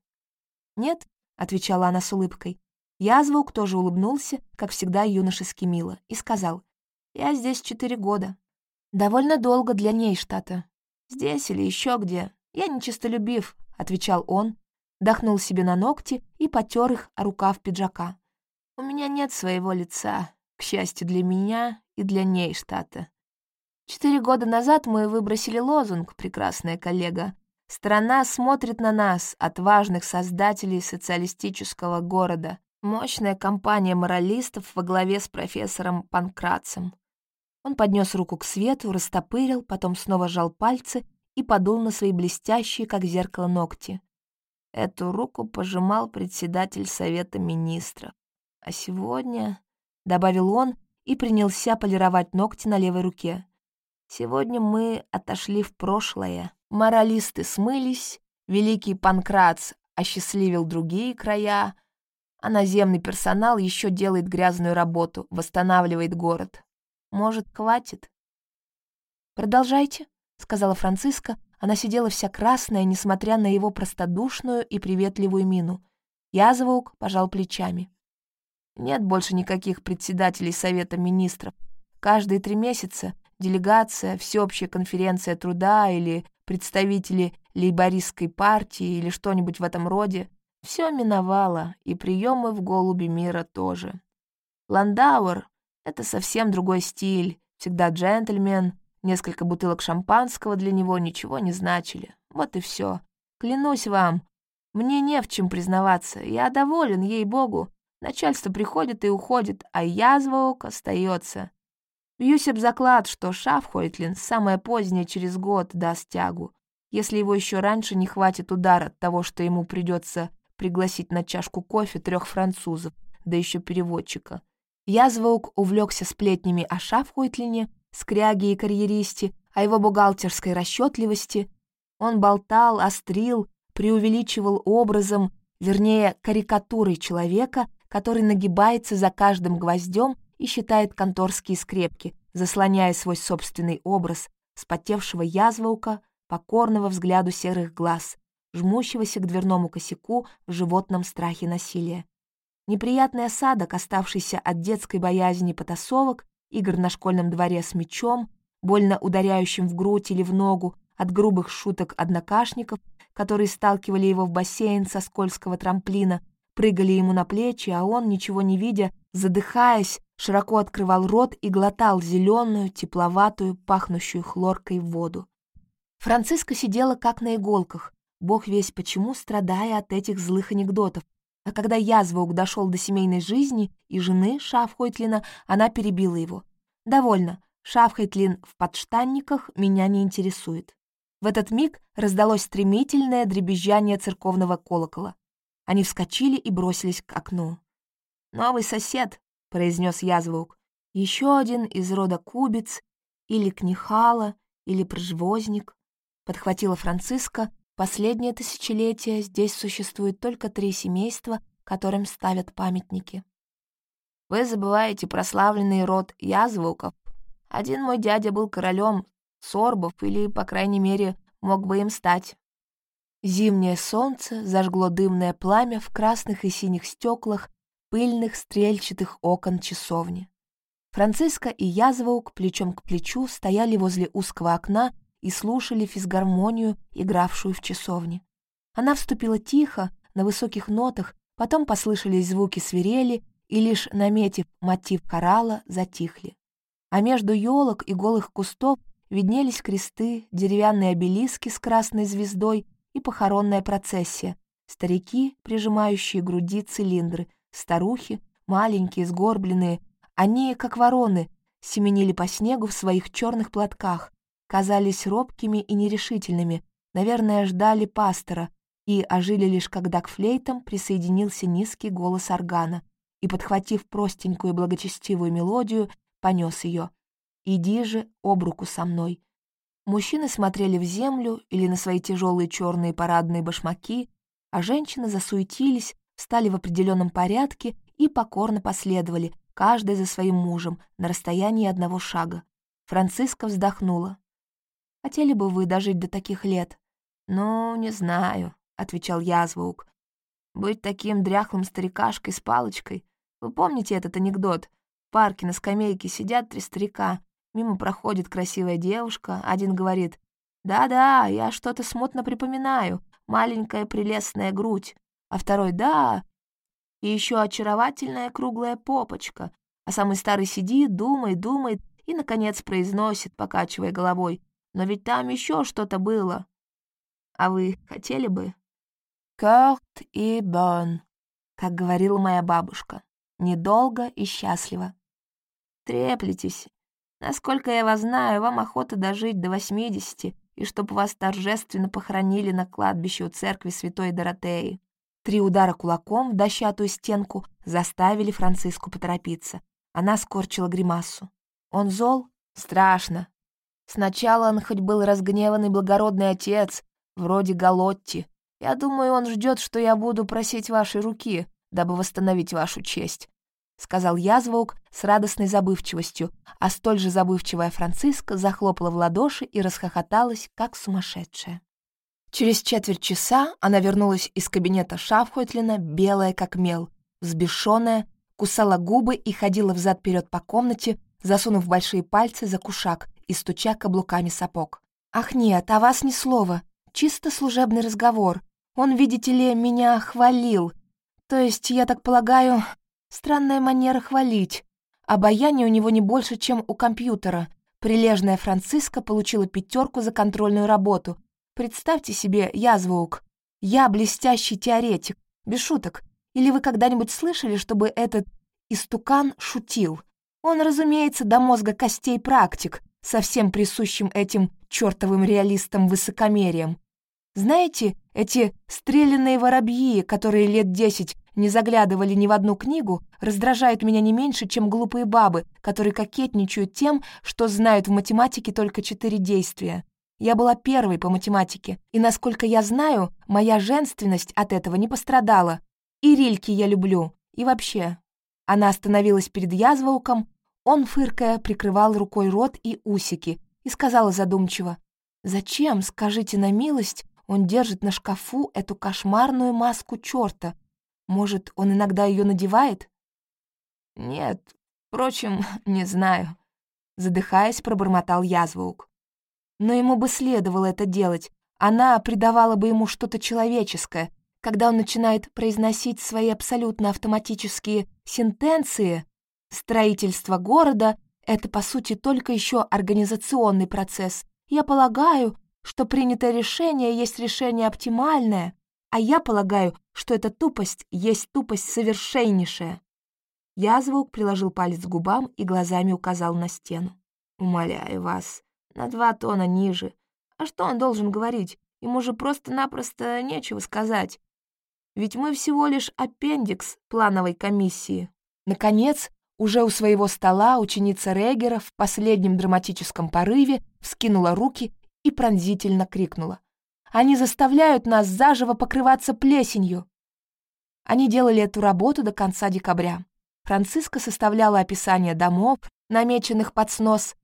«Нет», — отвечала она с улыбкой. Язвук тоже улыбнулся, как всегда юношески мило, и сказал, «Я здесь четыре года. Довольно долго для ней штата. Здесь или еще где. Я нечистолюбив», — отвечал он, дохнул себе на ногти и потер их о рукав пиджака. «У меня нет своего лица, к счастью для меня и для ней штата. Четыре года назад мы выбросили лозунг, прекрасная коллега, Страна смотрит на нас, отважных создателей социалистического города. Мощная компания моралистов во главе с профессором Панкратцем. Он поднес руку к свету, растопырил, потом снова сжал пальцы и подул на свои блестящие, как зеркало, ногти. Эту руку пожимал председатель Совета Министров. А сегодня, — добавил он и принялся полировать ногти на левой руке, — сегодня мы отошли в прошлое. Моралисты смылись, великий Панкрац осчастливил другие края, а наземный персонал еще делает грязную работу, восстанавливает город. Может, хватит? «Продолжайте», — сказала Франциска. Она сидела вся красная, несмотря на его простодушную и приветливую мину. Язвук пожал плечами. «Нет больше никаких председателей Совета Министров. Каждые три месяца делегация, всеобщая конференция труда или представители лейбористской партии или что-нибудь в этом роде, все миновало, и приемы в «Голуби мира» тоже. Ландауэр — это совсем другой стиль, всегда джентльмен, несколько бутылок шампанского для него ничего не значили. Вот и все. Клянусь вам, мне не в чем признаваться, я доволен, ей-богу. Начальство приходит и уходит, а язвок остается. Бьюсь об заклад, что Шафхойтлин самое позднее через год даст тягу, если его еще раньше не хватит удара от того, что ему придется пригласить на чашку кофе трех французов, да еще переводчика. Язваук увлекся сплетнями о Шафхойтлине, скряге и карьеристе, о его бухгалтерской расчетливости. Он болтал, острил, преувеличивал образом, вернее, карикатурой человека, который нагибается за каждым гвоздем и считает конторские скрепки, заслоняя свой собственный образ спотевшего язваука, покорного взгляду серых глаз, жмущегося к дверному косяку в животном страхе насилия. Неприятный осадок, оставшийся от детской боязни потасовок, игр на школьном дворе с мячом, больно ударяющим в грудь или в ногу, от грубых шуток однокашников, которые сталкивали его в бассейн со скользкого трамплина, прыгали ему на плечи, а он, ничего не видя, задыхаясь, широко открывал рот и глотал зеленую, тепловатую, пахнущую хлоркой воду. Франциска сидела как на иголках, бог весь почему, страдая от этих злых анекдотов. А когда язваук дошел до семейной жизни и жены Шафхойтлина, она перебила его. «Довольно. Шафхойтлин в подштанниках меня не интересует». В этот миг раздалось стремительное дребезжание церковного колокола. Они вскочили и бросились к окну. «Новый сосед», — произнес Язваук. «Еще один из рода Кубиц, или Книхала, или Пржвозник», — подхватила Франциска, Последнее тысячелетие здесь существует только три семейства, которым ставят памятники. Вы забываете прославленный род Язвуков. Один мой дядя был королем сорбов или, по крайней мере, мог бы им стать. Зимнее солнце зажгло дымное пламя в красных и синих стеклах пыльных стрельчатых окон часовни. Франциска и Язваук плечом к плечу стояли возле узкого окна и слушали физгармонию, игравшую в часовне. Она вступила тихо, на высоких нотах, потом послышались звуки свирели, и лишь наметив мотив коралла, затихли. А между елок и голых кустов виднелись кресты, деревянные обелиски с красной звездой и похоронная процессия, старики, прижимающие груди цилиндры, старухи, маленькие, сгорбленные, они, как вороны, семенили по снегу в своих черных платках, казались робкими и нерешительными, наверное, ждали пастора, и ожили лишь когда к флейтам присоединился низкий голос органа и, подхватив простенькую благочестивую мелодию, понес ее. «Иди же об руку со мной». Мужчины смотрели в землю или на свои тяжелые черные парадные башмаки, а женщины засуетились, встали в определенном порядке и покорно последовали, каждый за своим мужем, на расстоянии одного шага. Франциска вздохнула. Хотели бы вы дожить до таких лет?» «Ну, не знаю», — отвечал Язваук. «Быть таким дряхлым старикашкой с палочкой. Вы помните этот анекдот? В парке на скамейке сидят три старика. Мимо проходит красивая девушка. Один говорит, «Да-да, я что-то смутно припоминаю. Маленькая прелестная грудь». А второй, «Да, и еще очаровательная круглая попочка». А самый старый сидит, думает, думает и, наконец, произносит, покачивая головой, но ведь там еще что-то было. А вы хотели бы? Корт и бон, как говорила моя бабушка. Недолго и счастливо. Треплетесь. Насколько я вас знаю, вам охота дожить до восьмидесяти, и чтоб вас торжественно похоронили на кладбище у церкви Святой Доротеи. Три удара кулаком в дощатую стенку заставили Франциску поторопиться. Она скорчила гримасу. Он зол? Страшно. Сначала он хоть был разгневанный благородный отец, вроде Галотти. Я думаю, он ждет, что я буду просить вашей руки, дабы восстановить вашу честь», — сказал Язваук с радостной забывчивостью, а столь же забывчивая Франциска захлопала в ладоши и расхохоталась, как сумасшедшая. Через четверть часа она вернулась из кабинета Шафхойтлина, белая как мел, взбешенная, кусала губы и ходила взад-вперед по комнате, засунув большие пальцы за кушак, и стуча каблуками сапог. «Ах нет, о вас ни слова. Чисто служебный разговор. Он, видите ли, меня хвалил. То есть, я так полагаю, странная манера хвалить. Обаяние у него не больше, чем у компьютера. Прилежная Франциска получила пятерку за контрольную работу. Представьте себе, я звук. Я блестящий теоретик. Без шуток. Или вы когда-нибудь слышали, чтобы этот истукан шутил? Он, разумеется, до мозга костей практик, совсем присущим этим чертовым реалистам высокомерием. Знаете, эти стрелянные воробьи, которые лет десять не заглядывали ни в одну книгу, раздражают меня не меньше, чем глупые бабы, которые кокетничают тем, что знают в математике только четыре действия. Я была первой по математике, и, насколько я знаю, моя женственность от этого не пострадала. И рильки я люблю. И вообще. Она остановилась перед язволком, он, фыркая, прикрывал рукой рот и усики и сказала задумчиво, «Зачем, скажите на милость, он держит на шкафу эту кошмарную маску черта? Может, он иногда ее надевает? Нет, впрочем, <laughs> не знаю. Задыхаясь, пробормотал Язваук. Но ему бы следовало это делать. Она придавала бы ему что-то человеческое. Когда он начинает произносить свои абсолютно автоматические сентенции, строительство города — это, по сути, только еще организационный процесс. Я полагаю, что принятое решение есть решение оптимальное, а я полагаю, что эта тупость есть тупость совершеннейшая. Язвук приложил палец к губам и глазами указал на стену. «Умоляю вас, на два тона ниже. А что он должен говорить? Ему же просто-напросто нечего сказать. Ведь мы всего лишь аппендикс плановой комиссии». Наконец, уже у своего стола ученица Регера в последнем драматическом порыве вскинула руки и пронзительно крикнула. «Они заставляют нас заживо покрываться плесенью!» Они делали эту работу до конца декабря. Франциска составляла описание домов, намеченных под снос,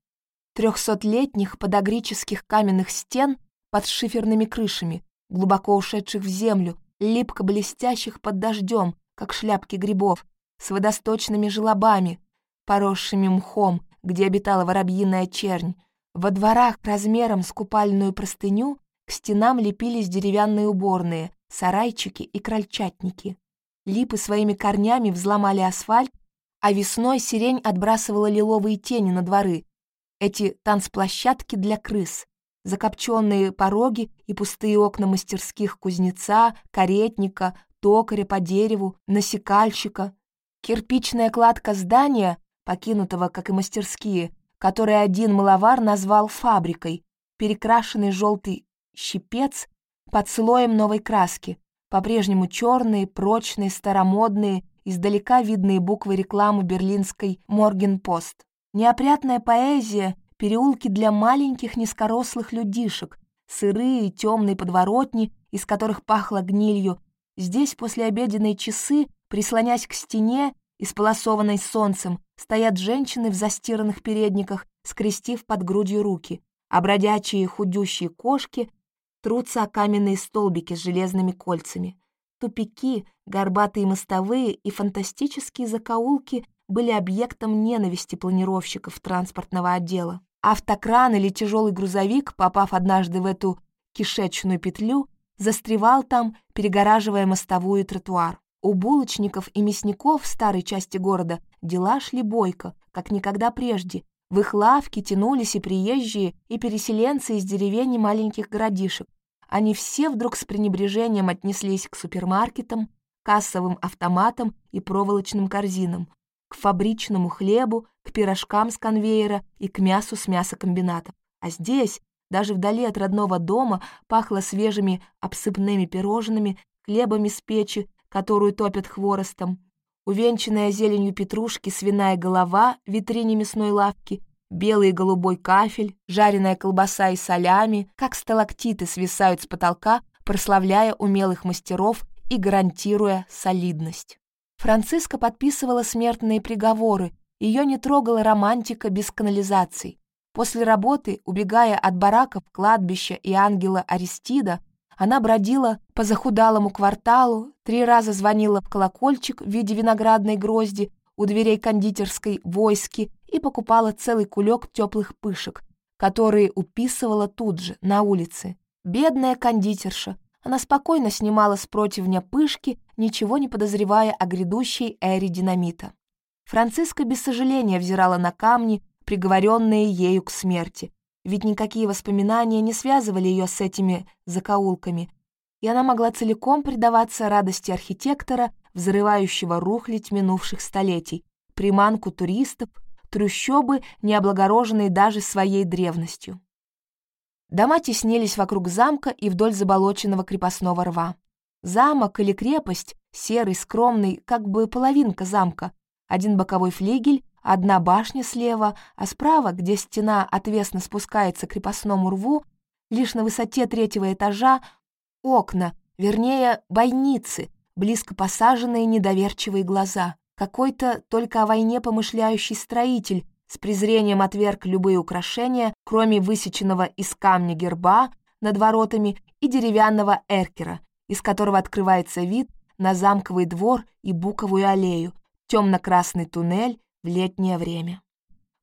трехсотлетних подогрических каменных стен под шиферными крышами, глубоко ушедших в землю, липко блестящих под дождем, как шляпки грибов, с водосточными желобами, поросшими мхом, где обитала воробьиная чернь, во дворах размером с купальную простыню к стенам лепились деревянные уборные, сарайчики и крольчатники. Липы своими корнями взломали асфальт, а весной сирень отбрасывала лиловые тени на дворы. Эти танцплощадки для крыс, закопченные пороги и пустые окна мастерских кузнеца, каретника, токаря по дереву, насекальщика, кирпичная кладка здания, покинутого, как и мастерские, который один маловар назвал фабрикой, перекрашенный желтый щипец под слоем новой краски, по-прежнему черные, прочные, старомодные, издалека видные буквы рекламы берлинской «Моргенпост». Неопрятная поэзия, переулки для маленьких низкорослых людишек, сырые темные подворотни, из которых пахло гнилью. Здесь после обеденные часы, прислонясь к стене, Исполосованной солнцем стоят женщины в застиранных передниках, скрестив под грудью руки, а бродячие худющие кошки трутся о каменные столбики с железными кольцами. Тупики, горбатые мостовые и фантастические закоулки были объектом ненависти планировщиков транспортного отдела. Автокран или тяжелый грузовик, попав однажды в эту кишечную петлю, застревал там, перегораживая мостовую и тротуар. У булочников и мясников в старой части города дела шли бойко, как никогда прежде. В их лавки тянулись и приезжие, и переселенцы из деревень и маленьких городишек. Они все вдруг с пренебрежением отнеслись к супермаркетам, кассовым автоматам и проволочным корзинам, к фабричному хлебу, к пирожкам с конвейера и к мясу с мясокомбината. А здесь, даже вдали от родного дома, пахло свежими обсыпными пирожными, хлебами с печи, которую топят хворостом, увенчанная зеленью петрушки свиная голова в витрине мясной лавки, белый и голубой кафель, жареная колбаса и солями, как сталактиты свисают с потолка, прославляя умелых мастеров и гарантируя солидность. Франциска подписывала смертные приговоры, ее не трогала романтика без канализаций. После работы, убегая от бараков, кладбища и ангела Аристида, она бродила по захудалому кварталу, три раза звонила в колокольчик в виде виноградной грозди у дверей кондитерской войски и покупала целый кулек теплых пышек, которые уписывала тут же, на улице. Бедная кондитерша. Она спокойно снимала с противня пышки, ничего не подозревая о грядущей эре динамита. Франциска без сожаления взирала на камни, приговоренные ею к смерти, ведь никакие воспоминания не связывали ее с этими закоулками, и она могла целиком предаваться радости архитектора, взрывающего рухлить минувших столетий, приманку туристов, трущобы, не облагороженные даже своей древностью. Дома теснились вокруг замка и вдоль заболоченного крепостного рва. Замок или крепость, серый, скромный, как бы половинка замка, один боковой флигель Одна башня слева, а справа, где стена отвесно спускается к крепостному рву, лишь на высоте третьего этажа, окна, вернее, бойницы, близко посаженные недоверчивые глаза. Какой-то только о войне помышляющий строитель с презрением отверг любые украшения, кроме высеченного из камня герба над воротами и деревянного эркера, из которого открывается вид на замковый двор и буковую аллею, темно-красный туннель в летнее время.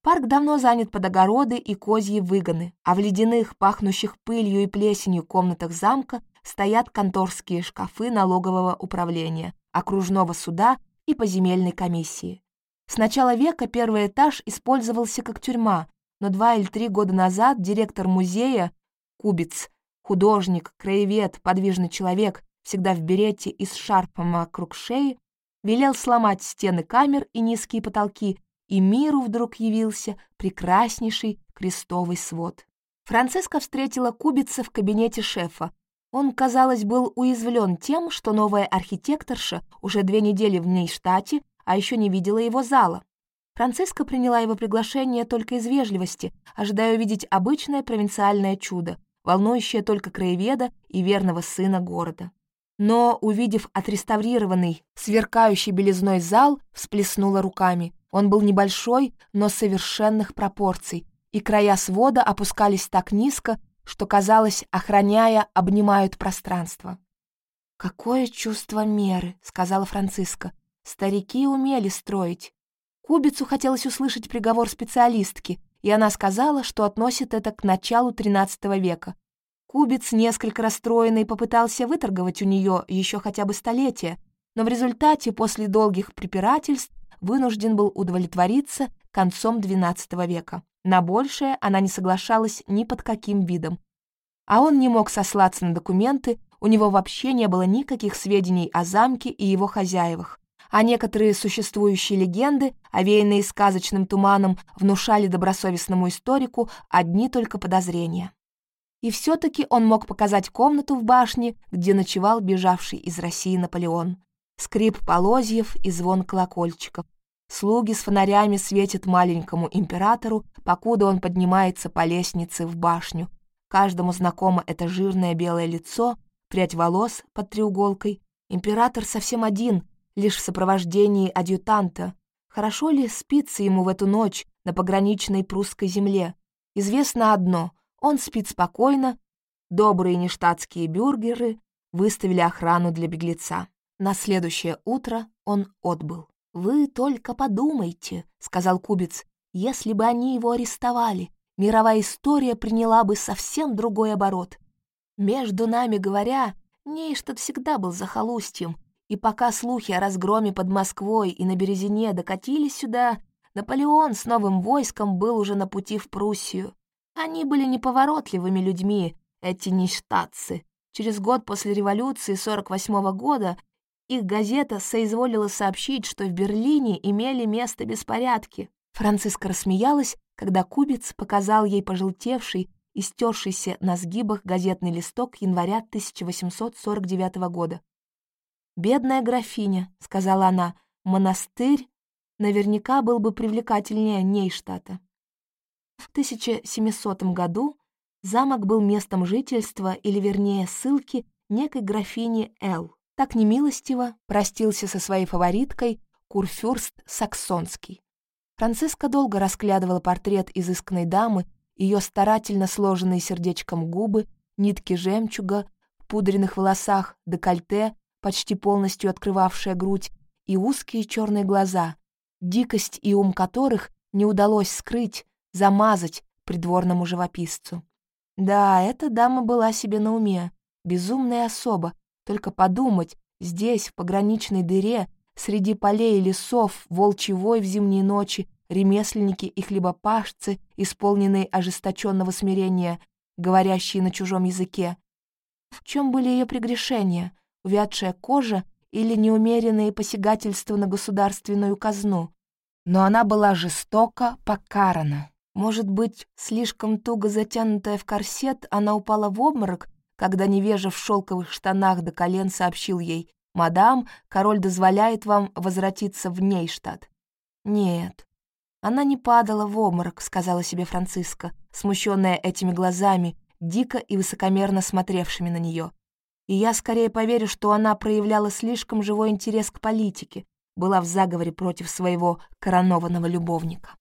Парк давно занят под огороды и козьи выгоны, а в ледяных, пахнущих пылью и плесенью комнатах замка стоят конторские шкафы налогового управления, окружного суда и поземельной комиссии. С начала века первый этаж использовался как тюрьма, но два или три года назад директор музея, кубец, художник, краевед, подвижный человек, всегда в берете и с шарфом вокруг шеи, велел сломать стены камер и низкие потолки, и миру вдруг явился прекраснейший крестовый свод. Франциска встретила кубица в кабинете шефа. Он, казалось, был уязвлен тем, что новая архитекторша уже две недели в ней штате, а еще не видела его зала. Франциска приняла его приглашение только из вежливости, ожидая увидеть обычное провинциальное чудо, волнующее только краеведа и верного сына города. Но, увидев отреставрированный, сверкающий белизной зал, всплеснула руками. Он был небольшой, но совершенных пропорций, и края свода опускались так низко, что, казалось, охраняя, обнимают пространство. «Какое чувство меры», — сказала Франциска. «Старики умели строить. Кубицу хотелось услышать приговор специалистки, и она сказала, что относит это к началу XIII века. Кубец, несколько расстроенный, попытался выторговать у нее еще хотя бы столетие, но в результате, после долгих препирательств, вынужден был удовлетвориться концом XII века. На большее она не соглашалась ни под каким видом. А он не мог сослаться на документы, у него вообще не было никаких сведений о замке и его хозяевах а некоторые существующие легенды, овеянные сказочным туманом, внушали добросовестному историку одни только подозрения. И все-таки он мог показать комнату в башне, где ночевал бежавший из России Наполеон. Скрип полозьев и звон колокольчиков. Слуги с фонарями светят маленькому императору, покуда он поднимается по лестнице в башню. Каждому знакомо это жирное белое лицо, прядь волос под треуголкой. Император совсем один, лишь в сопровождении адъютанта. Хорошо ли спится ему в эту ночь на пограничной прусской земле? Известно одно — он спит спокойно, добрые нештатские бюргеры выставили охрану для беглеца. На следующее утро он отбыл. «Вы только подумайте», — сказал Кубец, — «если бы они его арестовали, мировая история приняла бы совсем другой оборот. Между нами говоря, Нейштадт всегда был захолустьем, и пока слухи о разгроме под Москвой и на Березине докатились сюда, Наполеон с новым войском был уже на пути в Пруссию. Они были неповоротливыми людьми, эти ништадцы. Через год после революции 48 -го года их газета соизволила сообщить, что в Берлине имели место беспорядки. Франциска рассмеялась, когда кубец показал ей пожелтевший и стершийся на сгибах газетный листок января 1849 года. «Бедная графиня», — сказала она, — «монастырь наверняка был бы привлекательнее Нейштата». В 1700 году замок был местом жительства, или вернее ссылки, некой графини Эл. Так немилостиво простился со своей фавориткой Курфюрст Саксонский. Франциска долго расглядывала портрет изысканной дамы, ее старательно сложенные сердечком губы, нитки жемчуга в пудренных волосах, декольте, почти полностью открывавшая грудь, и узкие черные глаза, дикость и ум которых не удалось скрыть, замазать придворному живописцу. Да, эта дама была себе на уме, безумная особа, только подумать, здесь, в пограничной дыре, среди полей и лесов, волчий вой в зимние ночи, ремесленники и хлебопашцы, исполненные ожесточенного смирения, говорящие на чужом языке. В чем были ее прегрешения? увядшая кожа или неумеренные посягательства на государственную казну. Но она была жестоко покарана. Может быть, слишком туго затянутая в корсет, она упала в обморок, когда невежа в шелковых штанах до колен сообщил ей «Мадам, король дозволяет вам возвратиться в Нейштадт». «Нет, она не падала в обморок», — сказала себе Франциска, смущенная этими глазами, дико и высокомерно смотревшими на нее и я скорее поверю, что она проявляла слишком живой интерес к политике, была в заговоре против своего коронованного любовника.